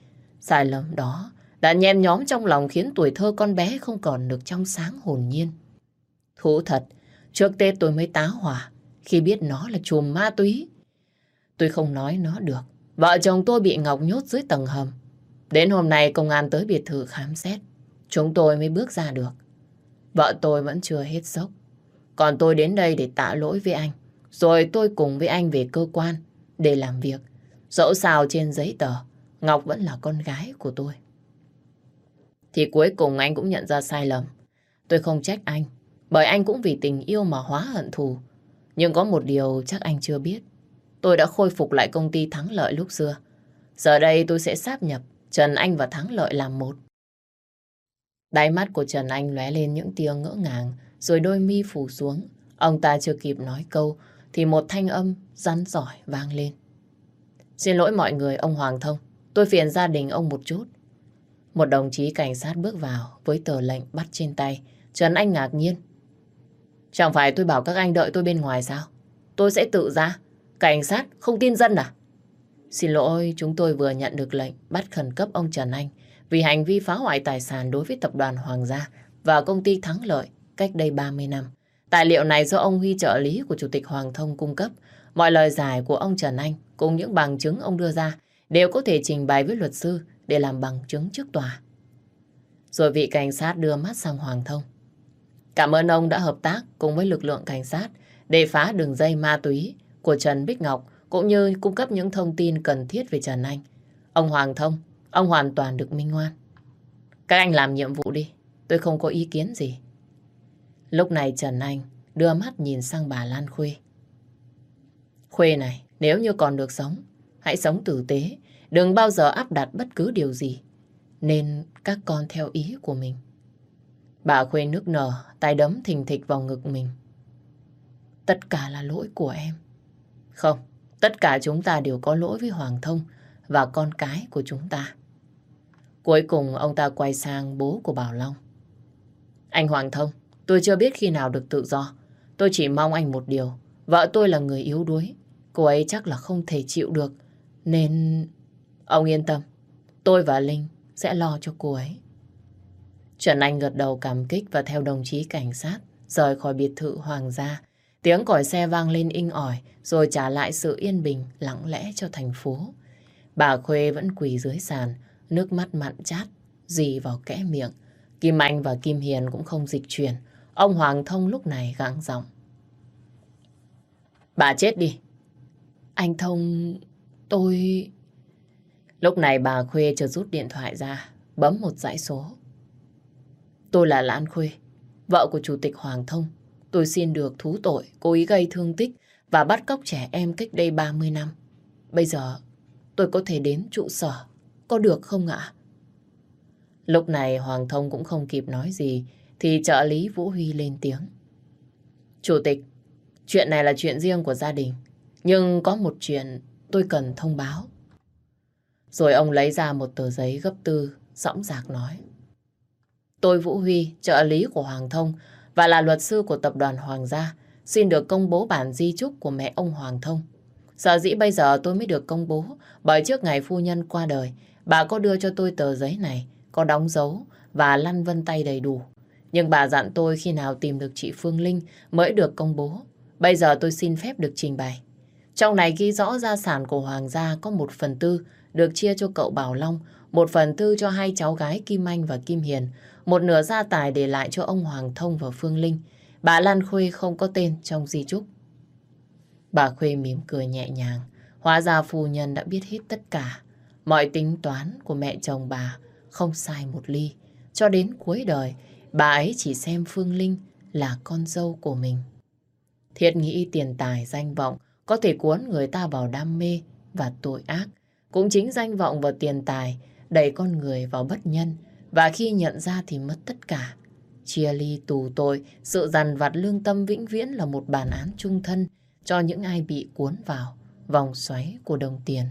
A: Sai lầm đó đã nhen nhóm trong lòng khiến tuổi thơ con bé không còn được trong sáng hồn nhiên. Thú thật, trước Tết tôi mới tá hỏa khi biết nó là chùm ma túy. Tôi không nói nó được. Vợ chồng tôi bị Ngọc nhốt dưới tầng hầm. Đến hôm nay công an tới biệt thự khám xét. Chúng tôi mới bước ra được. Vợ tôi vẫn chưa hết sốc. Còn tôi đến đây để tạ lỗi với anh. Rồi tôi cùng với anh về cơ quan để làm việc. Dẫu sao trên giấy tờ, Ngọc vẫn là con gái của tôi. Thì cuối cùng anh cũng nhận ra sai lầm. Tôi không trách anh, bởi anh cũng vì tình yêu mà hóa hận thù. Nhưng có một điều chắc anh chưa biết. Tôi đã khôi phục lại công ty Thắng Lợi lúc xưa. Giờ đây tôi sẽ sáp nhập Trần Anh và Thắng Lợi làm một. Đáy mắt của Trần Anh lóe lên những tia ngỡ ngàng, rồi đôi mi phủ xuống. Ông ta chưa kịp nói câu, thì một thanh âm rắn giỏi vang lên. Xin lỗi mọi người, ông Hoàng Thông. Tôi phiền gia đình ông một chút. Một đồng chí cảnh sát bước vào với tờ lệnh bắt trên tay. Trần Anh ngạc nhiên. Chẳng phải tôi bảo các anh đợi tôi bên ngoài sao? Tôi sẽ tự ra. Cảnh sát không tin dân à? Xin lỗi, chúng tôi vừa nhận được lệnh bắt khẩn cấp ông Trần Anh vì hành vi phá hoại tài sản đối với tập đoàn Hoàng gia và công ty Thắng Lợi cách đây 30 năm. Tài liệu này do ông Huy trợ lý của Chủ tịch Hoàng Thông cung cấp. Mọi lời giải của ông Trần Anh cùng những bằng chứng ông đưa ra đều có thể trình bày với luật sư để làm bằng chứng trước tòa. Rồi vị cảnh sát đưa mắt sang Hoàng Thông. Cảm ơn ông đã hợp tác cùng với lực lượng cảnh sát để phá đường dây ma túy của Trần Bích Ngọc cũng như cung cấp những thông tin cần thiết về Trần Anh. Ông Hoàng Thông, ông hoàn toàn được minh ngoan. Các anh làm nhiệm vụ đi, tôi không có ý kiến gì. Lúc này Trần Anh đưa mắt nhìn sang bà Lan Khuê. Khuê này, nếu như còn được sống, hãy sống tử tế, đừng bao giờ áp đặt bất cứ điều gì. Nên các con theo ý của mình. Bà Khuê nước nở, tay đấm thình thịch vào ngực mình. Tất cả là lỗi của em. Không, tất cả chúng ta đều có lỗi với Hoàng Thông và con cái của chúng ta. Cuối cùng ông ta quay sang bố của Bảo Long. Anh Hoàng Thông, tôi chưa biết khi nào được tự do. Tôi chỉ mong anh một điều. Vợ tôi là người yếu đuối. Cô ấy chắc là không thể chịu được. Nên... Ông yên tâm. Tôi và Linh sẽ lo cho cô ấy. Trần Anh gật đầu cảm kích và theo đồng chí cảnh sát rời khỏi biệt thự hoàng gia. Tiếng còi xe vang lên inh ỏi rồi trả lại sự yên bình lặng lẽ cho thành phố. Bà Khuê vẫn quỳ dưới sàn, nước mắt mặn chát, dì vào kẽ miệng. Kim Anh và Kim Hiền cũng không dịch chuyển. Ông Hoàng Thông lúc này gắng giọng. Bà chết đi. Anh Thông... tôi... Lúc này bà Khuê chợt rút điện thoại ra, bấm một dãy số. Tôi là Lan Khuê, vợ của Chủ tịch Hoàng Thông. Tôi xin được thú tội, cố ý gây thương tích và bắt cóc trẻ em cách đây 30 năm. Bây giờ tôi có thể đến trụ sở, có được không ạ? Lúc này Hoàng Thông cũng không kịp nói gì thì trợ lý Vũ Huy lên tiếng. Chủ tịch, chuyện này là chuyện riêng của gia đình. Nhưng có một chuyện tôi cần thông báo. Rồi ông lấy ra một tờ giấy gấp tư, sõng dạc nói. Tôi Vũ Huy, trợ lý của Hoàng Thông và là luật sư của tập đoàn Hoàng gia, xin được công bố bản di chúc của mẹ ông Hoàng Thông. Sở dĩ bây giờ tôi mới được công bố, bởi trước ngày phu nhân qua đời, bà có đưa cho tôi tờ giấy này, có đóng dấu và lăn vân tay đầy đủ. Nhưng bà dặn tôi khi nào tìm được chị Phương Linh mới được công bố. Bây giờ tôi xin phép được trình bày. Trong này ghi rõ gia sản của Hoàng gia có một phần tư được chia cho cậu Bảo Long, một phần tư cho hai cháu gái Kim Anh và Kim Hiền, một nửa gia tài để lại cho ông Hoàng Thông và Phương Linh. Bà Lan Khuê không có tên trong di chúc. Bà Khuê mỉm cười nhẹ nhàng. Hóa ra phu nhân đã biết hết tất cả. Mọi tính toán của mẹ chồng bà không sai một ly. Cho đến cuối đời, bà ấy chỉ xem Phương Linh là con dâu của mình. Thiệt nghĩ tiền tài, danh vọng có thể cuốn người ta vào đam mê và tội ác. Cũng chính danh vọng và tiền tài đẩy con người vào bất nhân và khi nhận ra thì mất tất cả. Chia ly tù tội, sự dằn vặt lương tâm vĩnh viễn là một bản án trung thân cho những ai bị cuốn vào vòng xoáy của đồng tiền.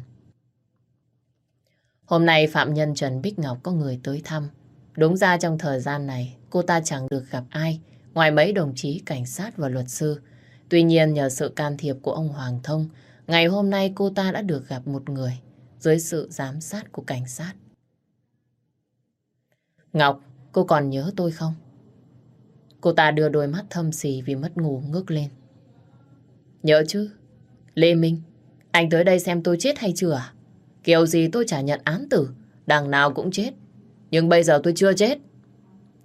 A: Hôm nay Phạm Nhân Trần Bích Ngọc có người tới thăm. Đúng ra trong thời gian này cô ta chẳng được gặp ai ngoài mấy đồng chí cảnh sát và luật sư. Tuy nhiên nhờ sự can thiệp của ông Hoàng Thông, ngày hôm nay cô ta đã được gặp một người dưới sự giám sát của cảnh sát. Ngọc, cô còn nhớ tôi không? Cô ta đưa đôi mắt thâm xì vì mất ngủ ngước lên. Nhớ chứ. Lê Minh, anh tới đây xem tôi chết hay chưa à? Kiểu gì tôi chả nhận án tử, đằng nào cũng chết. Nhưng bây giờ tôi chưa chết.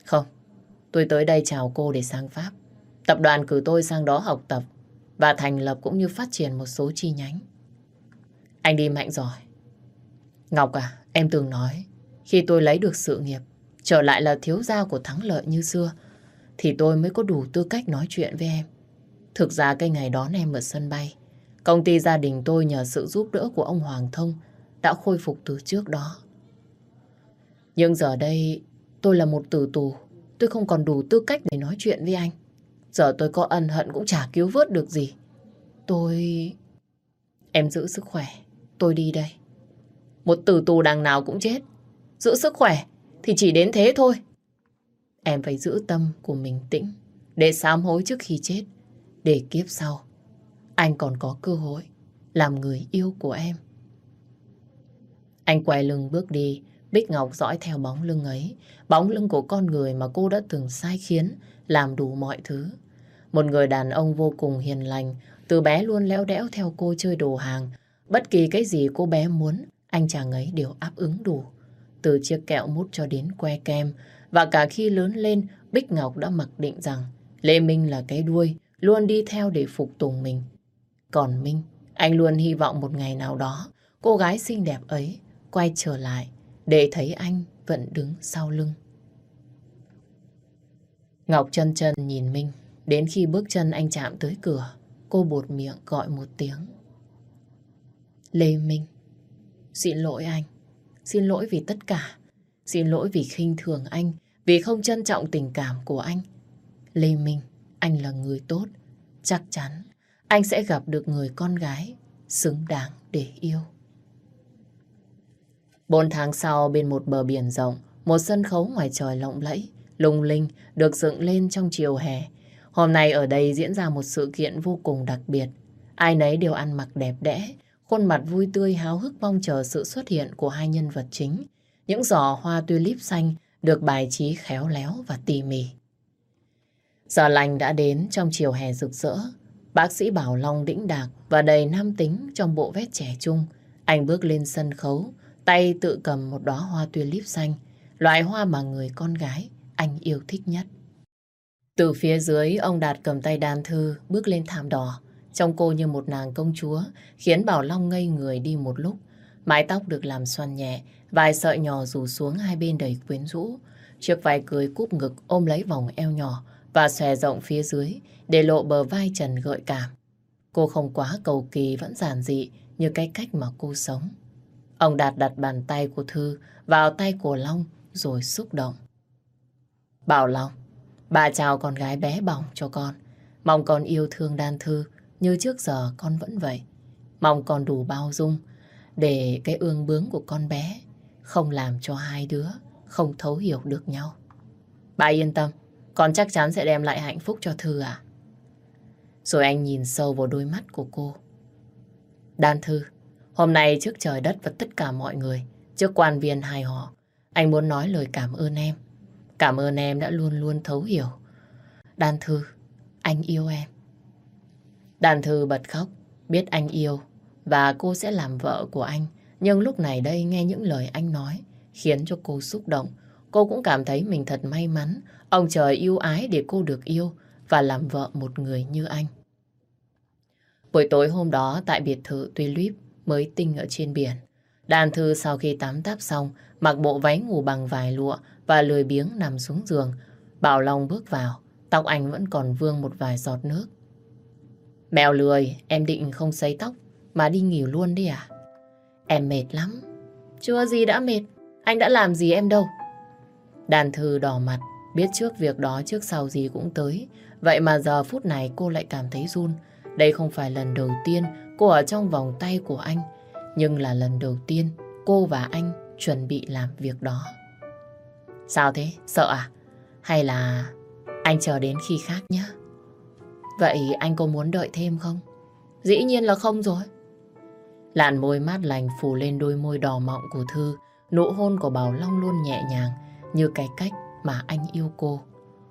A: Không, tôi tới đây chào cô để sang Pháp. Tập đoàn cử tôi sang đó học tập và thành lập cũng như phát triển một số chi nhánh. Anh đi mạnh giỏi. Ngọc à, em từng nói, khi tôi lấy được sự nghiệp, trở lại là thiếu gia của thắng lợi như xưa, thì tôi mới có đủ tư cách nói chuyện với em. Thực ra cái ngày đón em ở sân bay, công ty gia đình tôi nhờ sự giúp đỡ của ông Hoàng Thông đã khôi phục từ trước đó. Nhưng giờ đây tôi là một tử tù, tôi không còn đủ tư cách để nói chuyện với anh. Giờ tôi có ân hận cũng chả cứu vớt được gì. Tôi... Em giữ sức khỏe, tôi đi đây. Một tử tù đằng nào cũng chết. Giữ sức khỏe thì chỉ đến thế thôi. Em phải giữ tâm của mình tĩnh để sám hối trước khi chết. Để kiếp sau, anh còn có cơ hội làm người yêu của em. Anh quay lưng bước đi, Bích Ngọc dõi theo bóng lưng ấy, bóng lưng của con người mà cô đã từng sai khiến, làm đủ mọi thứ. Một người đàn ông vô cùng hiền lành, từ bé luôn léo đẽo theo cô chơi đồ hàng. Bất kỳ cái gì cô bé muốn, anh chàng ấy đều áp ứng đủ. Từ chiếc kẹo mút cho đến que kem, và cả khi lớn lên, Bích Ngọc đã mặc định rằng Lê Minh là cái đuôi, luôn đi theo để phục tùng mình. Còn Minh, anh luôn hy vọng một ngày nào đó, cô gái xinh đẹp ấy quay trở lại để thấy anh vẫn đứng sau lưng. Ngọc chân chân nhìn Minh, đến khi bước chân anh chạm tới cửa, cô bột miệng gọi một tiếng. Lê Minh, xin lỗi anh, xin lỗi vì tất cả, xin lỗi vì khinh thường anh, vì không trân trọng tình cảm của anh. Lê Minh, anh là người tốt, chắc chắn anh sẽ gặp được người con gái xứng đáng để yêu. Bốn tháng sau bên một bờ biển rộng, một sân khấu ngoài trời lộng lẫy, lung linh được dựng lên trong chiều hè. Hôm nay ở đây diễn ra một sự kiện vô cùng đặc biệt. Ai nấy đều ăn mặc đẹp đẽ, khuôn mặt vui tươi háo hức mong chờ sự xuất hiện của hai nhân vật chính. Những giỏ hoa tulip xanh được bài trí khéo léo và tỉ mỉ. Giờ lành đã đến trong chiều hè rực rỡ. Bác sĩ Bảo Long đĩnh đạc và đầy nam tính trong bộ vest trẻ trung. Anh bước lên sân khấu, tay tự cầm một đóa hoa tulip xanh, loại hoa mà người con gái anh yêu thích nhất. Từ phía dưới, ông Đạt cầm tay đàn thư bước lên thảm đỏ. Trông cô như một nàng công chúa, khiến Bảo Long ngây người đi một lúc. Mái tóc được làm xoăn nhẹ, vài sợi nhỏ rủ xuống hai bên đầy quyến rũ. Chiếc váy cưới cúp ngực ôm lấy vòng eo nhỏ và xòe rộng phía dưới để lộ bờ vai trần gợi cảm. Cô không quá cầu kỳ vẫn giản dị như cái cách mà cô sống. Ông Đạt đặt bàn tay của Thư vào tay của Long rồi xúc động. Bảo Long, bà chào con gái bé bỏng cho con. Mong con yêu thương đan thư như trước giờ con vẫn vậy. Mong con đủ bao dung để cái ương bướng của con bé không làm cho hai đứa không thấu hiểu được nhau. Bà yên tâm, con chắc chắn sẽ đem lại hạnh phúc cho Thư à? Rồi anh nhìn sâu vào đôi mắt của cô. Đan Thư, hôm nay trước trời đất và tất cả mọi người, trước quan viên hai họ, anh muốn nói lời cảm ơn em. Cảm ơn em đã luôn luôn thấu hiểu. Đan Thư, anh yêu em. Đan Thư bật khóc, biết anh yêu và cô sẽ làm vợ của anh. Nhưng lúc này đây nghe những lời anh nói khiến cho cô xúc động. Cô cũng cảm thấy mình thật may mắn. Ông trời yêu ái để cô được yêu và làm vợ một người như anh. Buổi tối hôm đó tại biệt thự Tuy Luyếp mới tinh ở trên biển. Đàn thư sau khi tắm táp xong mặc bộ váy ngủ bằng vải lụa và lười biếng nằm xuống giường. Bảo Long bước vào, tóc anh vẫn còn vương một vài giọt nước. Mèo lười, em định không sấy tóc mà đi nghỉ luôn đi à? Em mệt lắm. Chưa gì đã mệt, anh đã làm gì em đâu. Đàn thư đỏ mặt, biết trước việc đó trước sau gì cũng tới. Vậy mà giờ phút này cô lại cảm thấy run. Đây không phải lần đầu tiên cô ở trong vòng tay của anh, nhưng là lần đầu tiên cô và anh chuẩn bị làm việc đó. Sao thế? Sợ à? Hay là anh chờ đến khi khác nhé? Vậy anh có muốn đợi thêm không? Dĩ nhiên là không rồi. Làn môi mát lành phủ lên đôi môi đỏ mọng của Thư. Nụ hôn của Bảo Long luôn nhẹ nhàng như cái cách mà anh yêu cô.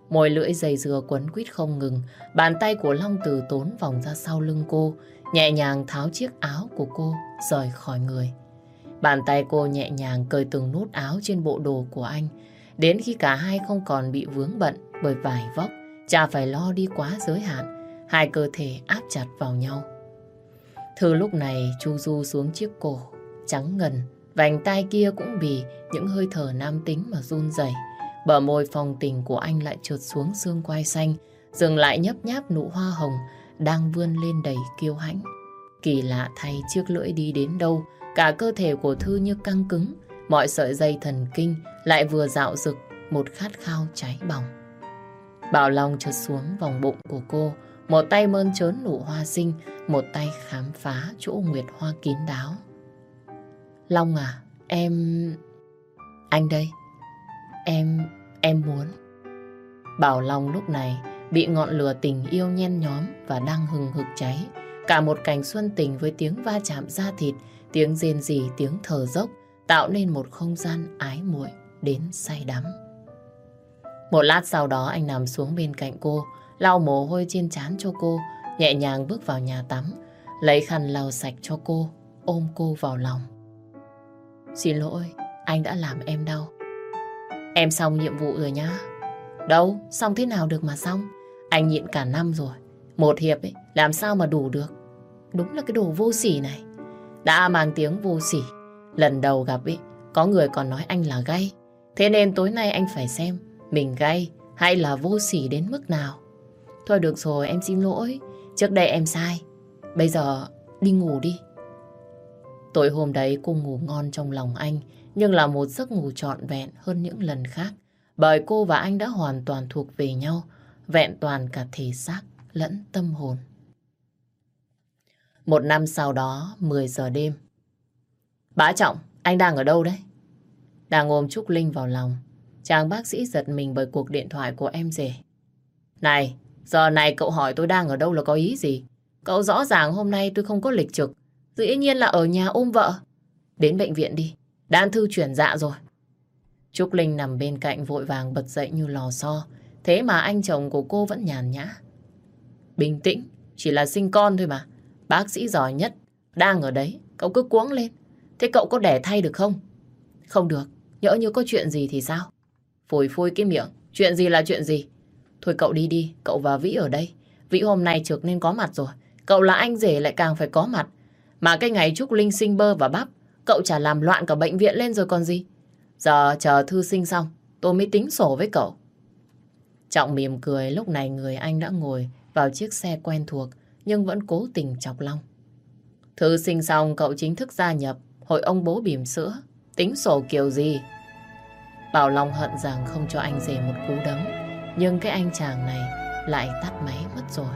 A: Môi lưỡi dày dừa quấn quýt không ngừng, bàn tay của Long từ tốn vòng ra sau lưng cô, nhẹ nhàng tháo chiếc áo của cô rời khỏi người. Bàn tay cô nhẹ nhàng cởi từng nút áo trên bộ đồ của anh, đến khi cả hai không còn bị vướng bận bởi vải vóc, chả phải lo đi quá giới hạn, hai cơ thể áp chặt vào nhau. Thư lúc này chu du xuống chiếc cổ, trắng ngần, vành tay kia cũng vì những hơi thở nam tính mà run rẩy. Bờ môi phòng tình của anh lại trượt xuống xương quai xanh, dừng lại nhấp nháp nụ hoa hồng đang vươn lên đầy kiêu hãnh. Kỳ lạ thay chiếc lưỡi đi đến đâu, cả cơ thể của Thư như căng cứng, mọi sợi dây thần kinh lại vừa dạo rực một khát khao cháy bỏng. Bảo Long trượt xuống vòng bụng của cô, một tay mơn trớn nụ hoa sinh, một tay khám phá chỗ nguyệt hoa kín đáo. Long à, em... Anh đây. Em... em muốn. Bảo Long lúc này bị ngọn lửa tình yêu nhen nhóm và đang hừng hực cháy. Cả một cảnh xuân tình với tiếng va chạm da thịt, tiếng rên rỉ, tiếng thở dốc tạo nên một không gian ái muội đến say đắm. Một lát sau đó anh nằm xuống bên cạnh cô, lau mồ hôi trên trán cho cô, nhẹ nhàng bước vào nhà tắm, lấy khăn lau sạch cho cô, ôm cô vào lòng. Xin lỗi, anh đã làm em đau. Em xong nhiệm vụ rồi nhá. Đâu, xong thế nào được mà xong. Anh nhịn cả năm rồi. Một hiệp ấy, làm sao mà đủ được. Đúng là cái đồ vô sỉ này. Đã mang tiếng vô sỉ. Lần đầu gặp ấy, có người còn nói anh là gay. Thế nên tối nay anh phải xem mình gay hay là vô sỉ đến mức nào. Thôi được rồi, em xin lỗi. Trước đây em sai. Bây giờ đi ngủ đi. Tối hôm đấy cô ngủ ngon trong lòng anh, nhưng là một giấc ngủ trọn vẹn hơn những lần khác. Bởi cô và anh đã hoàn toàn thuộc về nhau, vẹn toàn cả thể xác lẫn tâm hồn. Một năm sau đó, 10 giờ đêm. Bá Trọng, anh đang ở đâu đấy? Đang ôm Trúc Linh vào lòng. Chàng bác sĩ giật mình bởi cuộc điện thoại của em rể. Này, giờ này cậu hỏi tôi đang ở đâu là có ý gì? Cậu rõ ràng hôm nay tôi không có lịch trực. Dĩ nhiên là ở nhà ôm vợ. Đến bệnh viện đi. Đan thư chuyển dạ rồi. Trúc Linh nằm bên cạnh vội vàng bật dậy như lò xo. Thế mà anh chồng của cô vẫn nhàn nhã. Bình tĩnh, chỉ là sinh con thôi mà. Bác sĩ giỏi nhất, đang ở đấy, cậu cứ cuống lên. Thế cậu có đẻ thay được không? Không được, nhỡ như có chuyện gì thì sao? Phổi phôi cái miệng, chuyện gì là chuyện gì? Thôi cậu đi đi, cậu và Vĩ ở đây. Vĩ hôm nay trực nên có mặt rồi. Cậu là anh rể lại càng phải có mặt. Mà cái ngày Trúc Linh sinh bơ và bắp, cậu chả làm loạn cả bệnh viện lên rồi còn gì. Giờ chờ thư sinh xong, tôi mới tính sổ với cậu. Trọng mỉm cười, lúc này người anh đã ngồi vào chiếc xe quen thuộc, nhưng vẫn cố tình chọc Long. Thư sinh xong, cậu chính thức gia nhập hội ông bố bìm sữa. Tính sổ kiểu gì? Bảo Long hận rằng không cho anh rể một cú đấm, nhưng cái anh chàng này lại tắt máy mất rồi.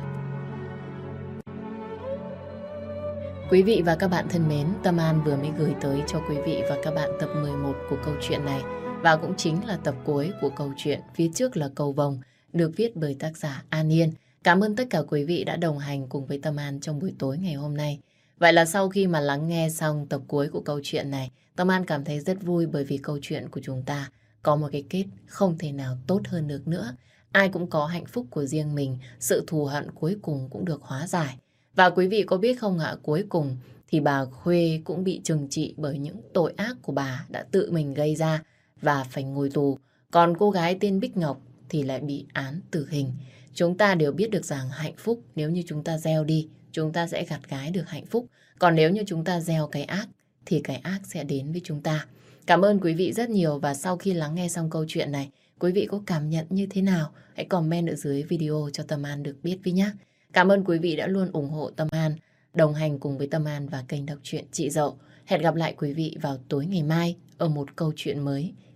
A: Quý vị và các bạn thân mến, Tâm An vừa mới gửi tới cho quý vị và các bạn tập 11 của câu chuyện này và cũng chính là tập cuối của câu chuyện Phía trước là cầu vồng được viết bởi tác giả An Yên. Cảm ơn tất cả quý vị đã đồng hành cùng với Tâm An trong buổi tối ngày hôm nay. Vậy là sau khi mà lắng nghe xong tập cuối của câu chuyện này, Tâm An cảm thấy rất vui bởi vì câu chuyện của chúng ta có một cái kết không thể nào tốt hơn được nữa. Ai cũng có hạnh phúc của riêng mình, sự thù hận cuối cùng cũng được hóa giải. Và quý vị có biết không ạ, cuối cùng thì bà Khuê cũng bị trừng trị bởi những tội ác của bà đã tự mình gây ra và phải ngồi tù. Còn cô gái tên Bích Ngọc thì lại bị án tử hình. Chúng ta đều biết được rằng hạnh phúc nếu như chúng ta gieo đi, chúng ta sẽ gặt gái được hạnh phúc. Còn nếu như chúng ta gieo cái ác thì cái ác sẽ đến với chúng ta. Cảm ơn quý vị rất nhiều và sau khi lắng nghe xong câu chuyện này, quý vị có cảm nhận như thế nào? Hãy comment ở dưới video cho Tâm An được biết với nhé. Cảm ơn quý vị đã luôn ủng hộ Tâm An, đồng hành cùng với Tâm An và kênh đọc truyện Chị Dậu. Hẹn gặp lại quý vị vào tối ngày mai ở một câu chuyện mới.